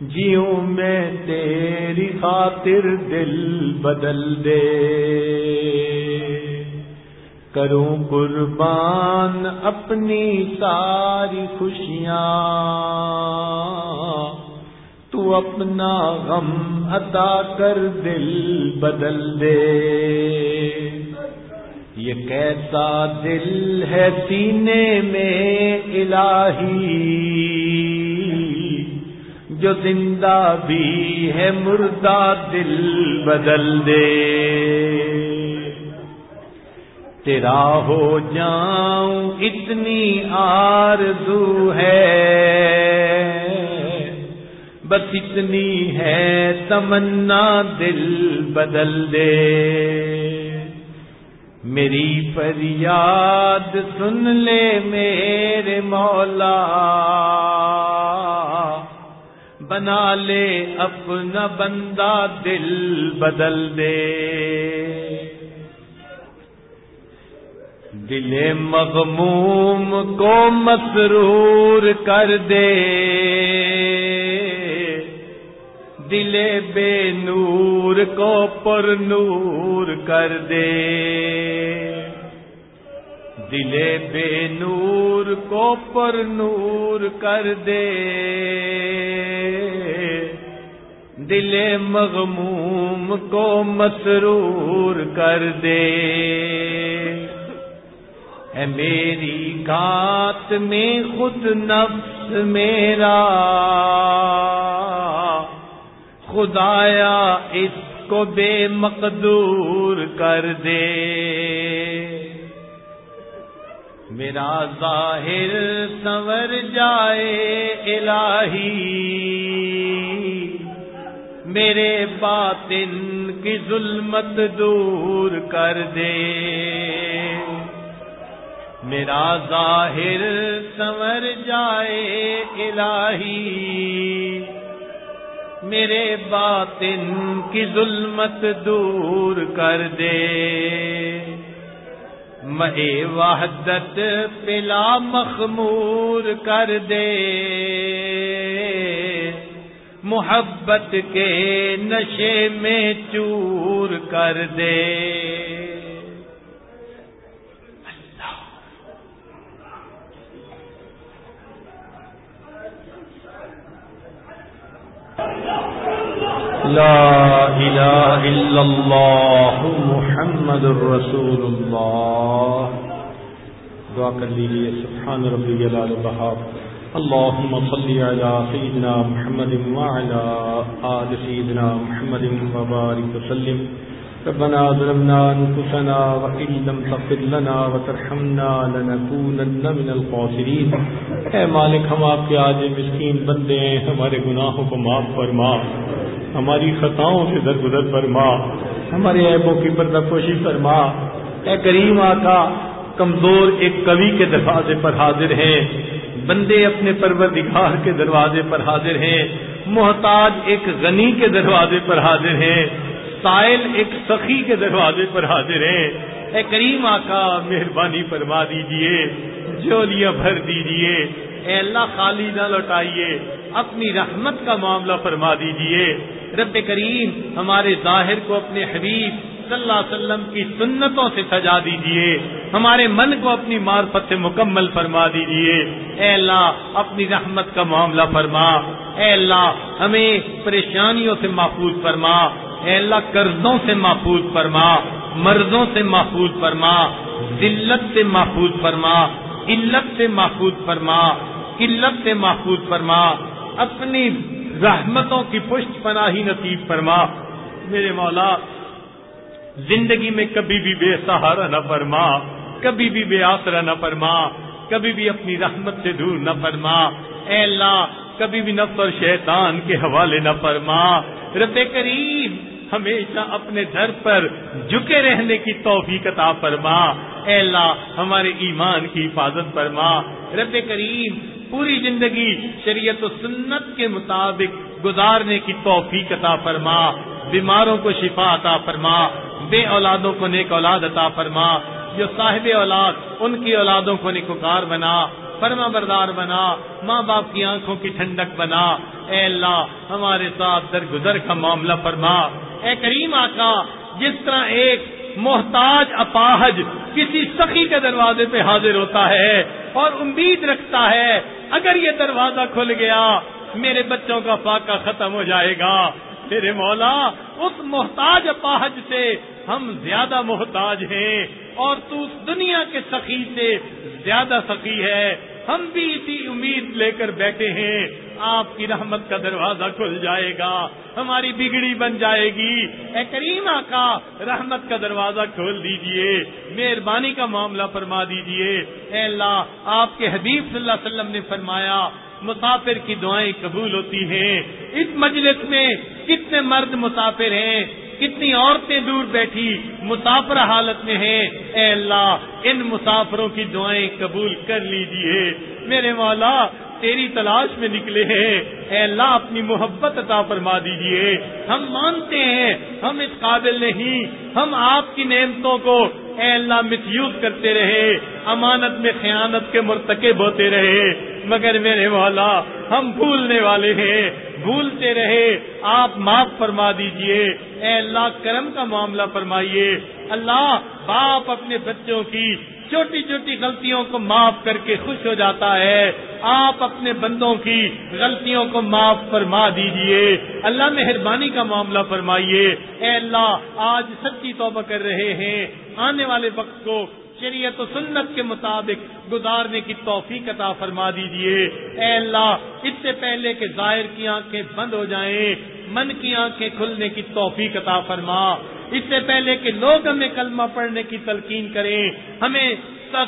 جیوں میں تیری خاطر دل بدل دے۔ کروں قربان اپنی ساری خوشیاں۔ تو اپنا غم عطا کر دل بدل دے۔ یہ کیسا دل ہے سینے میں الہی، جو زندہ بھی ہے مردہ دل بدل دے۔ تیرا ہو جاؤں اتنی آرزو ہے۔ بس اتنی ہے تمنا دل بدل دے۔ میری فریاد سن لے میرے مولا۔ بنا لے اپنا بندہ دل بدل دے۔ دل مغموم کو مسرور کر دے۔ دل بے نور کو پر نور کر دے۔ دل بے نور کو پر نور کر دے۔ دل مغموم کو مسرور کر دے۔ ہے میری گات میں خود نفس میرا۔ خدایا اس کو بے مقدور کر دے۔ میرا ظاہر سنور جائے الہی۔ میرے باطن کی ظلمت دور کر دے۔ میرا ظاہر سنور جائے الہی۔ میرے باطن کی ظلمت دور کر دے۔ مے وحدت پلا مخمور کر دے۔ محبت کے نشے میں چور کر دے۔ لا إله إلا الله محمد الرسول الله. دعا کر لیجیے سبحان ربی جلال بہار. اللهم صل على سيدنا محمد وعلى آل سيدنا محمد وبارك وسلم. ربنا ظلمنا أنفسنا وإن لم تغفر لنا وترحمنا لنكونن من الخاسرين۔ اے مالک، ہم آپ کے آج مسکین بندے ہیں، ہمارے گناہوں کو معاف فرما۔ ہماری خطاؤں سے درگزر فرما۔ ہمارے عیبوں کی پردہ پوشی فرما۔ اے کریم آقا، کمزور ایک کوی کے دروازے پر حاضر ہیں۔ بندے اپنے پروردگار کے دروازے پر حاضر ہیں۔ محتاج ایک غنی کے دروازے پر حاضر ہیں۔ سائل ایک سخی کے دروازے پر حاضر ہیں۔ اے کریم آقا، مہربانی فرما دیجیے، جولیاں بھر دیجیے۔ اے اللہ خالی نہ لوٹائیے، اپنی رحمت کا معاملہ فرما دیجیے۔ رب کریم، ہمارے ظاہر کو اپنے حبیب صلی اللہ علیہ وسلم کی سنتوں سے سجا دیجیے۔ ہمارے من کو اپنی معرفت سے مکمل فرما دیجیے۔ اے اللہ، اپنی رحمت کا معاملہ فرما۔ اے اللہ، ہمیں پریشانیوں سے محفوظ فرما۔ اے اللہ، قرضوں سے محفوظ فرما، مرضوں سے محفوظ فرما، ذلت سے محفوظ فرما علت سے محفوظ فرما، قلت سے محفوظ فرما، اپنی رحمتوں کی پشت پناہی نصیب فرما۔ میرے مولا، زندگی میں کبھی بھی بے سہارا نہ فرما، کبھی بھی بے آسرا نہ فرما، کبھی بھی اپنی رحمت سے دور نہ فرما۔ اے اللہ، کبھی بھی نفس اور شیطان کے حوالے نہ فرما۔ رب کریم، ہمیشہ اپنے در پر جھکے رہنے کی توفیق عطا فرما۔ اے اللہ، ہمارے ایمان کی حفاظت فرما۔ رب کریم، پوری زندگی شریعت و سنت کے مطابق گزارنے کی توفیق عطا فرما۔ بیماروں کو شفا عطا فرما۔ بے اولادوں کو نیک اولاد عطا فرما۔ جو صاحب اولاد، ان کی اولادوں کو نکوکار بنا۔ فرما بردار بنا۔ ماں باپ کی آنکھوں کی ٹھنڈک بنا۔ اے اللہ، ہمارے ساتھ درگزر کا معاملہ فرما۔ اے کریم آقا، جس طرح ایک محتاج اپاہج کسی سخی کے دروازے پہ حاضر ہوتا ہے اور امید رکھتا ہے، اگر یہ دروازہ کھل گیا، میرے بچوں کا فاقہ ختم ہو جائے گا۔ میرے مولا، اس محتاج اپاہج سے ہم زیادہ محتاج ہیں اور تو اس دنیا کے سخی سے زیادہ سخی ہے۔ ہم بھی اسی امید لے کر بیٹھے ہیں۔ آپ کی رحمت کا دروازہ کھل جائے گا، ہماری بگڑی بن جائے گی۔ اے کریمہ کا رحمت کا دروازہ کھول دیجیے، مہربانی کا معاملہ فرما دیجیے۔ اے اللہ، آپ کے حبیب صلی اللہ علیہ وسلم نے فرمایا، مسافر کی دعائیں قبول ہوتی ہیں۔ اس مجلس میں کتنے مرد مسافر ہیں، کتنی عورتیں دور بیٹھی مسافر حالت میں ہیں۔ اے اللہ، ان مسافروں کی دعائیں قبول کر لیجیے۔ میرے مولا تیری تلاش میں نکلے ہیں۔ اے اللہ، اپنی محبت عطا فرما دیجیے۔ ہم مانتے ہیں، ہم اس قابل نہیں۔ ہم آپ کی نعمتوں کو، اے اللہ، مس یوز کرتے رہے۔ امانت میں خیانت کے مرتکب ہوتے رہے۔ مگر میرے مولا، ہم بھولنے والے ہیں۔ بھولتے رہے۔ آپ معاف فرما دیجیے۔ اے اللہ، کرم کا معاملہ فرمائیے۔ اللہ، باپ اپنے بچوں کی چھوٹی چھوٹی غلطیوں کو معاف کر کے خوش ہو جاتا ہے۔ آپ اپنے بندوں کی غلطیوں کو معاف فرما دیجیے۔ اللہ مہربانی کا معاملہ فرمائیے۔ اے اللہ، آج سچی توبہ کر رہے ہیں۔ آنے والے وقت کو شریعت و سنت کے مطابق گزارنے کی توفیق عطا فرما دیجیے اے اللہ، اس سے پہلے کہ ظاہر کی آنکھیں بند ہو جائیں، من کی آنکھیں کھلنے کی توفیق عطا فرما۔ اس سے پہلے کہ لوگ ہمیں کلمہ پڑھنے کی تلقین کریں، ہمیں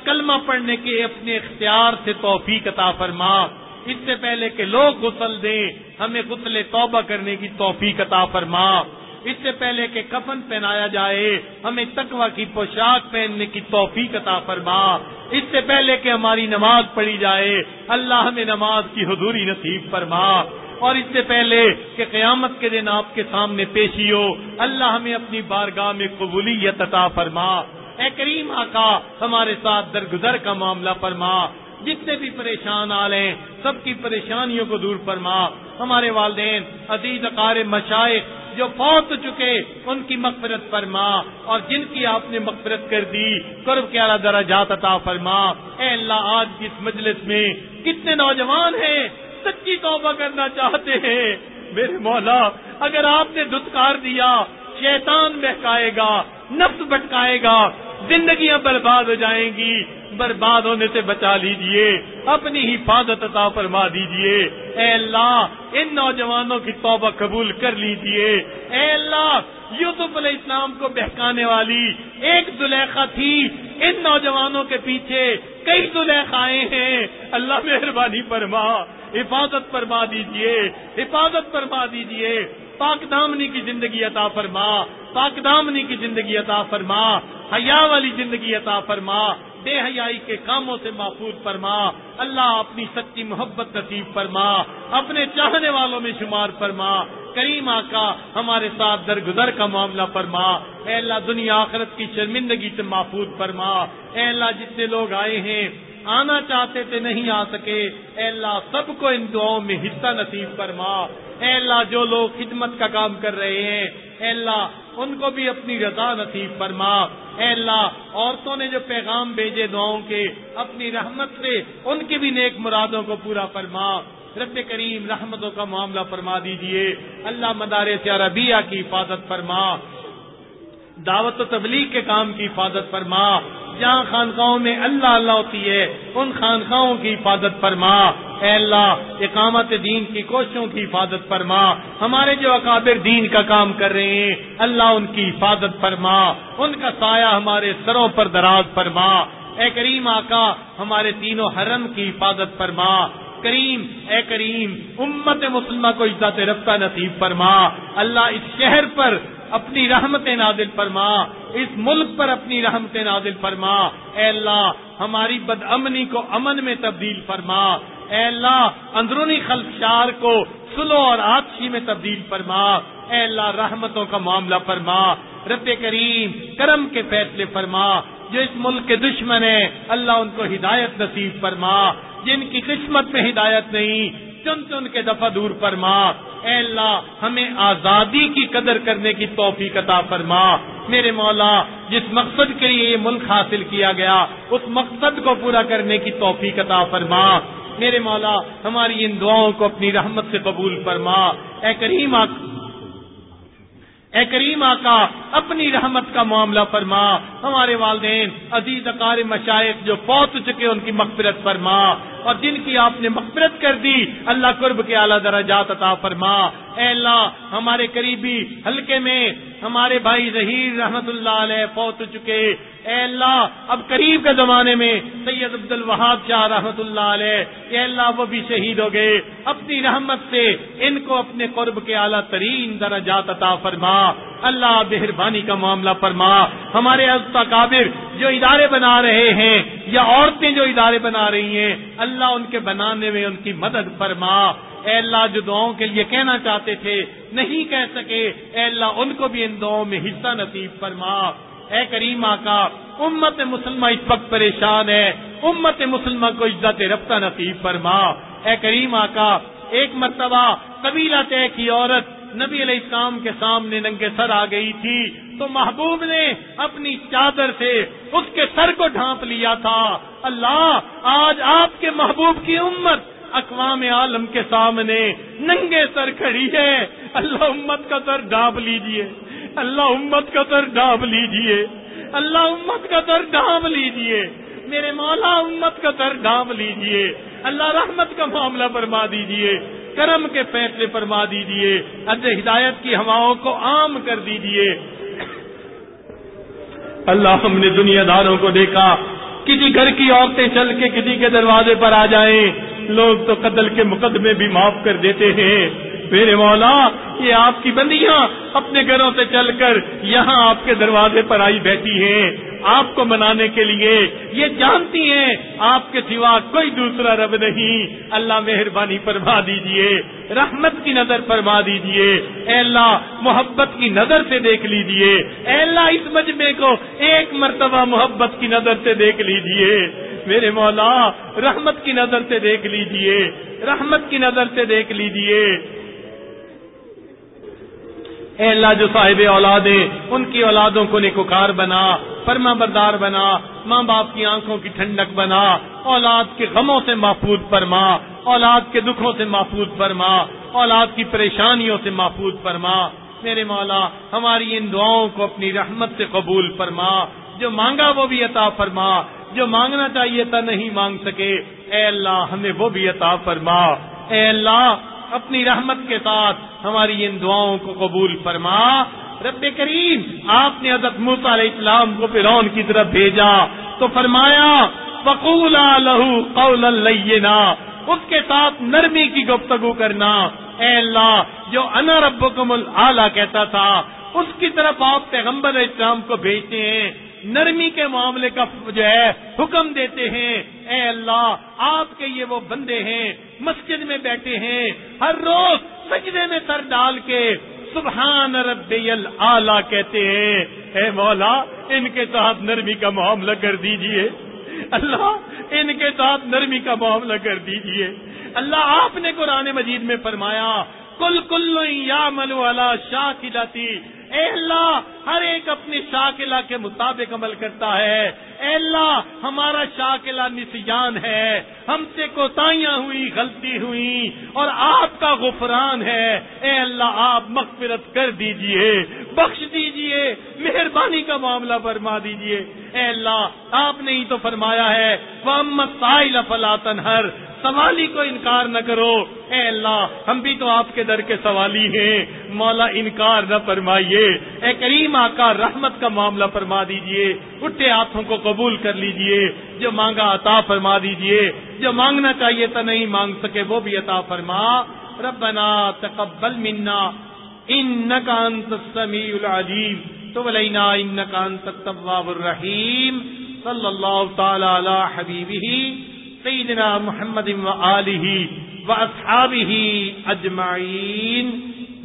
کلمہ پڑھنے کے اپنے اختیار سے توفیق عطا فرما۔ اس سے پہلے کہ لوگ غسل دیں، ہمیں غسل توبہ کرنے کی توفیق عطا فرما۔ اس سے پہلے کہ کفن پہنایا جائے، ہمیں تقوی کی پوشاک پہننے کی توفیق عطا فرما۔ اس سے پہلے کہ ہماری نماز پڑھی جائے، اللہ ہمیں نماز کی حضوری نصیب فرما۔ اور اس سے پہلے کہ قیامت کے دن آپ کے سامنے پیشی ہو، اللہ ہمیں اپنی بارگاہ میں قبولیت عطا فرما۔ اے کریم آقا، ہمارے ساتھ درگزر کا معاملہ فرما۔ جتنے بھی پریشان آ لیں سب کی پریشانیوں کو دور فرما۔ ہمارے والدین، عزیز اقار مشائق جو فوت چکے، ان کی مغفرت فرما۔ اور جن کی آپ نے مغفرت کر دی، قرب کے اعلیٰ درجات عطا فرما۔ اے اللہ، آج کی اس مجلس میں کتنے نوجوان ہیں، سچی توبہ کرنا چاہتے ہیں۔ میرے مولا، اگر آپ نے دھتکار دیا، شیطان بہکائے گا، نفس بٹکائے گا، زندگیاں برباد ہو جائیں گی۔ برباد ہونے سے بچا لیجیے، اپنی حفاظت عطا فرما دیجیے۔ اے اللہ، ان نوجوانوں کی توبہ قبول کر لیجیے۔ اے اللہ، یوسف علیہ السلام کو بہکانے والی ایک زلیخا تھی۔ ان نوجوانوں کے پیچھے کئی زلیخائیں ہیں۔ اللہ مہربانی فرما، حفاظت فرما دیجیے، حفاظت فرما دیجیے۔ پاک دامنی کی زندگی عطا فرما، پاک دامنی کی زندگی عطا فرما، حیا والی زندگی عطا فرما۔ بے حیائی کے کاموں سے محفوظ فرما۔ اللہ اپنی سچی محبت نصیب فرما۔ اپنے چاہنے والوں میں شمار فرما۔ کریم آقا ہمارے ساتھ درگزر کا معاملہ فرما۔ اے اللہ دنیا آخرت کی شرمندگی سے محفوظ فرما۔ اے اللہ جتنے لوگ آئے ہیں آنا چاہتے تھے نہیں آ سکے۔ اے اللہ، سب کو ان دعاؤں میں حصہ نصیب فرما۔ اے اللہ، جو لوگ خدمت کا کام کر رہے ہیں، اے اللہ، ان کو بھی اپنی رضا نصیب فرما۔ اے اللہ، عورتوں نے جو پیغام بھیجے دعاؤں کے، اپنی رحمت سے ان کی بھی نیک مرادوں کو پورا فرما۔ رب کریم رحمتوں کا معاملہ فرما دیجیے۔ اللہ مدارے سے عربیہ کی حفاظت فرما۔ دعوت و تبلیغ کے کام کی حفاظت فرما۔ جہاں خانقاہوں میں اللہ اللہ ہوتی ہے، ان خانقاہوں کی حفاظت فرما۔ اے اللہ، اقامت دین کی کوششوں کی حفاظت فرما۔ ہمارے جو اکابر دین کا کام کر رہے ہیں، اللہ ان کی حفاظت فرما۔ ان کا سایہ ہمارے سروں پر دراز فرما۔ اے کریم آقا، ہمارے تینوں حرم کی حفاظت فرما۔ کریم، اے کریم، امت مسلمہ کو عزت رفتہ نصیب فرما۔ اللہ اس شہر پر اپنی رحمت نازل فرما، اس ملک پر اپنی رحمت نازل فرما۔ اے اللہ، ہماری بد امنی کو امن میں تبدیل فرما۔ اے اللہ، اندرونی خلفشار کو سلو اور آتشی میں تبدیل فرما۔ اے اللہ، رحمتوں کا معاملہ فرما۔ رب کریم، کرم کے فیصلے فرما۔ جو اس ملک کے دشمن ہیں، اللہ ان کو ہدایت نصیب فرما۔ جن کی قسمت میں ہدایت نہیں چن چن کے دفعہ دور فرما۔ اے اللہ، ہمیں آزادی کی قدر کرنے کی توفیق عطا فرما۔ میرے مولا، جس مقصد کے لیے یہ ملک حاصل کیا گیا، اس مقصد کو پورا کرنے کی توفیق عطا فرما۔ میرے مولا، ہماری ان دعاؤں کو اپنی رحمت سے قبول فرما۔ اے کریم اے کریم آقا، اپنی رحمت کا معاملہ فرما۔ ہمارے والدین، عزیز اقار مشائق جو پہنچ چکے، ان کی مغفرت فرما۔ اور جن کی آپ نے مغفرت کر دی، اللہ قرب کے اعلیٰ درجات عطا فرما۔ اے اللہ، ہمارے قریبی حلقے میں ہمارے بھائی ظہیر رحمت اللہ علیہ پہنچ چکے۔ اے اللہ، اب قریب کے زمانے میں سید عبد الوہاب شاہ رحمت اللہ علیہ، اے اللہ، وہ بھی شہید ہو گئے۔ اپنی رحمت سے ان کو اپنے قرب کے اعلیٰ ترین درجات عطا فرما۔ اللہ مہربانی کا معاملہ فرما۔ ہمارے کابر جو ادارے بنا رہے ہیں یا عورتیں جو ادارے بنا رہی ہیں، اللہ ان کے بنانے میں ان کی مدد فرما۔ اے اللہ، جو دعاؤں کے لیے کہنا چاہتے تھے، نہیں کہہ سکے۔ اے اللہ، ان کو بھی ان دعاؤں میں حصہ نصیب فرما۔ اے کریم آقا، امت مسلمہ اس وقت پریشان ہے۔ امت مسلمہ کو عزت رفتہ نصیب فرما۔ اے کریم آقا، ایک مرتبہ قبیلہ طے کی عورت نبی علیہ السلام کے سامنے ننگے سر آ گئی تھی تو محبوب نے اپنی چادر سے اس کے سر کو ڈھانپ لیا تھا۔ اللہ، آج آپ کے محبوب کی امت اقوام عالم کے سامنے ننگے سر کھڑی ہے۔ اللہ امت کا سر ڈانپ لیجیے۔ اللہ امت کا سر ڈانپ لیجیے۔ اللہ امت کا در ڈھام لیجیے۔ میرے مولا، امت کا در ڈھام لیجیے۔ اللہ رحمت کا معاملہ فرما دیجیے۔ کرم کے فیصلے فرما دیجیے اد ہدایت کی ہواؤں کو عام کر دیجیے اللہ ہم نے دنیا داروں کو دیکھا، کسی گھر کی عورتیں چل کے کسی کے دروازے پر آ جائیں۔ لوگ تو قتل کے مقدمے بھی معاف کر دیتے ہیں۔ میرے مولا، یہ آپ کی بندیاں اپنے گھروں سے چل کر یہاں آپ کے دروازے پر آئی بیٹھی ہیں۔ آپ کو منانے کے لیے یہ جانتی ہیں، آپ کے سوا کوئی دوسرا رب نہیں۔ اللہ مہربانی فرما دیجیے، رحمت کی نظر فرما دیجیے۔ اے اللہ، محبت کی نظر سے دیکھ لیجیے۔ اے اللہ، اس مجمے کو ایک مرتبہ محبت کی نظر سے دیکھ لیجیے۔ میرے مولا، رحمت کی نظر سے دیکھ لیجیے۔ رحمت کی نظر سے دیکھ لیجیے۔ اے اللہ، جو صاحب اولاد ہیں، ان کی اولادوں کو نکوکار بنا۔ فرما بردار بنا، ماں باپ کی آنکھوں کی ٹھنڈک بنا، اولاد کے غموں سے محفوظ فرما، اولاد کے دکھوں سے محفوظ فرما، اولاد کی پریشانیوں سے محفوظ فرما۔ میرے مولا، ہماری ان دعاؤں کو اپنی رحمت سے قبول فرما۔ جو مانگا وہ بھی عطا فرما۔ جو مانگنا چاہیے تھا نہیں مانگ سکے۔ اے اللہ، ہمیں وہ بھی عطا فرما۔ اے اللہ، اپنی رحمت کے ساتھ ہماری ان دعاؤں کو قبول فرما۔ رب کریم، آپ نے حضرت موسا علیہ السلام کو فرون کی طرف بھیجا تو فرمایا فقول لہو قول لینا اس کے ساتھ نرمی کی گفتگو کرنا۔ اے اللہ، جو انا ربکم العلی کہتا تھا، اس کی طرف آپ پیغمبر اسلام کو بھیجتے ہیں۔ نرمی کے معاملے کا جو ہے، حکم دیتے ہیں۔ اے اللہ، آپ کے یہ وہ بندے ہیں، مسجد میں بیٹھے ہیں، ہر روز سجدے میں سر ڈال کے سبحان ربی آلہ کہتے ہیں۔ اے مولا، ان کے ساتھ نرمی کا معاملہ کر دیجیے۔ اللہ، ان کے ساتھ نرمی کا معاملہ کر دیجیے۔ اللہ، آپ نے قرآن مجید میں فرمایا کل کل یا ملو اللہ شاہ کی جاتی اے اللہ، ہر ایک اپنی شاکلہ کے مطابق عمل کرتا ہے۔ اے اللہ، ہمارا شاکلہ نسیان ہے۔ ہم سے کوتاہیاں ہوئی غلطی ہوئی اور آپ کا غفران ہے۔ اے اللہ، آپ مغفرت کر دیجیے، بخش دیجیے، مہربانی کا معاملہ فرما دیجیے۔ اے اللہ، آپ نے ہی تو فرمایا ہے وہ فلاطن ہر سوالی کو انکار نہ کرو۔ اے اللہ، ہم بھی تو آپ کے در کے سوالی ہیں۔ مولا انکار نہ فرمائیے۔ اے کریم آقا، رحمت کا معاملہ فرما دیجیے۔ اٹھے ہاتھوں کو قبول کر لیجیے۔ جو مانگا عطا فرما دیجیے۔ جو مانگنا چاہیے تو نہیں مانگ سکے، وہ بھی عطا فرما۔ ربنا تقبل منا۔ انك انت السميع العليم تب علينا انك انت التواب الرحيم صلى الله تعالى على حبيبه سیدنا محمد و آلہ و اصحابہ اجمعین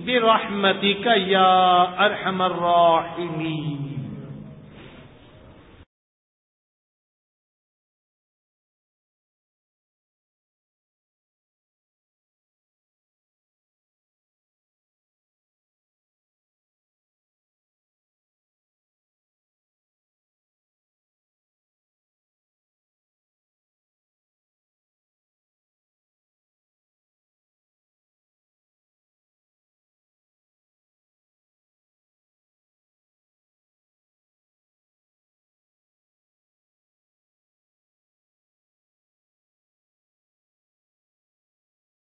برحمتک یا ارحم الراحمین۔